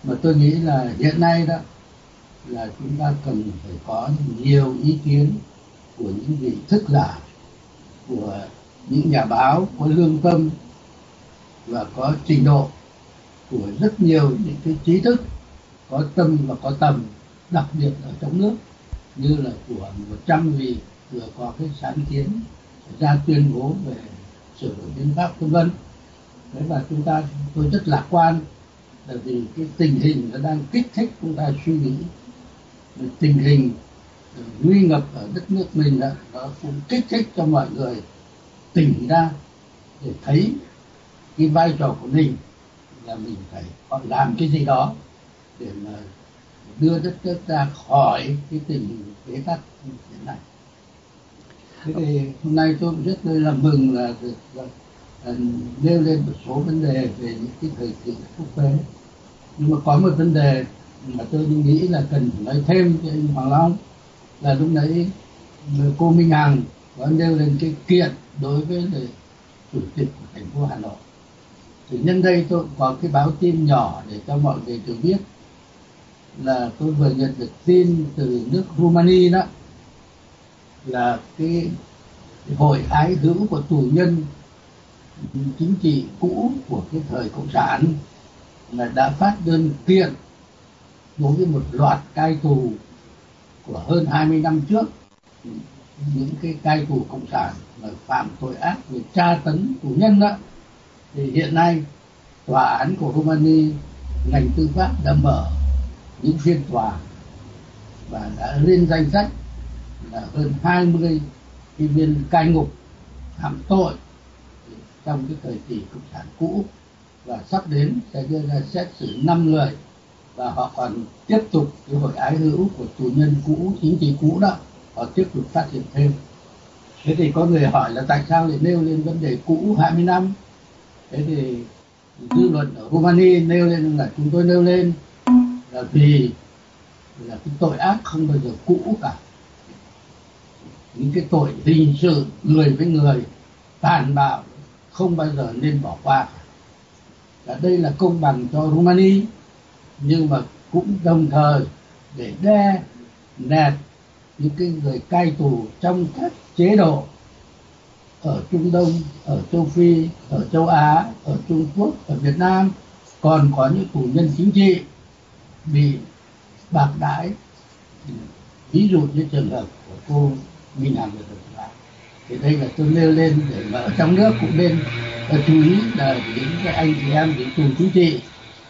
mà tôi nghĩ là hiện nay đó là chúng ta cần phải có nhiều ý kiến của những vị thức giả, của những nhà báo có lương tâm và có trình độ, của rất nhiều những cái trí thức có tâm và có tầm, đặc biệt ở trong nước, như là của 100 vị vừa có cái sáng kiến ra tuyên bố về sửa đổi hiến pháp vân vân đấy và chúng ta tôi rất lạc quan bởi vì cái tình hình nó đang kích thích chúng ta suy nghĩ. Tình hình nguy ngập ở đất nước mình đó, nó cũng kích thích cho mọi người tỉnh ra để thấy cái vai trò của mình là mình phải làm cái gì đó để mà đưa đất nước ra khỏi cái tình hình bế tắc thế thì hôm nay tôi cũng rất là mừng là được nêu lên một số vấn đề về những cái thời kỳ quốc tế. Nhưng mà có một vấn đề mà tôi nghĩ là cần nói thêm cho anh Hoàng Long, là lúc nãy cô Minh Hằng có nêu lên cái kiện đối với chủ tịch của thành phố Hà Nội. Thì nhân đây tôi có cái báo tin nhỏ để cho mọi người được biết là tôi vừa nhận được tin từ nước Rumani đó là cái, hội ái hữu của tù nhân chính trị cũ của cái thời cộng sản là đã phát đơn kiện đối với một loạt cai tù của hơn 20 năm trước. Những cái cai tù cộng sản mà phạm tội ác về tra tấn tù nhân đó thì hiện nay tòa án của Romania ngành tư pháp đã mở những phiên tòa và đã lên danh sách là hơn 20 cái viên cai ngục phạm tội trong cái thời kỳ cộng sản cũ. Và sắp đến sẽ đưa ra xét xử 5 người. Và họ còn tiếp tục cái hội ái hữu của tù nhân cũ, chính trị cũ đó, họ tiếp tục phát triển thêm. Thế thì có người hỏi là tại sao lại nêu lên vấn đề cũ 20 năm? Thế thì dư luận ở Romania nêu lên, là chúng tôi nêu lên là vì là cái tội ác không bao giờ cũ cả những cái tội hình sự người với người tàn bạo không bao giờ nên bỏ qua. Là đây là công bằng cho Rumani nhưng mà cũng đồng thời để đe nẹt những cái người cai tù trong các chế độ ở Trung Đông, ở châu Phi, ở châu Á, ở Trung Quốc, ở Việt Nam. Còn có những tù nhân chính trị bị bạc đãi. Ví dụ như trường hợp của cô mình làm được được rồi thì đây là tôi nêu lên để mà ở trong nước cũng nên chú ý là những cái anh chị em những cùng chú trị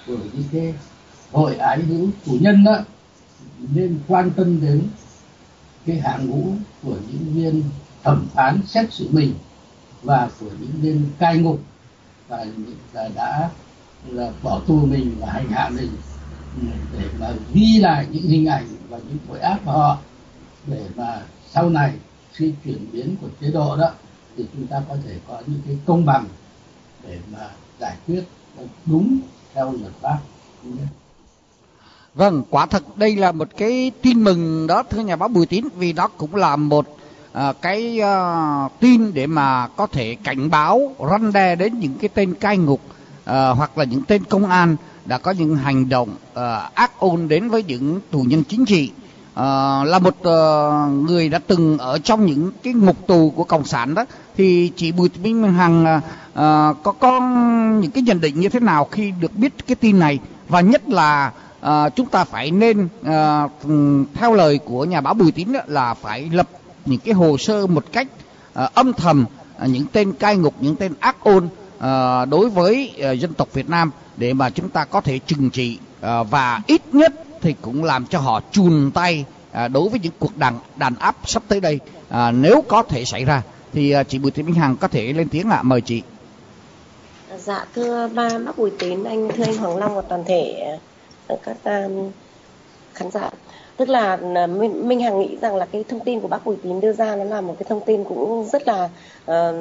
của những cái hội ái hữu chủ nhân đó, nên quan tâm đến cái hạng ngũ của những viên thẩm phán xét xử mình và của những viên cai ngục và là đã là bỏ tù mình và hành hạ mình ừ, để mà ghi lại những hình ảnh và những tội ác của họ, để mà sau này khi chuyển biến của chế độ đó thì chúng ta có thể có những cái công bằng để mà giải quyết đúng theo luật pháp. Vâng, quả thật đây là một cái tin mừng đó thưa nhà báo Bùi Tín vì đó cũng là một uh, cái uh, tin để mà có thể cảnh báo răn đe đến những cái tên cai ngục uh, hoặc là những tên công an đã có những hành động uh, ác ôn đến với những tù nhân chính trị uh, là một uh, người đã từng ở trong những cái ngục tù của cộng sản đó. Thì chị Bùi Minh Hằng uh, có có những cái nhận định như thế nào khi được biết cái tin này? Và nhất là uh, chúng ta phải nên uh, theo lời của nhà báo Bùi Tín là phải lập những cái hồ sơ một cách uh, âm thầm uh, những tên cai ngục những tên ác ôn uh, đối với uh, dân tộc Việt Nam để mà chúng ta có thể trừng trị uh, và ít nhất thì cũng làm cho họ chùn tay à, đối với những cuộc đàn đàn áp sắp tới đây. À, nếu có thể xảy ra thì à, chị Bùi Thị Minh Hằng có thể lên tiếng ạ. Mời chị. Dạ thưa ba bác Bùi Tín anh thưa anh Hoàng Long và toàn thể à, các um, khán giả. Tức là à, minh, minh hằng nghĩ rằng là cái thông tin của bác bùi tín đưa ra nó là một cái thông tin cũng rất là uh,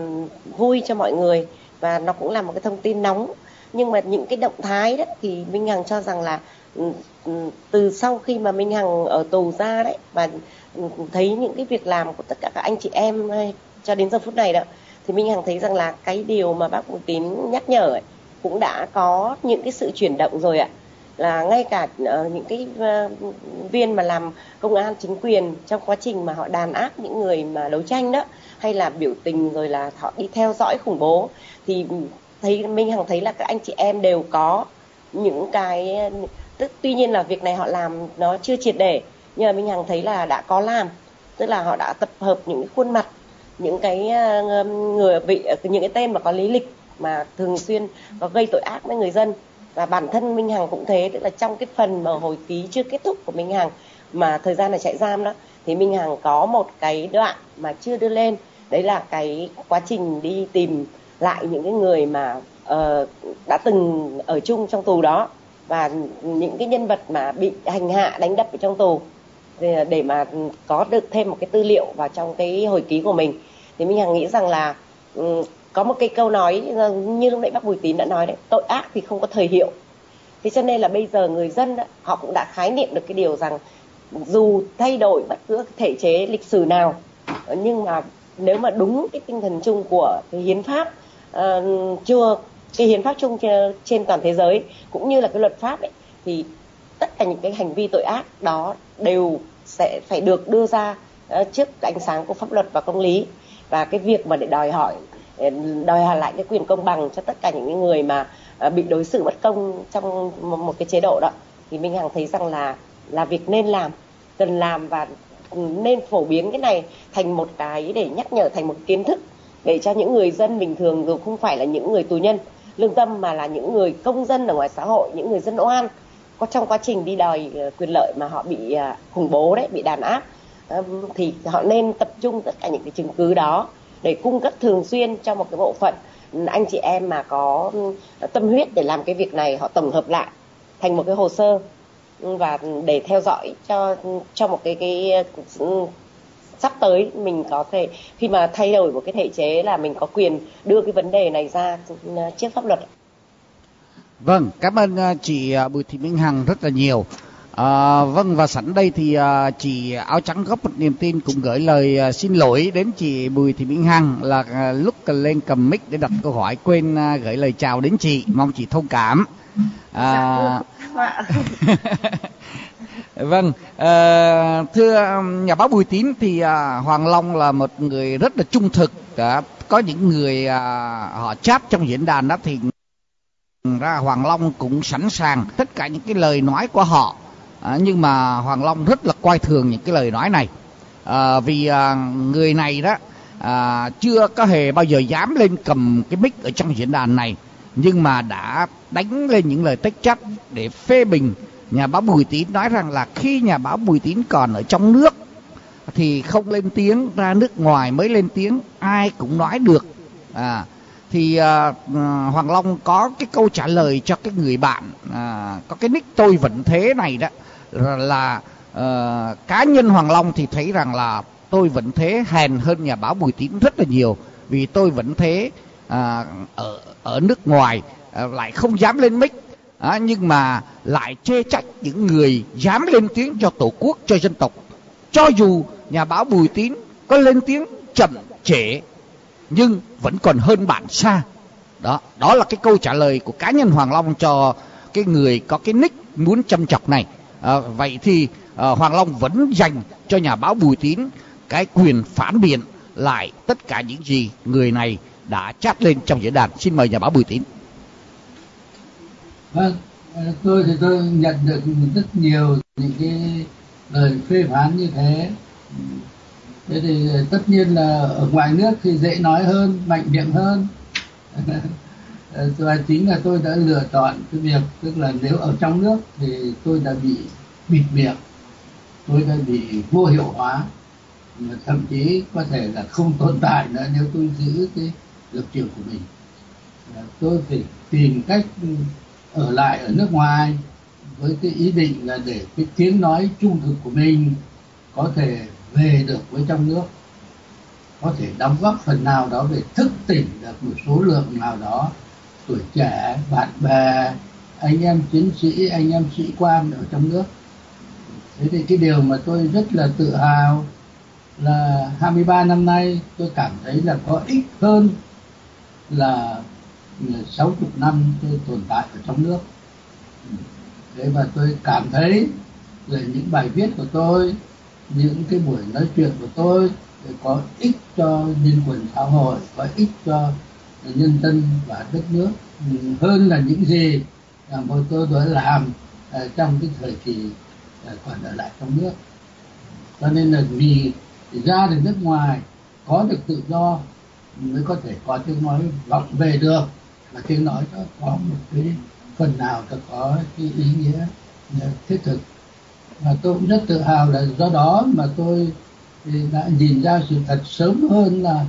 vui cho mọi người và nó cũng là một cái thông tin nóng. Nhưng mà những cái động thái đó thì minh hằng cho rằng là Ừ, ừ, từ sau khi mà minh hằng ở tù ra đấy và ừ, thấy những cái việc làm của tất cả các anh chị em ờ, cho đến giờ phút này đó thì minh hằng thấy rằng là cái điều mà bác bùi tín nhắc nhở ấy, cũng đã có những cái sự chuyển động rồi ạ. Là ngay cả uh, những cái uh, viên mà làm công an chính quyền trong quá trình mà họ đàn áp những người mà đấu tranh đó hay là biểu tình rồi là họ đi theo dõi khủng bố thì thấy minh hằng thấy là các anh chị em đều có những cái tức tuy nhiên là việc này họ làm nó chưa triệt để nhưng mà minh hằng thấy là đã có làm. Tức là họ đã tập hợp những khuôn mặt những cái ờ, người bị những cái tên mà có lý lịch mà thường xuyên có gây tội ác với người dân. Và bản thân Minh Hằng cũng thế tức là trong cái phần mà hồi ký chưa kết thúc của Minh Hằng mà thời gian là chạy giam đó thì Minh Hằng có một cái đoạn mà chưa đưa lên. Đấy là cái quá trình đi tìm lại những cái người mà uh, đã từng ở chung trong tù đó và những cái nhân vật mà bị hành hạ đánh đập ở trong tù để, mà có được thêm một cái tư liệu vào trong cái hồi ký của mình thì Minh Hằng nghĩ rằng là ừ, có một cái câu nói ờ, như lúc nãy bác Bùi Tín đã nói đấy tội ác thì không có thời hiệu. Thế cho nên là bây giờ người dân đó, họ cũng đã khái niệm được cái điều rằng dù thay đổi bất cứ thể chế lịch sử nào nhưng mà nếu mà đúng cái tinh thần chung của cái hiến pháp uh, chưa cái hiến pháp chung trên toàn thế giới, cũng như là cái luật pháp ấy, thì tất cả những cái hành vi tội ác đó đều sẽ phải được đưa ra ờ, trước ánh sáng của pháp luật và công lý. Và cái việc mà để đòi hỏi ờ, đòi hỏi lại cái quyền công bằng cho tất cả những người mà ờ, bị đối xử bất công trong một cái chế độ đó, thì minh hằng thấy rằng là là việc nên làm, cần làm và nên phổ biến cái này thành một cái để nhắc nhở, thành một kiến thức để cho những người dân bình thường dù không phải là những người tù nhân lương tâm mà là những người công dân ở ngoài xã hội, những người dân oan, có trong quá trình đi đòi ờ, quyền lợi mà họ bị ờ, khủng bố đấy, bị đàn áp thì họ nên tập trung tất cả những cái chứng cứ đó để cung cấp thường xuyên cho một cái bộ phận anh chị em mà có tâm huyết để làm cái việc này, họ tổng hợp lại thành một cái hồ sơ và để theo dõi cho cho một cái cái sắp tới mình có thể khi mà thay đổi một cái thể chế là mình có quyền đưa cái vấn đề này ra trước pháp luật. Vâng cảm ơn chị Bùi Thị Minh Hằng rất là nhiều. À, vâng và sẵn đây thì à, chị áo trắng góp một niềm tin cũng gửi lời à, xin lỗi đến chị Bùi Thị Minh Hằng là à, lúc lên cầm mic để đặt câu hỏi quên à, gửi lời chào đến chị. Mong chị thông cảm. À, [LAUGHS] [LAUGHS] vâng à, thưa um, nhà báo Bùi Tín thì à, Hoàng Long là một người rất là trung thực à, có những người à, họ chat trong diễn đàn đó thì ra Hoàng Long cũng sẵn sàng tất cả những cái lời nói của họ. À, nhưng mà Hoàng Long rất là coi thường những cái lời nói này. À, vì à, người này đó à, chưa có hề bao giờ dám lên cầm cái mic ở trong diễn đàn này nhưng mà đã đánh lên những lời tách chất để phê bình nhà báo Bùi Tín nói rằng là khi nhà báo Bùi Tín còn ở trong nước thì không lên tiếng ra nước ngoài mới lên tiếng ai cũng nói được. À thì à, ừ, Hoàng Long có cái câu trả lời cho cái người bạn à, có cái nick tôi vẫn thế này đó là à, cá nhân Hoàng Long thì thấy rằng là tôi vẫn thế hèn hơn nhà báo Bùi Tín rất là nhiều vì tôi vẫn thế à, ở ở nước ngoài à, lại không dám lên mic à, nhưng mà lại chê trách những người dám lên tiếng cho tổ quốc cho dân tộc. Cho dù nhà báo Bùi Tín có lên tiếng chậm trễ nhưng vẫn còn hơn bạn xa. Đó đó là cái câu trả lời của cá nhân Hoàng Long cho cái người có cái nick muốn chăm chọc này. À, vậy thì à, Hoàng Long vẫn dành cho nhà báo Bùi Tín cái quyền phản biện lại tất cả những gì người này đã chát lên trong diễn đàn. Xin mời nhà báo Bùi Tín vâng ờ, tôi thì tôi nhận được rất nhiều những cái lời phê phán như thế. Thế thì ờ, tất nhiên là ở ngoài nước thì dễ nói hơn, mạnh miệng hơn. [LAUGHS] Ờ, và chính là tôi đã lựa chọn cái việc, tức là nếu ở trong nước thì tôi đã bị bịt miệng, tôi đã bị vô hiệu hóa thậm chí có thể là không tồn tại nữa nếu tôi giữ cái lập trường của mình. Tôi phải tìm cách ở lại ở nước ngoài với cái ý định là để cái tiếng nói trung thực của mình có thể về được với trong nước, có thể đóng góp phần nào đó để thức tỉnh được một số lượng nào đó tuổi trẻ, bạn bè, anh em chiến sĩ, anh em sĩ quan ở trong nước. Thế thì cái điều mà tôi rất là tự hào là 23 năm nay tôi cảm thấy là có ích hơn là 60 năm tôi tồn tại ở trong nước. Thế và tôi cảm thấy là những bài viết của tôi, những cái buổi nói chuyện của tôi có ích cho nhân quyền xã hội, có ích cho nhân dân và đất nước. Hơn là những gì mà tôi đã làm à, trong cái thời kỳ à, còn ở lại trong nước. Cho nên là vì ra được nước ngoài, có được tự do, mới có thể có tiếng nói vọng về được và tiếng nói đó có một cái phần nào có cái ý nghĩa ờ, thiết thực. Và tôi cũng rất tự hào là do đó mà tôi ờ, đã nhìn ra sự thật sớm hơn là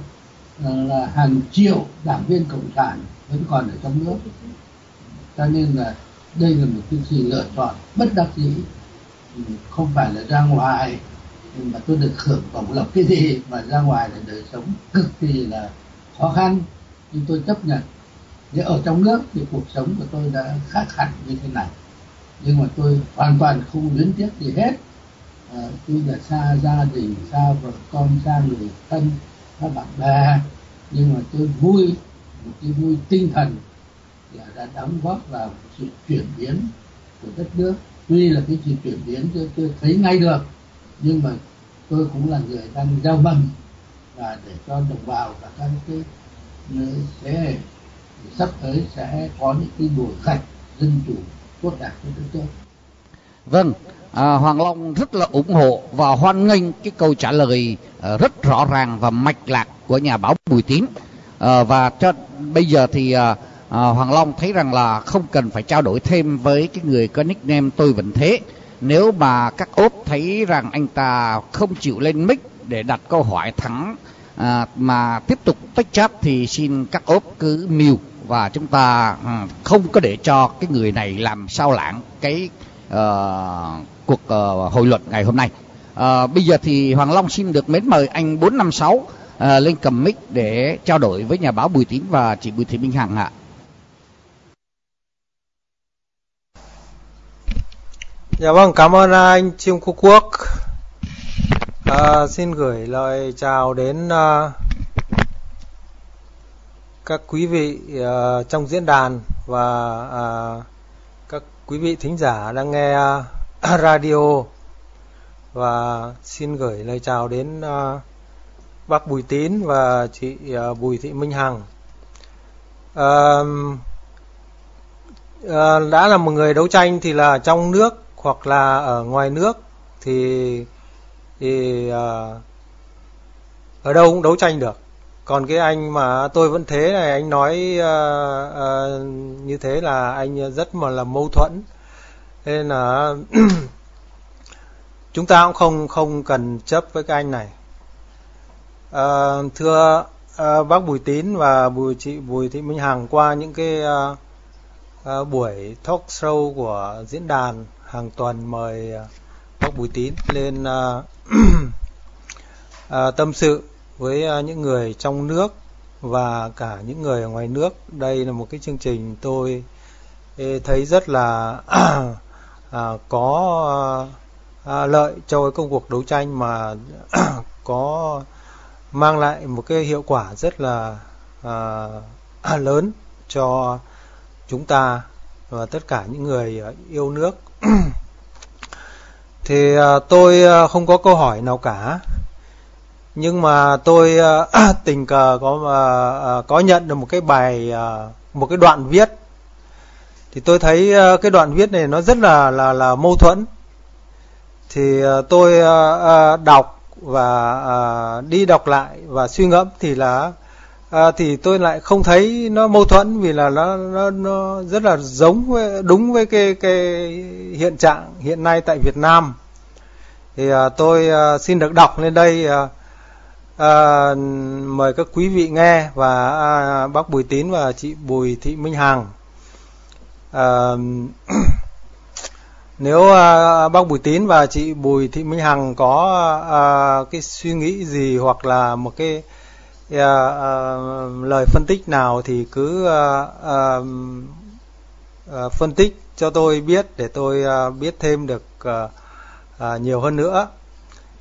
ờ, là hàng triệu đảng viên cộng sản vẫn còn ở trong nước. Cho nên là đây là một cái sự lựa chọn bất đắc dĩ. Ừ, không phải là ra ngoài mà tôi được hưởng bổng lộc cái gì mà ra ngoài là đời sống cực kỳ là khó khăn. Nhưng tôi chấp nhận nhưng ở trong nước thì cuộc sống của tôi đã khác hẳn như thế này. Nhưng mà tôi hoàn toàn không luyến tiếc gì hết. À, tôi là xa gia đình xa vợ con xa người thân xa bạn bè. Nhưng mà tôi vui một cái vui tinh thần là đã đóng góp vào sự chuyển biến của đất nước. Tuy là cái sự chuyển biến tôi, tôi thấy ngay được nhưng mà tôi cũng là người đang giao mầm và để cho đồng bào và các cái thế hệ sắp tới sẽ có những cái buổi gạch dân chủ tốt đẹp của chúng tôi vâng à, Hoàng Long rất là ủng hộ và hoan nghênh cái câu trả lời à, rất rõ ràng và mạch lạc của nhà báo Bùi Tín. À, và cho bây giờ thì à, à, Hoàng Long thấy rằng là không cần phải trao đổi thêm với cái người có nickname tôi vẫn thế. Nếu mà các ốp thấy rằng anh ta không chịu lên mic để đặt câu hỏi thẳng à, mà tiếp tục tách chat thì xin các ốp cứ mute và chúng ta ừ, không có để cho cái người này làm sao lãng cái uh, cuộc uh, hội luận ngày hôm nay Uh, bây giờ thì Hoàng Long xin được mến mời anh 456 uh, lên cầm mic để trao đổi với nhà báo Bùi Tín và chị Bùi Thị Minh Hằng ạ. Dạ vâng, cảm ơn anh Chim Quốc Quốc. À, xin gửi lời chào đến uh, các quý vị uh, trong diễn đàn và uh, các quý vị thính giả đang nghe uh, [CLEARS THROAT] radio và xin gửi lời chào đến uh, bác Bùi Tín và chị uh, Bùi Thị Minh Hằng. Uh, uh, đã là một người đấu tranh thì là trong nước hoặc là ở ngoài nước thì thì uh, ở đâu cũng đấu tranh được còn cái anh mà tôi vẫn thế này anh nói uh, uh, như thế là anh rất mà là mâu thuẫn. Nên là [CLEARS THROAT] chúng ta cũng không không cần chấp với cái anh này. Uh, thưa uh, bác Bùi Tín và bùi chị Bùi Thị Minh Hằng qua những cái uh, uh, buổi talk show của diễn đàn hàng tuần mời uh, bác Bùi Tín lên uh, [CLEARS THROAT] uh, tâm sự với ờ, những người trong nước và cả những người ở ngoài nước. Đây là một cái chương trình tôi thấy rất là [CLEARS THROAT] à, có ờ, à, lợi cho cái công cuộc đấu tranh mà [CLEARS THROAT] có mang lại một cái hiệu quả rất là à, [CLEARS THROAT] lớn cho chúng ta và tất cả những người yêu nước thì ờ, tôi không có câu hỏi nào cả nhưng mà tôi uh, [CLEARS THROAT] tình cờ có uh, có nhận được một cái bài uh, một cái đoạn viết. Thì tôi thấy uh, cái đoạn viết này nó rất là là là mâu thuẫn. Thì uh, tôi uh, đọc và uh, đi đọc lại và suy ngẫm thì là à, thì tôi lại không thấy nó mâu thuẫn vì là nó nó nó rất là giống với, đúng với cái cái hiện trạng hiện nay tại Việt Nam. Thì à, tôi à, xin được đọc lên đây à, à, mời các quý vị nghe và à, bác Bùi Tín và chị Bùi Thị Minh Hằng. À, [CLEARS THROAT] nếu à, bác Bùi Tín và chị Bùi Thị Minh Hằng có à, cái suy nghĩ gì hoặc là một cái à, à, lời phân tích nào thì cứ à, à, à, phân tích cho tôi biết để tôi à, biết thêm được à, à, nhiều hơn nữa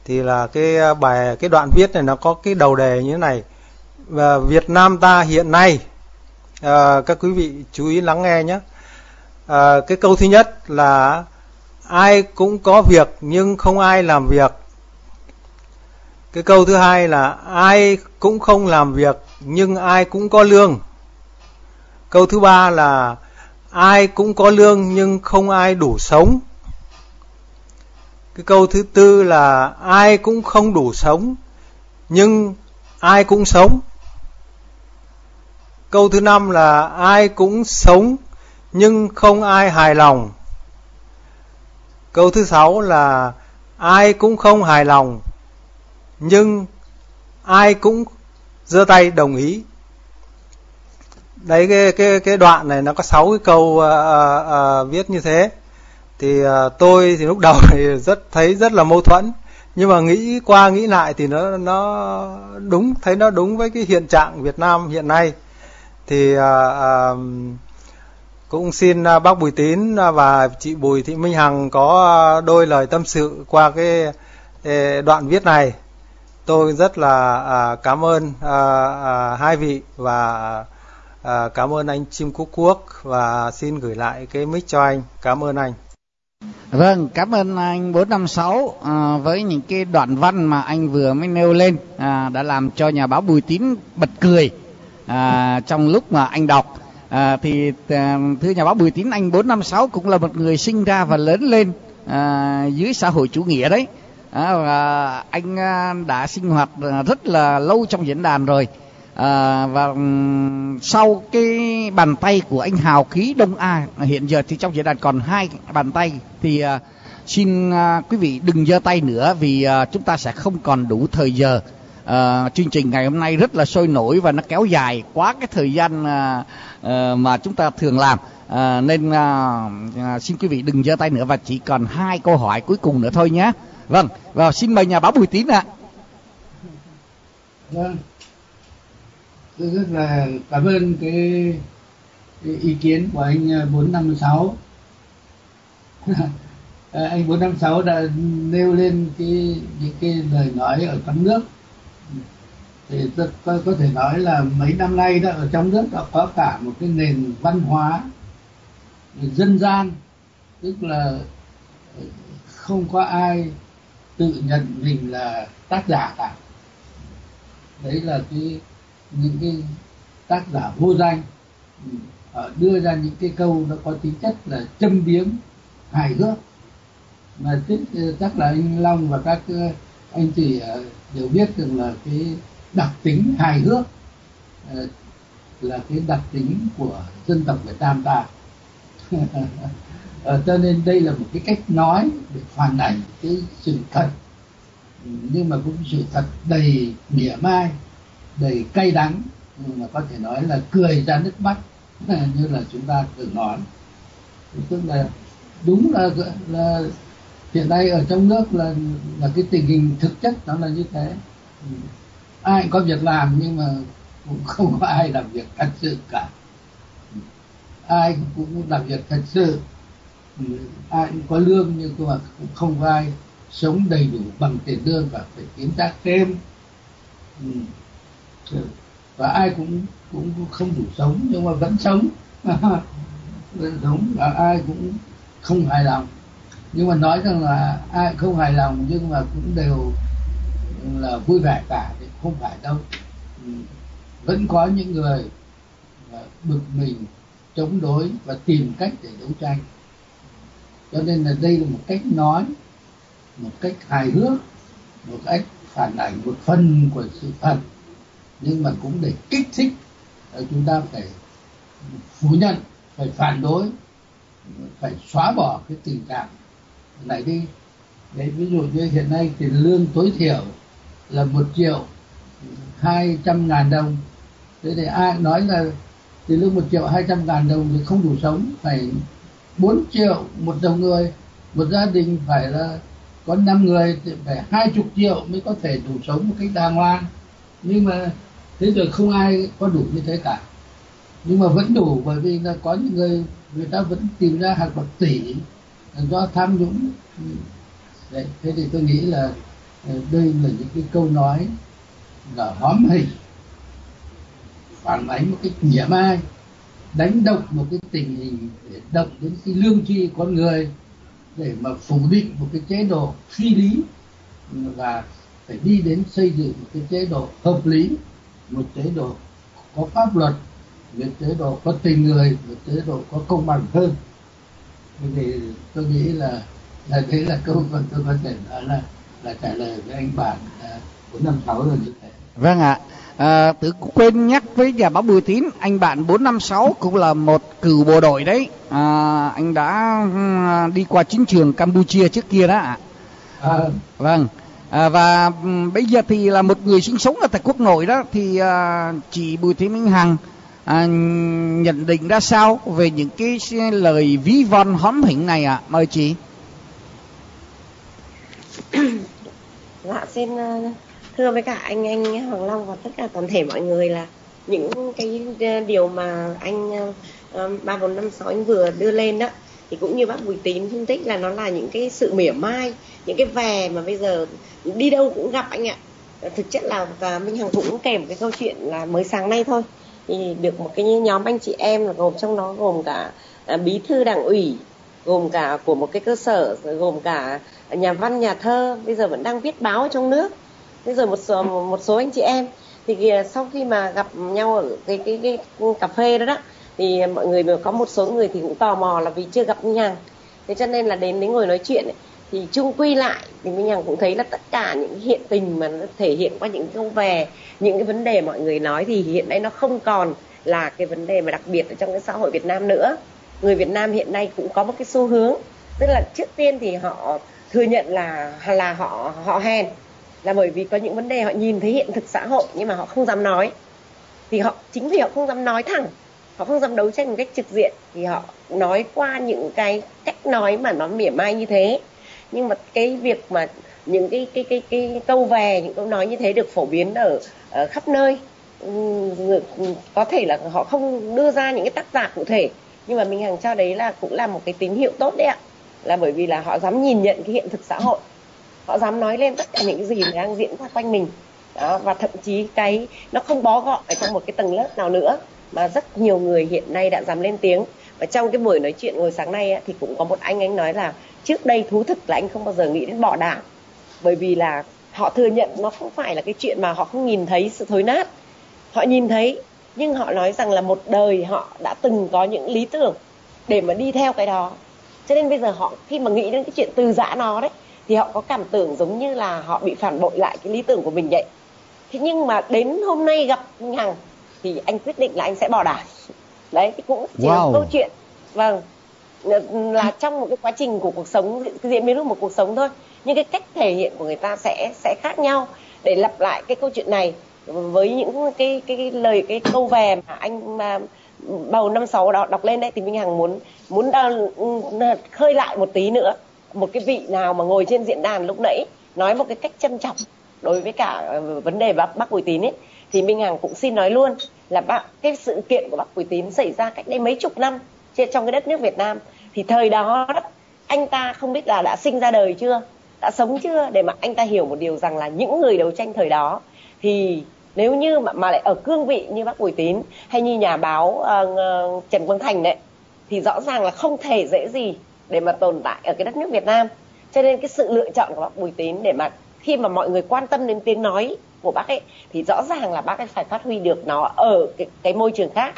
thì là cái à, bài cái đoạn viết này nó có cái đầu đề như thế này. Và Việt Nam ta hiện nay à, các quý vị chú ý lắng nghe nhé. À, cái câu thứ nhất là ai cũng có việc nhưng không ai làm việc. Cái câu thứ hai là ai cũng không làm việc nhưng ai cũng có lương. Câu thứ ba là ai cũng có lương nhưng không ai đủ sống cái câu thứ tư là ai cũng không đủ sống nhưng ai cũng sống. Câu thứ năm là ai cũng sống nhưng không ai hài lòng. Câu thứ sáu là ai cũng không hài lòng nhưng ai cũng giơ tay đồng ý. Đấy cái cái cái đoạn này nó có sáu cái câu uh, uh, viết như thế thì à, tôi thì lúc đầu [LAUGHS] thì rất thấy rất là mâu thuẫn. Nhưng mà nghĩ qua nghĩ lại thì nó nó đúng thấy nó đúng với cái hiện trạng Việt Nam hiện nay. Thì à, à, cũng xin à, bác Bùi Tín à, và chị Bùi Thị Minh Hằng có đôi lời tâm sự qua cái đoạn viết này. Tôi rất là à, cảm ơn à, à, hai vị và à, cảm ơn anh chim cúc quốc. Và xin gửi lại cái mic cho anh. Cảm ơn anh. Vâng, cảm ơn anh 456 à, với những cái đoạn văn mà anh vừa mới nêu lên à, đã làm cho nhà báo Bùi Tín bật cười à, trong lúc mà anh đọc. À, thì à, thưa nhà báo Bùi Tín anh 456 cũng là một người sinh ra và lớn lên à, dưới xã hội chủ nghĩa đấy à, và anh à, đã sinh hoạt rất là lâu trong diễn đàn rồi à, và sau cái bàn tay của anh Hào Khí Đông A hiện giờ thì trong diễn đàn còn hai bàn tay thì à, xin à, quý vị đừng giơ tay nữa vì à, chúng ta sẽ không còn đủ thời giờ. À, chương trình ngày hôm nay rất là sôi nổi và nó kéo dài quá cái thời gian à, à, mà chúng ta thường làm. À, nên à, à, xin quý vị đừng giơ tay nữa và chỉ còn hai câu hỏi cuối cùng nữa thôi nhé. Vâng và xin mời nhà báo bùi tín ạ. Vâng tôi rất là cảm ơn cái, cái ý kiến của anh à, bốn năm sáu. [LAUGHS] À, anh bốn năm sáu đã nêu lên cái những cái lời nói ở trong nước. Thì tôi tôi có thể nói là mấy năm nay đó ở trong nước đã có cả một cái nền văn hóa dân gian tức là không có ai tự nhận mình là tác giả cả. Đấy là cái những cái tác giả vô danh ừ, đưa ra những cái câu nó có tính chất là châm biếm, hài hước. Mà chắc là anh Long và các ờ, anh chị ờ, đều biết rằng là cái đặc tính hài hước ờ, là cái đặc tính của dân tộc Việt Nam ta. [LAUGHS] Cho nên đây là một cái cách nói để phản ảnh cái sự thật. Ừ, nhưng mà cũng sự thật đầy mỉa mai đầy cay đắng, nhưng mà có thể nói là cười ra nước mắt, [LAUGHS] như là chúng ta thường nói tức là đúng là là hiện nay ở trong nước là là cái tình hình thực chất nó là như thế. Ai có việc làm nhưng mà cũng không có ai làm việc thật sự cả. Ai cũng làm việc thật sự. Ai cũng có lương nhưng mà cũng không có ai sống đầy đủ bằng tiền lương và phải kiếm tác thêm. Dạ. và ai cũng cũng không đủ sống, nhưng mà vẫn sống. [LAUGHS] Vẫn sống và ai cũng không hài lòng. Nhưng mà nói rằng là ai không hài lòng, nhưng mà cũng đều ừ, là vui vẻ cả thì không phải đâu. Ừ. Vẫn có những người bực mình, chống đối và tìm cách để đấu tranh. Cho nên là đây là một cách nói, một cách hài hước, một cách phản ảnh một phần của sự thật nhưng mà cũng để kích thích ờ, chúng ta phải phủ nhận, phải phản đối, phải xóa bỏ cái tình trạng này đi. Đấy, ví dụ như hiện nay tiền lương tối thiểu là một triệu hai trăm ngàn đồng. Thế thì ai nói là tiền lương một triệu hai trăm ngàn đồng thì không đủ sống, phải bốn triệu một đầu người. Một gia đình phải là có năm người thì phải hai chục triệu mới có thể đủ sống một cách đàng hoàng. Nhưng mà thế rồi không ai có đủ như thế cả. Nhưng mà vẫn đủ bởi vì là có những người người ta vẫn tìm ra hàng bậc tỷ do tham nhũng. Đấy, thế thì tôi nghĩ là ờ, đây là những cái câu nói là hóm hình phản ánh một cái nghĩa mai đánh động một cái tình hình để động đến cái lương tri con người để mà phủ định một cái chế độ phi lý và phải đi đến xây dựng một cái chế độ hợp lý một chế độ có pháp luật một chế độ có tình người một chế độ có công bằng hơn. Thì tôi nghĩ là là thế là câu mà tôi có thể nói là là trả lời với anh bạn bốn năm sáu rồi như thế. Vâng ạ. À, tự quên nhắc với nhà báo Bùi Tín anh bạn 456 cũng là một cựu bộ đội đấy. À, anh đã đi qua chiến trường Campuchia trước kia đó ạ. À. vâng à, và bây giờ thì là một người sinh sống ở tại quốc nội đó thì à, chị Bùi Thị Minh Hằng à, nhận định ra sao về những cái lời ví von hóm hỉnh này ạ à? mời chị [CLEARS THROAT] dạ xin à, thưa với cả anh anh Hoàng Long và tất cả toàn thể mọi người là những cái à, điều mà anh à, ba bốn năm sáu anh vừa đưa lên đó thì cũng như bác Bùi Tín phân tích là nó là những cái sự mỉa mai những cái về mà bây giờ đi đâu cũng gặp anh ạ. Thực chất là và Minh Hằng cũng kể một cái câu chuyện là mới sáng nay thôi. Thì được một cái nhóm anh chị em là gồm trong đó gồm cả à, bí thư đảng ủy gồm cả của một cái cơ sở gồm cả nhà văn nhà thơ bây giờ vẫn đang viết báo trong nước. Bây giờ một số một số anh chị em thì sau khi mà gặp nhau ở cái cái cái, cái cà phê đó đó thì mọi người có một số người thì cũng tò mò là vì chưa gặp nhàng thế cho nên là đến đến ngồi nói chuyện ấy, thì chung quy lại thì minh hằng cũng thấy là tất cả những hiện tình mà nó thể hiện qua những câu về những cái vấn đề mọi người nói thì hiện nay nó không còn là cái vấn đề mà đặc biệt ở trong cái xã hội Việt Nam nữa. Người Việt Nam hiện nay cũng có một cái xu hướng tức là trước tiên thì họ thừa nhận là là họ họ hèn là bởi vì có những vấn đề họ nhìn thấy hiện thực xã hội nhưng mà họ không dám nói. Thì họ chính vì họ không dám nói thẳng họ không dám đấu tranh một cách trực diện thì họ nói qua những cái cách nói mà nó mỉa mai như thế. Nhưng mà cái việc mà những cái cái cái cái câu về những câu nói như thế được phổ biến ở, ở khắp nơi. Ừ, có thể là họ không đưa ra những cái tác giả cụ thể nhưng mà mình hằng cho đấy là cũng là một cái tín hiệu tốt đấy ạ. Là bởi vì là họ dám nhìn nhận cái hiện thực xã hội. Họ dám nói lên tất cả những cái gì đang diễn ra quanh mình. Đó, và thậm chí cái nó không bó gọn ở trong một cái tầng lớp nào nữa mà rất nhiều người hiện nay đã dám lên tiếng. Và trong cái buổi nói chuyện ngồi sáng nay ấy, thì cũng có một anh anh nói là trước đây thú thực là anh không bao giờ nghĩ đến bỏ đảng. Bởi vì là họ thừa nhận nó không phải là cái chuyện mà họ không nhìn thấy sự thối nát. Họ nhìn thấy nhưng họ nói rằng là một đời họ đã từng có những lý tưởng để mà đi theo cái đó. Cho nên bây giờ họ khi mà nghĩ đến cái chuyện từ giã nó đấy thì họ có cảm tưởng giống như là họ bị phản bội lại cái lý tưởng của mình vậy. Thế nhưng mà đến hôm nay gặp Minh Hằng thì anh quyết định là anh sẽ bỏ đảng. Đấy thì cũng chỉ wow. là câu chuyện. Vâng. Là trong một cái quá trình của cuộc sống cái diễn biến của một cuộc sống thôi. Nhưng cái cách thể hiện của người ta sẽ sẽ khác nhau. Để lặp lại cái câu chuyện này với những cái cái, cái lời cái câu về mà anh mà bầu năm sáu đó đọc lên đấy thì minh hằng muốn muốn khơi lại một tí nữa. Một cái vị nào mà ngồi trên diễn đàn lúc nãy nói một cái cách trân trọng đối với cả ờ, vấn đề bác bác Bùi Tín ấy thì Minh Hằng cũng xin nói luôn là bác cái sự kiện của bác Bùi Tín xảy ra cách đây mấy chục năm trên trong cái đất nước Việt Nam. Thì thời đó anh ta không biết là đã sinh ra đời chưa đã sống chưa để mà anh ta hiểu một điều rằng là những người đấu tranh thời đó thì nếu như mà, mà lại ở cương vị như bác Bùi Tín hay như nhà báo uh, Trần Quang Thành đấy thì rõ ràng là không thể dễ gì để mà tồn tại ở cái đất nước Việt Nam. Cho nên cái sự lựa chọn của bác Bùi Tín để mà khi mà mọi người quan tâm đến tiếng nói của bác ấy thì rõ ràng là bác ấy phải phát huy được nó ở cái, cái môi trường khác.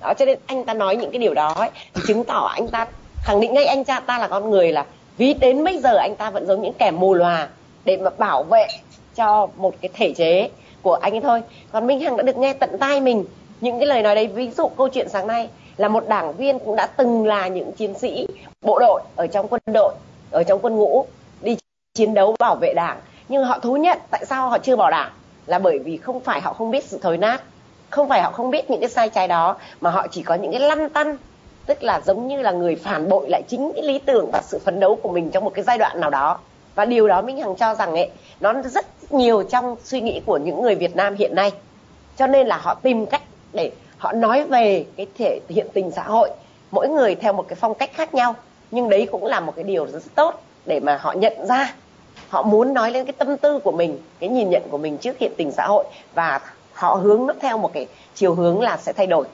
Đó cho nên anh ta nói những cái điều đó ấy, thì chứng tỏ anh ta khẳng định ngay anh cha ta là con người là vì đến bây giờ anh ta vẫn giống những kẻ mù lòa để mà bảo vệ cho một cái thể chế của anh ấy thôi. Còn minh hằng đã được nghe tận tai mình những cái lời nói đấy. Ví dụ câu chuyện sáng nay là một đảng viên cũng đã từng là những chiến sĩ bộ đội ở trong quân đội ở trong quân ngũ đi chiến đấu bảo vệ đảng. Nhưng họ thú nhận tại sao họ chưa bỏ đảng? Là bởi vì không phải họ không biết sự thối nát, không phải họ không biết những cái sai trái đó, mà họ chỉ có những cái lăn tăn, tức là giống như là người phản bội lại chính cái lý tưởng và sự phấn đấu của mình trong một cái giai đoạn nào đó. Và điều đó minh hằng cho rằng ấy, nó rất nhiều trong suy nghĩ của những người việt nam hiện nay. Cho nên là họ tìm cách để họ nói về cái thể hiện tình xã hội, mỗi người theo một cái phong cách khác nhau, nhưng đấy cũng là một cái điều rất tốt để mà họ nhận ra họ muốn nói lên cái tâm tư của mình cái nhìn nhận của mình trước hiện tình xã hội và họ hướng nó theo một cái chiều hướng là sẽ thay đổi.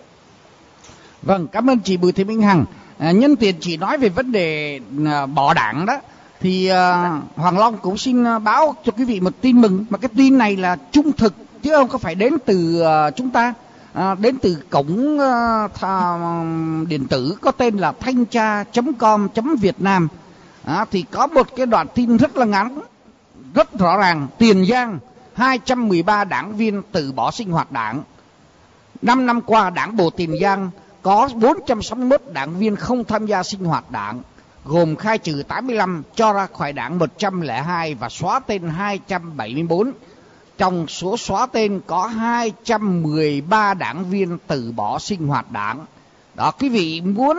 Vâng cảm ơn chị bùi thị minh hằng. À, nhân tiện chị nói về vấn đề à, bỏ đảng đó thì à, hoàng long cũng xin à, báo cho quý vị một tin mừng. Mà cái tin này là trung thực chứ không có phải đến từ à, chúng ta. À, đến từ cổng à, thà, điện tử có tên là thanh tra com việt nam à, thì có một cái đoạn tin rất là ngắn rất rõ ràng tiền giang 213 đảng viên từ bỏ sinh hoạt đảng. Năm năm qua, đảng bộ Tiền Giang có 461 đảng viên không tham gia sinh hoạt đảng, gồm khai trừ 85, cho ra khỏi đảng 102 và xóa tên 274. Trong số xóa tên có 213 đảng viên từ bỏ sinh hoạt đảng. Đó, quý vị muốn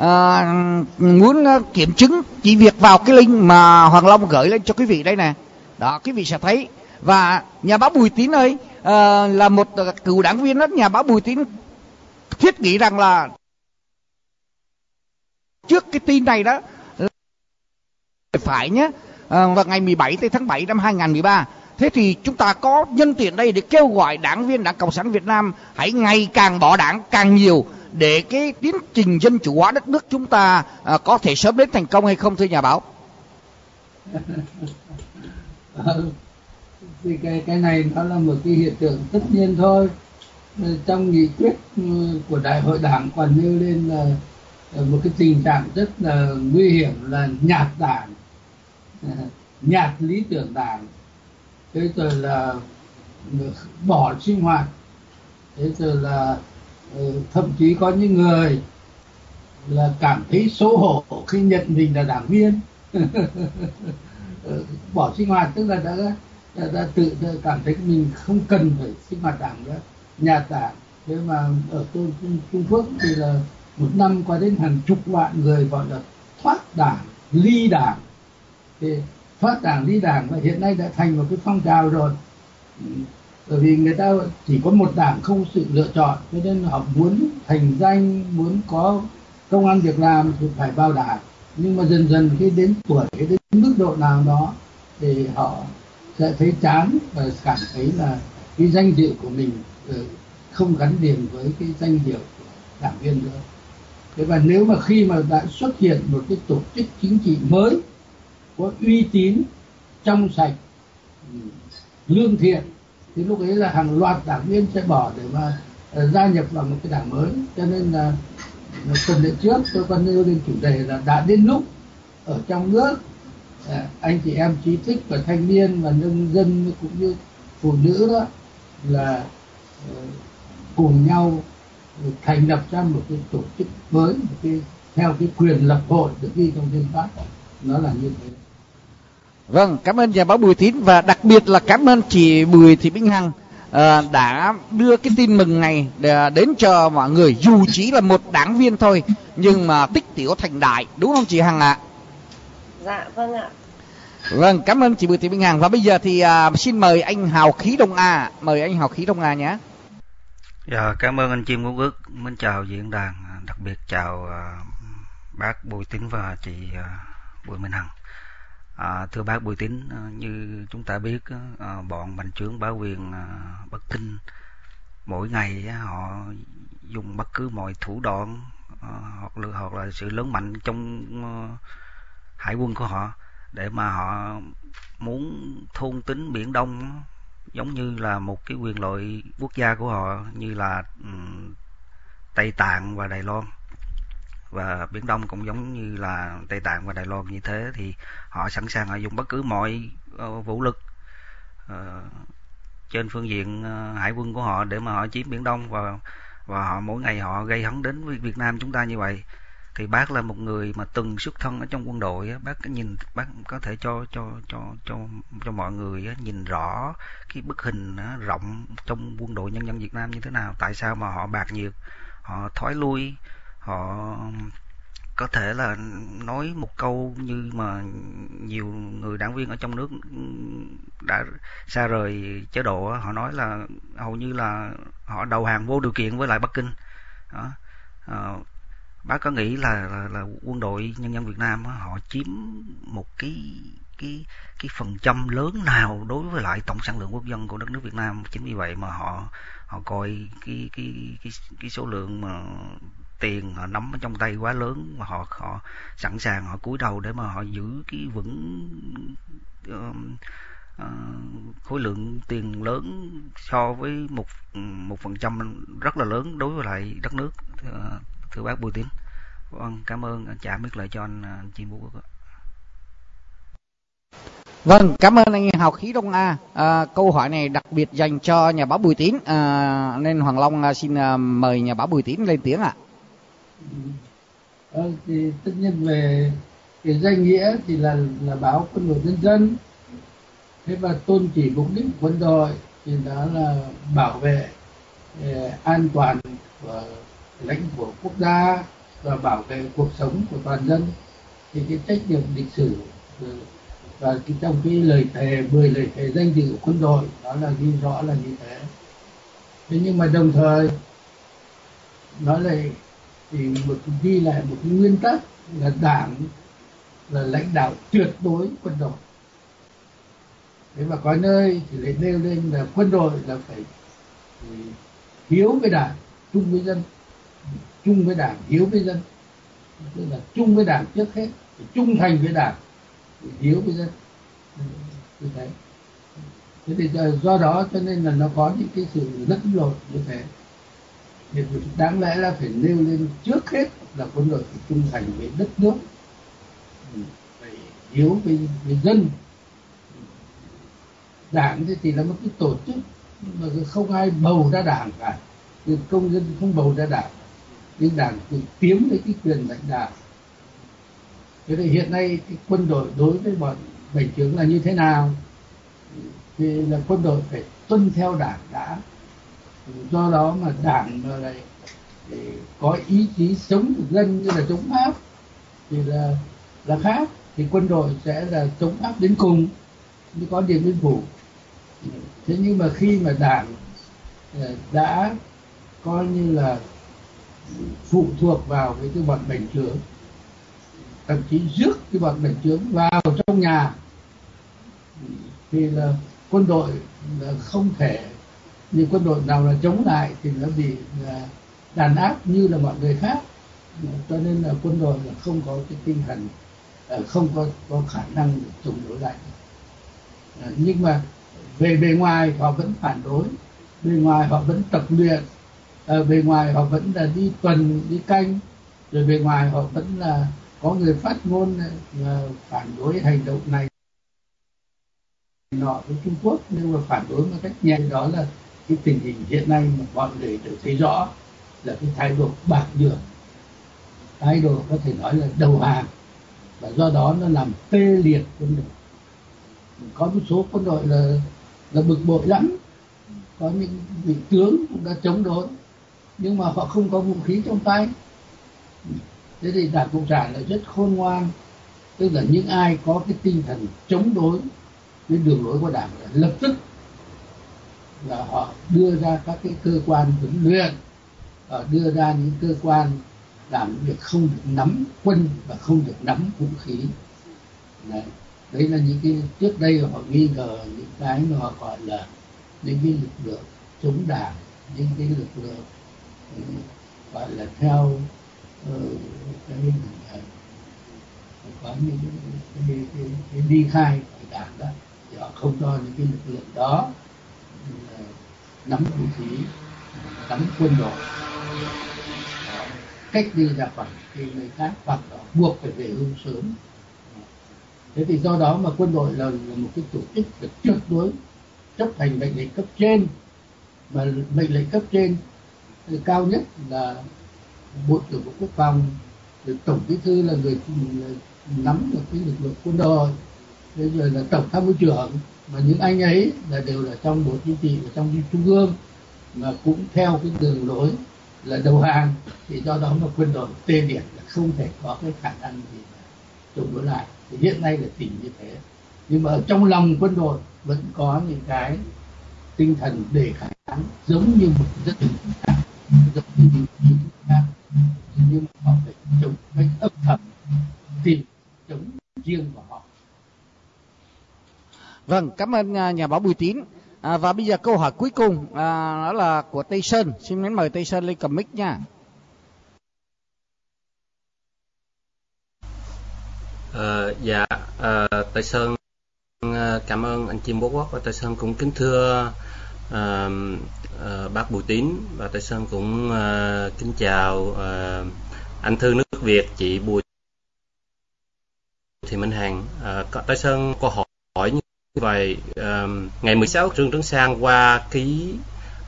à, muốn ờ, kiểm chứng chỉ việc vào cái link mà Hoàng Long gửi lên cho quý vị đây nè. Đó, quý vị sẽ thấy. Và nhà báo Bùi Tín ơi à, là một cựu đảng viên đó nhà báo Bùi Tín thiết nghĩ rằng là trước cái tin này đó phải nhé à, vào ngày 17 tháng 7 năm 2013 thế thì chúng ta có nhân tiện đây để kêu gọi đảng viên đảng cộng sản Việt Nam hãy ngày càng bỏ đảng càng nhiều để cái tiến trình dân chủ hóa đất nước chúng ta à, có thể sớm đến thành công hay không thưa nhà báo? [LAUGHS] Thì cái cái này nó là một cái hiện tượng tất nhiên thôi. Ờ, trong nghị quyết ừ, của đại hội đảng còn nêu lên là ờ, một cái tình trạng rất là nguy hiểm là nhạt đảng ờ, nhạt lý tưởng đảng. Thế rồi là ừ, bỏ sinh hoạt. Thế rồi là Ừ, thậm chí có những người là cảm thấy xấu hổ khi nhận mình là đảng viên. [LAUGHS] Ừ, bỏ sinh hoạt tức là đã đã, đã tự đã cảm thấy mình không cần phải sinh hoạt đảng nữa. Nhà đảng thế mà ở Trung, Trung, Trung Quốc thì là một năm có đến hàng chục vạn người gọi là thoát đảng ly đảng. Thì thoát đảng ly đảng và hiện nay đã thành một cái phong trào rồi. Ừ, bởi vì người ta chỉ có một đảng không sự lựa chọn, cho nên họ muốn thành danh, muốn có công an việc làm thì phải vào đảng. Nhưng mà dần dần khi đến tuổi đến mức độ nào đó thì họ sẽ thấy chán và cảm thấy là cái danh dự của mình ừ, không gắn liền với cái danh hiệu của đảng viên nữa. Thế và nếu mà khi mà đã xuất hiện một cái tổ chức chính trị mới, có uy tín, trong sạch ừ, lương thiện thì lúc ấy là hàng loạt đảng viên sẽ bỏ để mà ờ, gia nhập vào một cái đảng mới. Cho nên là ờ, tuần lễ trước tôi còn nêu lên chủ đề là đã đến lúc ở trong nước ờ, anh chị em trí thức và thanh niên và nông dân cũng như phụ nữ đó là cùng nhau thành lập ra một cái tổ chức mới, một cái, theo cái quyền lập hội được ghi trong hiến pháp. Nó là như thế. Vâng, cảm ơn nhà báo Bùi Tín và đặc biệt là cảm ơn chị Bùi Thị Binh Hằng à, đã đưa cái tin mừng này để đến cho mọi người dù chỉ là một đảng viên thôi nhưng mà tích tiểu thành đại đúng không chị Hằng ạ? Dạ vâng ạ. Vâng, cảm ơn chị Bùi Thị Binh Hằng và bây giờ thì à, xin mời anh Hào Khí Đông A, mời anh Hào Khí Đông A nhé. Dạ, cảm ơn anh Chim Quốc Quốc, mến chào diễn đàn, đặc biệt chào uh, bác Bùi Tín và chị uh, Bùi Minh Hằng. À, thưa bác Bùi Tín, à, như chúng ta biết, à, à, bọn bành trướng bá quyền Bắc Kinh mỗi ngày họ dùng bất cứ mọi thủ đoạn hoặc là hoặc là sự lớn mạnh trong hải quân của họ để mà họ muốn thôn tính biển Đông giống như là một cái quyền lợi quốc gia của họ như là ừ, Tây Tạng và Đài Loan và biển Đông cũng giống như là Tây Tạng và Đài Loan như thế thì họ sẵn sàng họ dùng bất cứ mọi ờ, vũ lực uh, trên phương diện ờ, hải quân của họ để mà họ chiếm biển Đông. Và và họ mỗi ngày họ gây hấn đến với Việt Nam chúng ta như vậy. Thì bác là một người mà từng xuất thân ở trong quân đội bác nhìn bác có thể cho cho cho cho cho mọi người nhìn rõ cái bức hình rộng trong quân đội nhân dân Việt Nam như thế nào tại sao mà họ bạc nhiệt họ thoái lui họ có thể là nói một câu như mà nhiều người đảng viên ở trong nước đã xa rời chế độ họ nói là hầu như là họ đầu hàng vô điều kiện với lại Bắc Kinh đó. À, bác có nghĩ là, là là quân đội nhân dân Việt Nam họ chiếm một cái cái cái phần trăm lớn nào đối với lại tổng sản lượng quốc dân của đất nước Việt Nam chính vì vậy mà họ họ coi cái cái cái cái số lượng mà tiền họ nắm ở trong tay quá lớn mà họ họ sẵn sàng họ cúi đầu để mà họ giữ cái vững uh, uh, khối lượng tiền lớn so với một một phần trăm rất là lớn đối với lại đất nước thưa, thưa bác Bùi Tiến vâng cảm ơn trả biết lại cho anh, anh Bùi Vũ Quốc Vâng, cảm ơn anh Hào Khí Đông A. À, câu hỏi này đặc biệt dành cho nhà báo Bùi Tín, à, nên Hoàng Long xin mời nhà báo Bùi Tín lên tiếng ạ. À. Ờ, thì tất nhiên về cái danh nghĩa thì là là báo quân đội nhân dân. Thế và tôn chỉ mục đích quân đội thì đó là bảo vệ eh, an toàn của lãnh của quốc gia và bảo vệ cuộc sống của toàn dân. Thì cái trách nhiệm lịch sử ừ, và cái trong cái lời thề 10 lời thề danh dự của quân đội đó là ghi rõ là như thế. Thế nhưng mà đồng thời nó lại thì một ghi lại một cái nguyên tắc là đảng, là lãnh đạo tuyệt đối quân đội. Thế mà có nơi thì lại nêu lên là quân đội là phải ừ, hiếu với đảng, chung với dân, chung với đảng, hiếu với dân. Tức là chung với đảng trước hết trung thành với đảng hiếu với dân. Như thế. Thế thì do đó cho nên là nó có những cái sự lẫn lộn như thế thì đáng lẽ là phải nêu lên trước hết là quân đội phải trung thành với đất nước phải hiếu với, với dân. Đảng thì là một cái tổ chức mà không ai bầu ra đảng cả. Thì công dân không bầu ra đảng nhưng đảng tự kiếm lấy cái quyền lãnh đạo. Thế thì hiện nay cái quân đội đối với bọn bành trướng là như thế nào? Thì là quân đội phải tuân theo đảng đã do đó mà đảng mà lại có ý chí sống của dân như là chống pháp thì là là khác. Thì quân đội sẽ là chống áp đến cùng như có điện biên phủ. Thế nhưng mà khi mà đảng ờ, đã coi như là phụ thuộc vào cái cái bọn bành trướng, thậm chí rước cái bọn bành trướng vào trong nhà, thì là quân đội là không thể nhưng quân đội nào là chống lại thì nó bị à, đàn áp như là mọi người khác. Cho nên là quân đội là không có cái tinh thần à, không có có khả năng chống đối lại. À, nhưng mà về bề ngoài họ vẫn phản đối, bề ngoài họ vẫn tập luyện ở bề ngoài họ vẫn là đi tuần, đi canh, rồi bề ngoài họ vẫn là có người phát ngôn phản đối hành động này nọ với Trung Quốc. Nhưng mà phản đối một cách nhẹ đó là cái tình hình hiện nay mà mọi người đều thấy rõ là cái thái độ bạc nhược. Thái độ có thể nói là đầu hàng, và do đó nó làm tê liệt quân đội. Có một số quân đội là là bực bội lắm. Có những vị tướng cũng đã chống đối, nhưng mà họ không có vũ khí trong tay. Thế thì đảng cộng sản là rất khôn ngoan, tức là những ai có cái tinh thần chống đối với đường lối của đảng là lập tức là họ đưa ra các cái cơ quan huấn luyện và đưa ra những cơ quan làm việc không được nắm quân và không được nắm vũ khí. Đấy, đấy là những cái trước đây họ nghi ngờ những cái mà họ gọi là những cái lực lượng chống đảng những cái lực lượng ừ, gọi là theo uh, cái, có những cái, cái, cái, cái đi khai của đảng đó thì họ không cho những cái lực lượng đó nắm vũ khí nắm quân đội. Cách đi ra khỏi cái nơi khác hoặc là buộc phải về hưu sớm. Thế thì do đó mà quân đội là, là một cái tổ chức được tuyệt đối chấp hành mệnh lệnh cấp trên. Mà mệnh lệnh cấp trên cao nhất là bộ trưởng bộ quốc phòng tổng bí thư là người nắm được cái lực lượng quân đội. Bây rồi là tổng tham mưu trưởng mà những anh ấy là đều là trong bộ chính trị và trong trung ương, mà cũng theo cái đường lối là đầu hàng, thì do đó mà quân đội tê liệt là không thể có cái khả năng gì mà chống đối lại. Thì hiện nay là tình như thế. Nhưng mà ở trong lòng quân đội vẫn có những cái tinh thần đề kháng giống như một rất khác giống như những khác nhưng họ phải chống cách âm thầm, tìm chống riêng của họ vâng cảm ơn à, nhà báo bùi tín. À, và bây giờ câu hỏi cuối cùng à, đó là của tây sơn. Xin mến mời tây sơn lên cầm mic nha. À, dạ, à, Tây Sơn à, cảm ơn anh Chim Bố Quốc và Tây Sơn cũng kính thưa à, à, bác Bùi Tín và Tây Sơn cũng à, kính chào à, anh Thư nước Việt, chị Bùi Thị Minh Hằng. À, Tây Sơn có hỏi, vậy, à, ngày 16 Trương Tấn Sang qua ký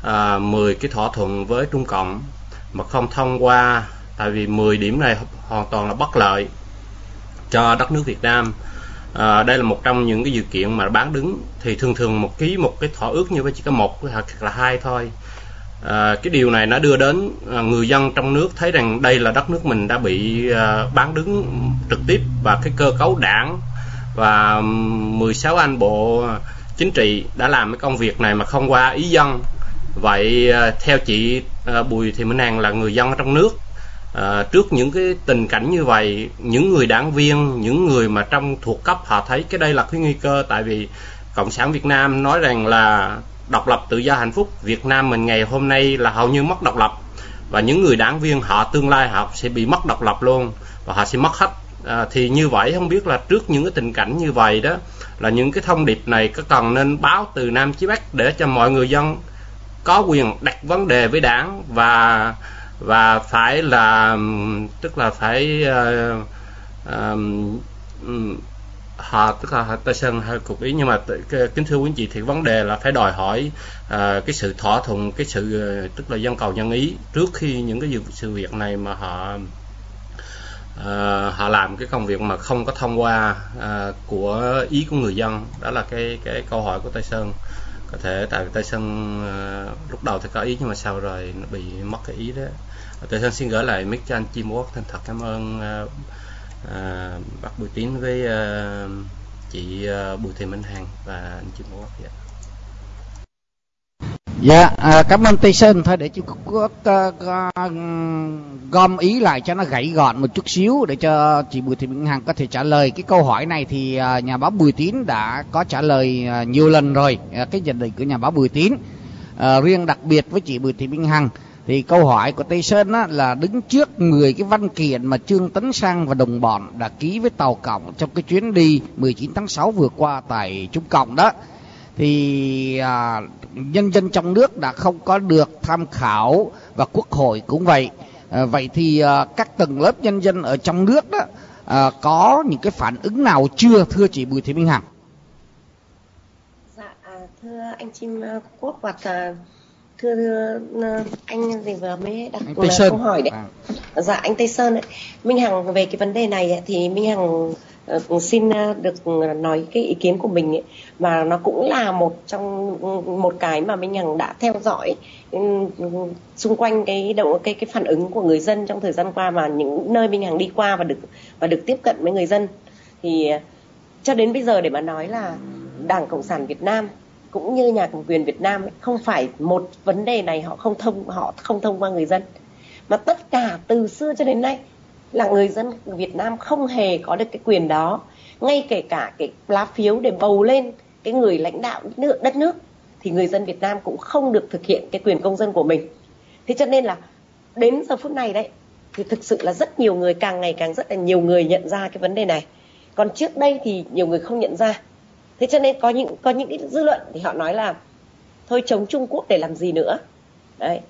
ờ, uh, 10 cái thỏa thuận với Trung Cộng mà không thông qua tại vì 10 điểm này hoàn toàn là bất lợi cho đất nước Việt Nam. À, đây là một trong những cái dự kiện mà bán đứng. Thì thường thường một ký một cái thỏa ước như vậy chỉ có một hoặc là hai thôi. À, cái điều này nó đưa đến à, người dân trong nước thấy rằng đây là đất nước mình đã bị à, bán đứng trực tiếp và cái cơ cấu đảng và um, 16 anh bộ chính trị đã làm cái công việc này mà không qua ý dân. Vậy ờ, theo chị ờ, Bùi Thị Minh Hằng là người dân ở trong nước à, trước những cái tình cảnh như vậy những người đảng viên những người mà trong thuộc cấp họ thấy cái đây là cái nguy cơ tại vì cộng sản việt nam nói rằng là độc lập tự do hạnh phúc việt nam mình ngày hôm nay là hầu như mất độc lập. Và những người đảng viên họ tương lai họ sẽ bị mất độc lập luôn và họ sẽ mất hết à, thì như vậy không biết là trước những cái tình cảnh như vậy đó là những cái thông điệp này có cần nên báo từ nam chí bắc để cho mọi người dân có quyền đặt vấn đề với đảng và và phải là tức là phải uh, um, họ tức là ta sơn hơi cục ý nhưng mà kính thưa quý anh chị thì vấn đề là phải đòi hỏi uh, cái sự thỏa thuận cái sự uh, tức là dân cầu nhân ý trước khi những cái sự việc này mà họ uh, họ làm cái công việc mà không có thông qua uh, của ý của người dân đó là cái cái câu hỏi của tây sơn có thể tại vì tây sơn uh, lúc đầu thì có ý nhưng mà sau rồi nó bị mất cái ý đó tây sơn xin gửi lại mic cho anh Chim Quốc. thành thật cảm ơn uh, à, bác Bùi Tín với à, chị à, Bùi Thị Minh Hằng và anh Chim Quốc yeah. Dạ, à, cảm ơn Tây Sơn. Thôi để chú Quốc uh, gom ý lại cho nó gãy gọn một chút xíu để cho chị Bùi Thị Minh Hằng có thể trả lời cái câu hỏi này thì uh, nhà báo Bùi Tín đã có trả lời uh, nhiều lần rồi uh, cái nhận định của nhà báo Bùi Tín. Uh, riêng đặc biệt với chị Bùi Thị Minh Hằng thì câu hỏi của Tây Sơn á, là đứng trước người cái văn kiện mà Trương Tấn Sang và đồng bọn đã ký với Tàu Cộng trong cái chuyến đi 19 tháng 6 vừa qua tại Trung Cộng đó thì à, nhân dân trong nước đã không có được tham khảo và quốc hội cũng vậy à, vậy thì à, các tầng lớp nhân dân ở trong nước đó à, có những cái phản ứng nào chưa thưa chị Bùi Thị Minh Hằng dạ à, thưa anh chim uh, quốc và thưa, thưa uh, anh gì vừa mới đặt câu hỏi đấy À. dạ anh Tây Sơn ấy. Minh Hằng về cái vấn đề này thì Minh Hằng Ờ, xin ờ, được ừ, nói cái ý kiến của mình ấy, mà nó cũng là một trong ừ, một cái mà Minh Hằng đã theo dõi ừ, xung quanh cái động cái cái phản ứng của người dân trong thời gian qua và những nơi Minh Hằng đi qua và được và được tiếp cận với người dân. Thì ờ, cho đến bây giờ để mà nói là Đảng Cộng sản Việt Nam cũng như nhà cầm quyền Việt Nam ấy, không phải một vấn đề này họ không thông họ không thông qua người dân. Mà tất cả từ xưa cho đến nay là người dân Việt Nam không hề có được cái quyền đó. Ngay kể cả cái lá phiếu để bầu lên cái người lãnh đạo nước, đất nước thì người dân Việt Nam cũng không được thực hiện cái quyền công dân của mình. Thế cho nên là đến giờ phút này đấy thì thực sự là rất nhiều người càng ngày càng rất là nhiều người nhận ra cái vấn đề này. Còn trước đây thì nhiều người không nhận ra. Thế cho nên có những có những cái dư luận thì họ nói là thôi chống Trung Quốc để làm gì nữa? Đấy.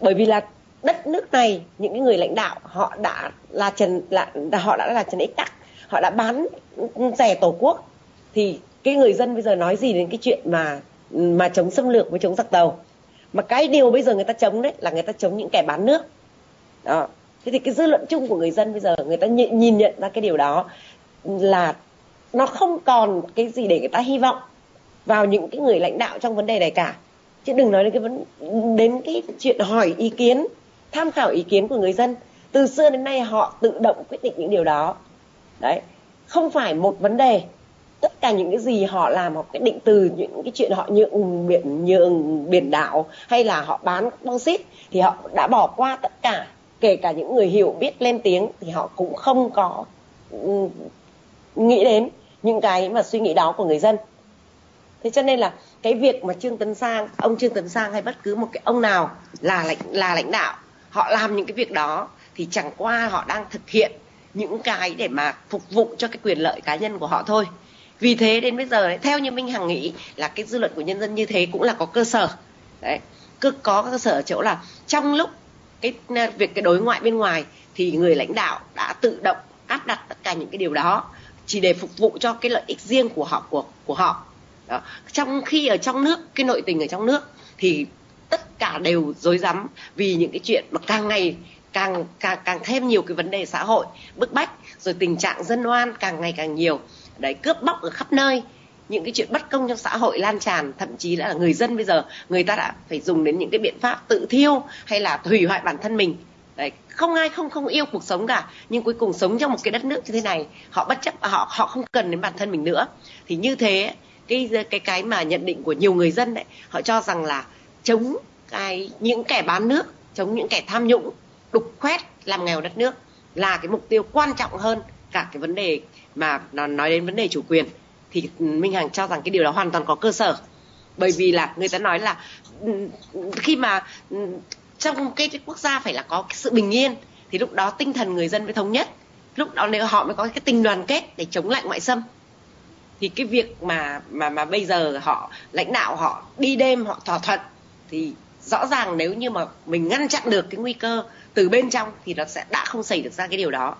Bởi vì là đất nước này những cái người lãnh đạo họ đã là trần là họ đã là trần ích tắc họ đã bán rẻ tổ quốc. Thì cái người dân bây giờ nói gì đến cái chuyện mà mà chống xâm lược với chống giặc tàu? Mà cái điều bây giờ người ta chống đấy là người ta chống những kẻ bán nước. Đó. Thế thì cái dư luận chung của người dân bây giờ người ta nhìn, nhìn nhận ra cái điều đó là nó không còn cái gì để người ta hy vọng vào những cái người lãnh đạo trong vấn đề này cả. Chứ đừng nói đến cái vấn đến cái chuyện hỏi ý kiến tham khảo ý kiến của người dân, từ xưa đến nay họ tự động quyết định những điều đó. Đấy, không phải một vấn đề. Tất cả những cái gì họ làm, họ quyết định từ những cái chuyện họ nhượng biển nhượng biển đảo, hay là họ bán băng xít, thì họ đã bỏ qua tất cả. Kể cả những người hiểu biết lên tiếng, thì họ cũng không có nghĩ đến những cái mà suy nghĩ đó của người dân. Thế cho nên là cái việc mà trương tấn sang, ông trương tấn sang hay bất cứ một cái ông nào là lãnh là lãnh đạo họ làm những cái việc đó thì chẳng qua họ đang thực hiện những cái để mà phục vụ cho cái quyền lợi cá nhân của họ thôi vì thế đến bây giờ ấy, theo như minh hằng nghĩ là cái dư luận của nhân dân như thế cũng là có cơ sở đấy cứ có cơ sở ở chỗ là trong lúc cái à, việc cái đối ngoại bên ngoài thì người lãnh đạo đã tự động áp đặt tất cả những cái điều đó chỉ để phục vụ cho cái lợi ích riêng của họ của của họ đó. trong khi ở trong nước cái nội tình ở trong nước thì tất cả đều rối rắm vì những cái chuyện mà càng ngày càng càng càng thêm nhiều cái vấn đề xã hội, bức bách, rồi tình trạng dân oan càng ngày càng nhiều. Đấy, cướp bóc ở khắp nơi, những cái chuyện bất công trong xã hội lan tràn, thậm chí là người dân bây giờ, người ta đã phải dùng đến những cái biện pháp tự thiêu hay là hủy hoại bản thân mình. Đấy, không ai không không yêu cuộc sống cả, nhưng cuối cùng sống trong một cái đất nước như thế này, họ bất chấp, họ họ không cần đến bản thân mình nữa. Thì như thế, cái cái cái mà nhận định của nhiều người dân đấy, họ cho rằng là chống cái những kẻ bán nước chống những kẻ tham nhũng đục khoét làm nghèo đất nước là cái mục tiêu quan trọng hơn cả cái vấn đề mà nó nói đến vấn đề chủ quyền. Thì minh hằng cho rằng cái điều đó hoàn toàn có cơ sở. Bởi vì là người ta nói là ừ, khi mà ừ, trong cái, cái quốc gia phải là có cái sự bình yên thì lúc đó tinh thần người dân mới thống nhất. Lúc đó nếu họ mới có cái tình đoàn kết để chống lại ngoại xâm thì cái việc mà mà mà bây giờ họ lãnh đạo họ đi đêm họ thỏa thuận thì rõ ràng nếu như mà mình ngăn chặn được cái nguy cơ từ bên trong thì nó sẽ đã không xảy được ra cái điều đó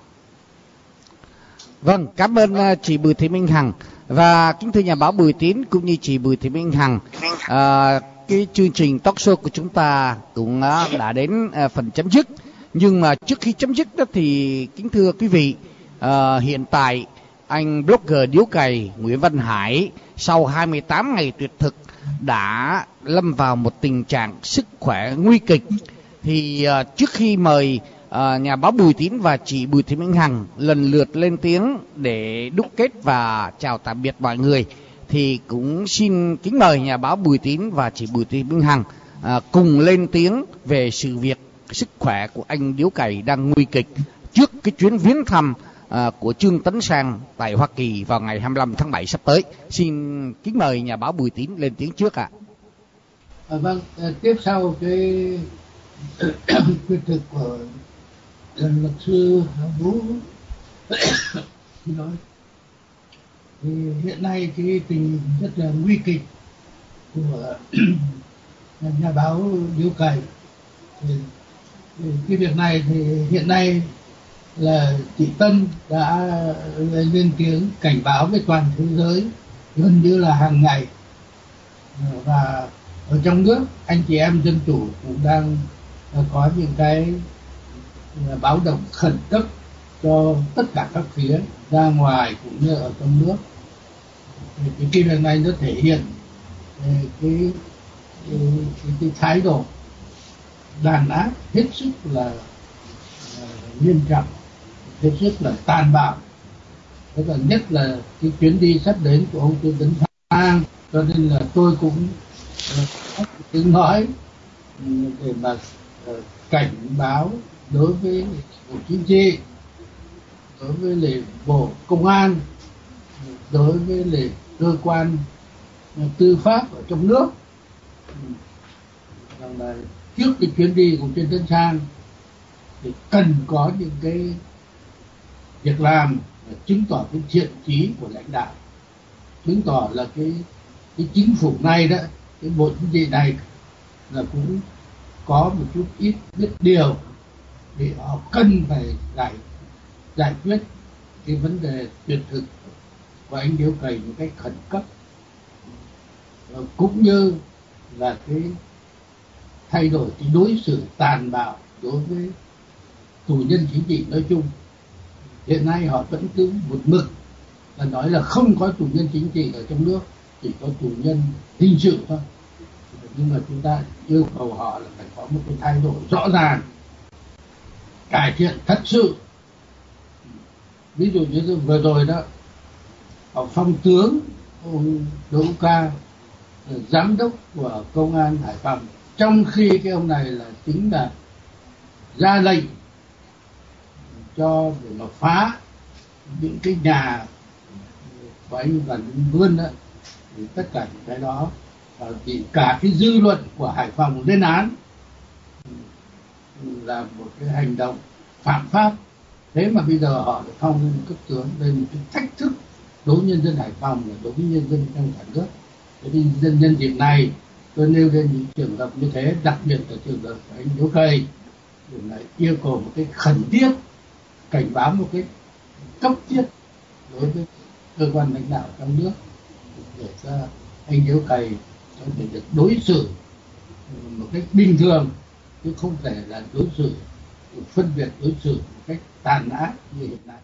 Vâng, cảm ơn uh, chị Bùi Thị Minh Hằng và kính thưa nhà báo Bùi Tín cũng như chị Bùi Thị Minh Hằng. Uh, cái chương trình talk show của chúng ta cũng uh, đã đến uh, phần chấm dứt. Nhưng mà trước khi chấm dứt đó thì kính thưa quý vị, uh, hiện tại anh blogger điếu cày Nguyễn Văn Hải sau 28 ngày tuyệt thực đã lâm vào một tình trạng sức khỏe nguy kịch. Thì uh, trước khi mời uh, nhà báo Bùi Tín và chị Bùi Thị Minh Hằng lần lượt lên tiếng để đúc kết và chào tạm biệt mọi người thì cũng xin kính mời nhà báo Bùi Tín và chị Bùi Thị Minh Hằng uh, cùng lên tiếng về sự việc sức khỏe của anh Điếu Cày đang nguy kịch trước cái chuyến viếng thăm à, của Trương Tấn Sang tại Hoa Kỳ vào ngày 25 tháng 7 sắp tới. Xin kính mời nhà báo Bùi Tín lên tiếng trước ạ. À. À, vâng, à, tiếp sau cái [COUGHS] quyết thực của luật sư Vũ [COUGHS] nói thì hiện nay cái tình rất là nguy kịch của [COUGHS] nhà báo Điếu Cày thì, thì cái việc này thì hiện nay là chị Tân đã lên tiếng cảnh báo với toàn thế giới gần như là hàng ngày. Và ở trong nước anh chị em dân chủ cũng đang có những cái báo động khẩn cấp cho tất cả các phía ra ngoài cũng như ở trong nước. Cái cái việc này nó thể hiện cái cái, cái, cái thái độ đàn áp hết sức là nghiêm trọng hết sức là tàn bạo. Thế là nhất là cái chuyến đi sắp đến của ông Trương Tấn Sang, cho nên là tôi cũng ờ, tiếng nói ừ, để mà ờ, cảnh báo đối với bộ chính trị, đối với lại bộ công an, đối với lại cơ quan ờ, tư pháp ở trong nước. Rằng là trước cái chuyến đi của trên Tấn Sang, thì cần có những cái việc làm chứng tỏ cái thiện trí của lãnh đạo. Chứng tỏ là cái cái chính phủ này đó, cái bộ chính trị này là cũng có một chút ít biết điều để họ cần phải giải giải quyết cái vấn đề tuyệt thực của anh Điếu Cày một cách khẩn cấp. Cũng như là cái thay đổi cái đối xử tàn bạo đối với tù nhân chính trị nói chung hiện nay họ vẫn cứ một mực là nói là không có tù nhân chính trị ở trong nước, chỉ có tù nhân hình sự thôi. Nhưng mà chúng ta yêu cầu họ là phải có một cái thay đổi rõ ràng, cải thiện thật sự. Ví dụ như vừa rồi đó, họ phong tướng ông Đỗ Ca giám đốc của công an Hải Phòng. Trong khi cái ông này là chính là ra lệnh cho để mà phá những cái nhà vậy anh những Vươn đó, thì tất cả những cái đó và bị cả cái dư luận của Hải Phòng lên án là một cái hành động phạm pháp. Thế mà bây giờ họ lại phong lên cấp tướng đây là một cái thách thức đối với nhân dân Hải Phòng và đối với nhân dân trong cả nước. Thế thì nhân nhân dịp này, tôi nêu lên những trường hợp như thế, đặc biệt là trường hợp của anh Hiếu Cây để lại yêu cầu một cái khẩn thiết cảnh báo một cái cấp thiết đối với cơ quan lãnh đạo trong nước để cho anh điếu cày có thể được đối xử một cách bình thường chứ không thể là đối xử phân biệt đối xử một cách tàn ác như hiện nay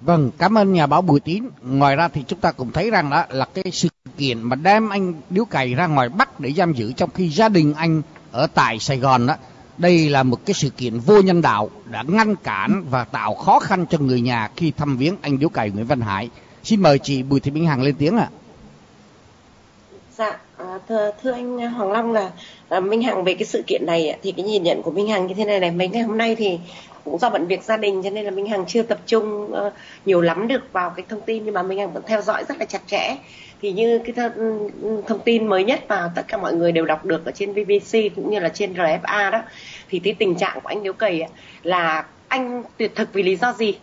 Vâng, cảm ơn nhà báo Bùi Tín. Ngoài ra thì chúng ta cũng thấy rằng đó là cái sự kiện mà đem anh Điếu Cày ra ngoài Bắc để giam giữ trong khi gia đình anh ở tại Sài Gòn đó. Đây là một cái sự kiện vô nhân đạo đã ngăn cản và tạo khó khăn cho người nhà khi thăm viếng anh Điếu Cày Nguyễn Văn Hải. Xin mời chị Bùi Thị Minh Hằng lên tiếng ạ. Dạ, à. Dạ, thưa, thưa anh Hoàng Long là là Minh Hằng về cái sự kiện này thì cái nhìn nhận của Minh Hằng như thế này này mấy ngày hôm nay thì cũng do bận việc gia đình cho nên là Minh Hằng chưa tập trung uh, nhiều lắm được vào cái thông tin nhưng mà Minh Hằng vẫn theo dõi rất là chặt chẽ thì như cái th- thông tin mới nhất mà tất cả mọi người đều đọc được ở trên BBC cũng như là trên RFA đó, thì cái tình trạng của anh Điếu Cầy là anh tuyệt thực vì lý do gì?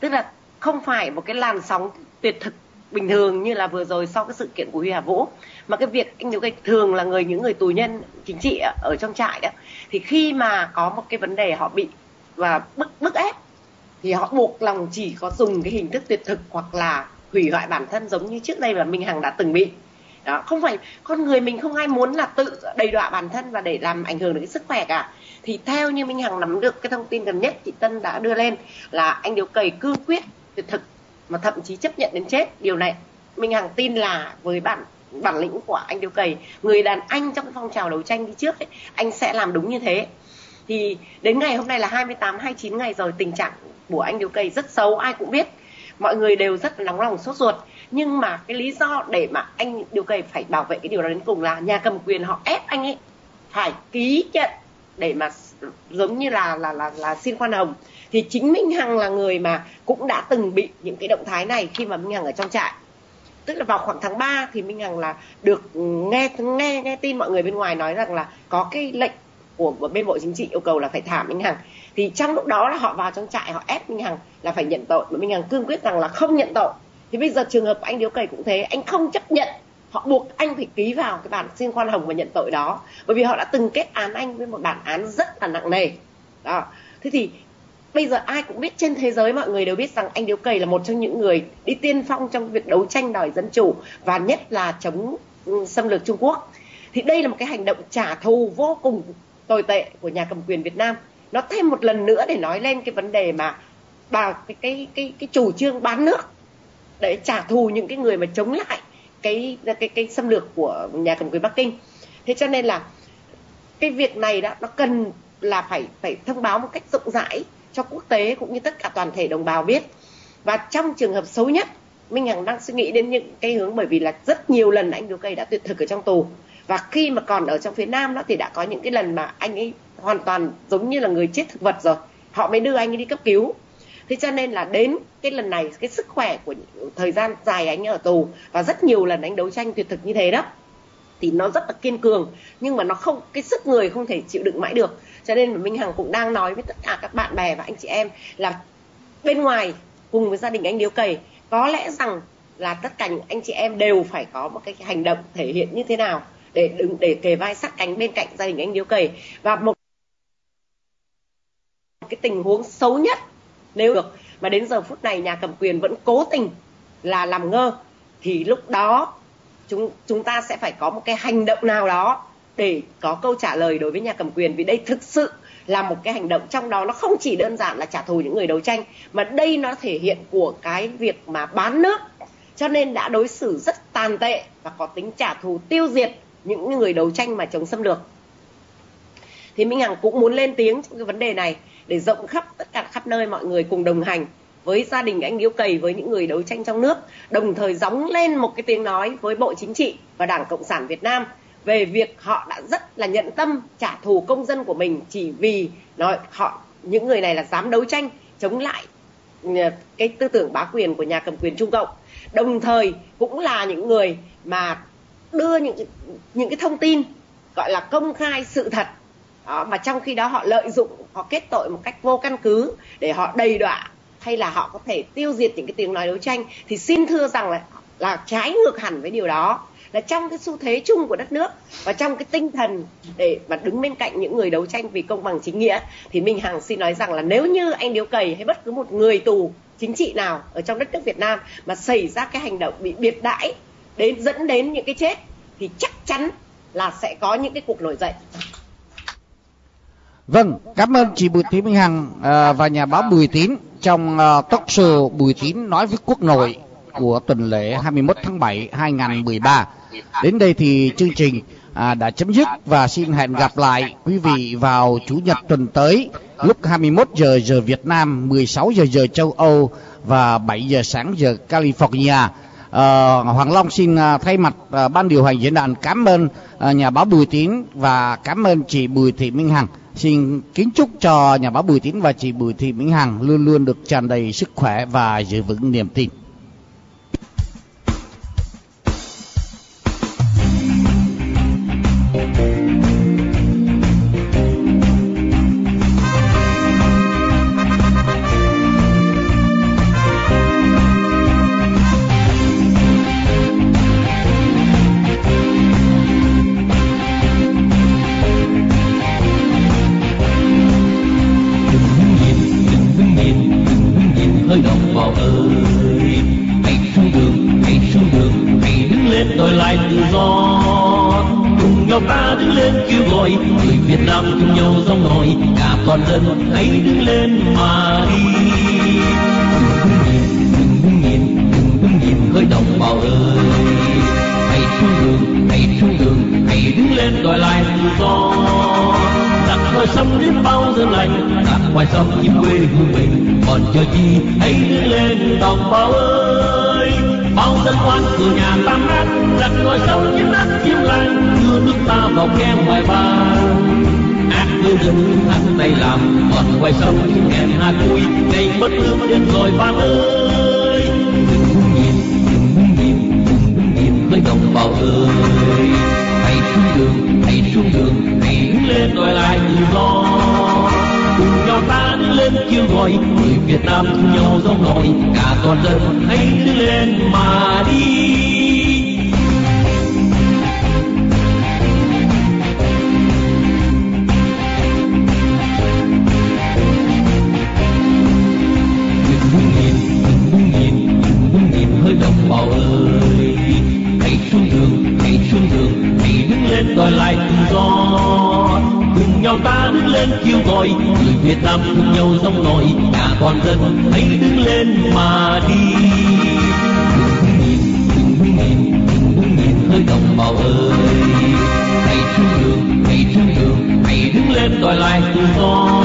Tức là không phải một cái làn sóng tuyệt thực bình thường như là vừa rồi sau cái sự kiện của Huy Hà Vũ, mà cái việc anh Điếu Cày thường là người, những người tù nhân chính trị ở trong trại đó thì khi mà có một cái vấn đề họ bị và bức bức ép, thì họ buộc lòng chỉ có dùng cái hình thức tuyệt thực hoặc là hủy hoại bản thân giống như trước đây là Minh Hằng đã từng bị. Đó không phải con người mình không ai muốn là tự đầy đọa bản thân và để làm ảnh hưởng đến cái sức khỏe cả. Thì theo như Minh Hằng nắm được cái thông tin gần nhất chị Tân đã đưa lên là anh Điếu Cầy cương quyết tuyệt thực mà thậm chí chấp nhận đến chết. Điều này Minh Hằng tin là với bản bản lĩnh của anh Điếu Cầy người đàn anh trong phong trào đấu tranh đi trước ấy, anh sẽ làm đúng như thế. Thì đến ngày hôm nay là 28 29 ngày rồi tình trạng của anh điếu cầy rất xấu ai cũng biết mọi người đều rất nóng lòng sốt ruột. Nhưng mà cái lý do để mà anh điều cày phải bảo vệ cái điều đó đến cùng là nhà cầm quyền họ ép anh ấy phải ký nhận để mà giống như là là là là xin khoan hồng. Thì chính Minh Hằng là người mà cũng đã từng bị những cái động thái này khi mà Minh Hằng ở trong trại. Tức là vào khoảng tháng 3 thì Minh Hằng là được nghe nghe nghe tin mọi người bên ngoài nói rằng là có cái lệnh của bên bộ chính trị yêu cầu là phải thả Minh Hằng thì trong lúc đó là họ vào trong trại, họ ép Minh Hằng là phải nhận tội. Mà Minh Hằng cương quyết rằng là không nhận tội. Thì bây giờ trường hợp anh Điếu Cày cũng thế. Anh không chấp nhận. Họ buộc anh phải ký vào cái bản xin khoan hồng và nhận tội đó. Bởi vì họ đã từng kết án anh với một bản án rất là nặng nề. Đó. Thế thì bây giờ ai cũng biết trên thế giới mọi người đều biết rằng anh Điếu Cày là một trong những người đi tiên phong trong việc đấu tranh đòi dân chủ và nhất là chống ừ, xâm lược Trung Quốc. Thì đây là một cái hành động trả thù vô cùng tồi tệ của nhà cầm quyền Việt Nam nó thêm một lần nữa để nói lên cái vấn đề mà bà, cái cái cái cái chủ trương bán nước để trả thù những cái người mà chống lại cái cái cái xâm lược của nhà cầm quyền Bắc Kinh. Thế cho nên là cái việc này đó, nó cần là phải phải thông báo một cách rộng rãi cho quốc tế cũng như tất cả toàn thể đồng bào biết. Và trong trường hợp xấu nhất, Minh Hằng đang suy nghĩ đến những cái hướng bởi vì là rất nhiều lần anh Đỗ Cây đã tuyệt thực ở trong tù. Và khi mà còn ở trong phía Nam đó thì đã có những cái lần mà anh ấy hoàn toàn giống như là người chết thực vật rồi. Họ mới đưa anh ấy đi cấp cứu. Thế cho nên là đến cái lần này, cái sức khỏe của thời gian dài anh ở tù và rất nhiều lần anh đấu tranh tuyệt thực như thế đó, thì nó rất là kiên cường, nhưng mà nó không, cái sức người không thể chịu đựng mãi được. Cho nên mà minh hằng cũng đang nói với tất cả các bạn bè và anh chị em là bên ngoài cùng với gia đình anh điếu cầy, có lẽ rằng là tất cả những anh chị em đều phải có một cái hành động thể hiện như thế nào để đứng, để kề vai sát cánh bên cạnh gia đình anh điếu cầy. Và một cái tình huống xấu nhất. Nếu được, mà đến giờ phút này nhà cầm quyền vẫn cố tình là làm ngơ, thì lúc đó chúng chúng ta sẽ phải có một cái hành động nào đó để có câu trả lời đối với nhà cầm quyền. Vì đây thực sự là một cái hành động trong đó nó không chỉ đơn giản là trả thù những người đấu tranh, mà đây nó thể hiện của cái việc mà bán nước. Cho nên đã đối xử rất tàn tệ và có tính trả thù tiêu diệt những người đấu tranh mà chống xâm lược. Thì Minh Hằng cũng muốn lên tiếng trong cái vấn đề này để rộng khắp tất cả khắp nơi mọi người cùng đồng hành với gia đình anh Điếu Cầy với những người đấu tranh trong nước, đồng thời gióng lên một cái tiếng nói với Bộ Chính trị và Đảng Cộng sản Việt Nam về việc họ đã rất là nhận tâm trả thù công dân của mình chỉ vì nói họ, những người này là dám đấu tranh chống lại ờ, cái tư tưởng bá quyền của nhà cầm quyền Trung Cộng. Đồng thời cũng là những người mà đưa những những cái thông tin gọi là công khai sự thật mà trong khi đó họ lợi dụng, họ kết tội một cách vô căn cứ để họ đầy đọa hay là họ có thể tiêu diệt những cái tiếng nói đấu tranh, thì xin thưa rằng là là trái ngược hẳn với điều đó. Là trong cái xu thế chung của đất nước và trong cái tinh thần để mà đứng bên cạnh những người đấu tranh vì công bằng chính nghĩa, thì Minh Hằng xin nói rằng là nếu như anh Điếu Cầy hay bất cứ một người tù chính trị nào ở trong đất nước Việt Nam mà xảy ra cái hành động bị biệt đãi đến, dẫn đến những cái chết, thì chắc chắn là sẽ có những cái cuộc nổi dậy. Vâng, cảm ơn chị Bùi Thị Minh Hằng ờ, và nhà báo Bùi Tín trong uh, talk show Bùi Tín nói với quốc nội của tuần lễ 21 tháng 7 2013. Đến đây thì chương trình à, đã chấm dứt và xin hẹn gặp lại quý vị vào chủ nhật tuần tới lúc 21 giờ giờ Việt Nam, 16 giờ giờ châu Âu và 7 giờ sáng giờ California. À, Hoàng Long xin à, thay mặt à, ban điều hành diễn đàn cảm ơn nhà báo Bùi Tín và cảm ơn chị Bùi Thị Minh Hằng. Xin kính chúc cho nhà báo Bùi Tín và chị Bùi Thị Minh Hằng luôn luôn được tràn đầy sức khỏe và giữ vững niềm tin. Nghe ngoài bàn. Ác lưu đứng ăn tay làm còn ngoài sông những hẹn hà cùi ngày bất nước đến rồi bạn ơi. Đừng muốn nhìn đừng muốn nhìn đừng muốn nhìn với đồng bào ơi, hãy xuống đường, hãy xuống đường, hãy đứng lên đòi lại tự do. Cùng nhau ta đứng lên kêu gọi, người Việt Nam nhau giống nổi cả toàn dân hãy đứng lên mà đi. Lên kêu gọi, người Việt Nam cùng nhau dòng nổi cả toàn dân hãy đứng lên mà đi. Đừng đứng nhìn đừng đứng nhìn hơi đồng bào ơi, hãy xuống đường, hãy xuống đường, hãy đứng lên đòi lại tự do.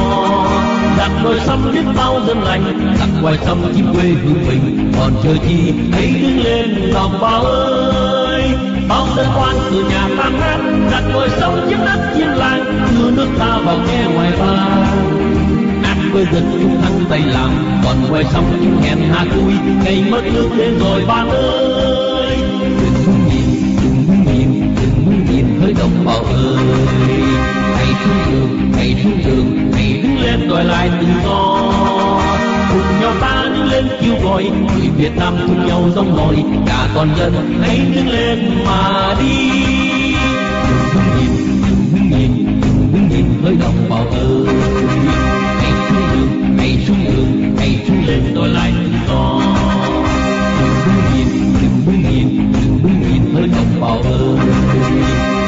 Đặt đôi sông biết bao dân lành đặt ngoài sông chim quê hương mình, còn chờ chi hãy đứng lên đồng bào ơi bao dân quan từ nhà tan nát đặt đôi sông chiếm đất chiếm làng đưa nước ta vào nghe ngoài ba ác với dân chúng thắng tay làm, còn quay sông chúng hẹn hà vui. ngày mất nước đến rồi bạn ơi. Đừng muốn nhìn đừng muốn nhìn đừng muốn nhìn hơi đồng bào ơi hãy xuống đường hãy xuống đường hãy đứng lên đòi lại tự do cùng nhau ta đứng lên kêu gọi. Người Việt Nam cùng nhau dòng nổi, cả toàn dân hãy đứng lên mà đi. Đừng nhìn đừng nhìn đừng nhìn với đồng bào ơi hãy xuống đường hãy xuống đường hãy xuống lên đòi lại tự do. Đừng nhìn đừng nhìn đừng nhìn với đồng bào ơi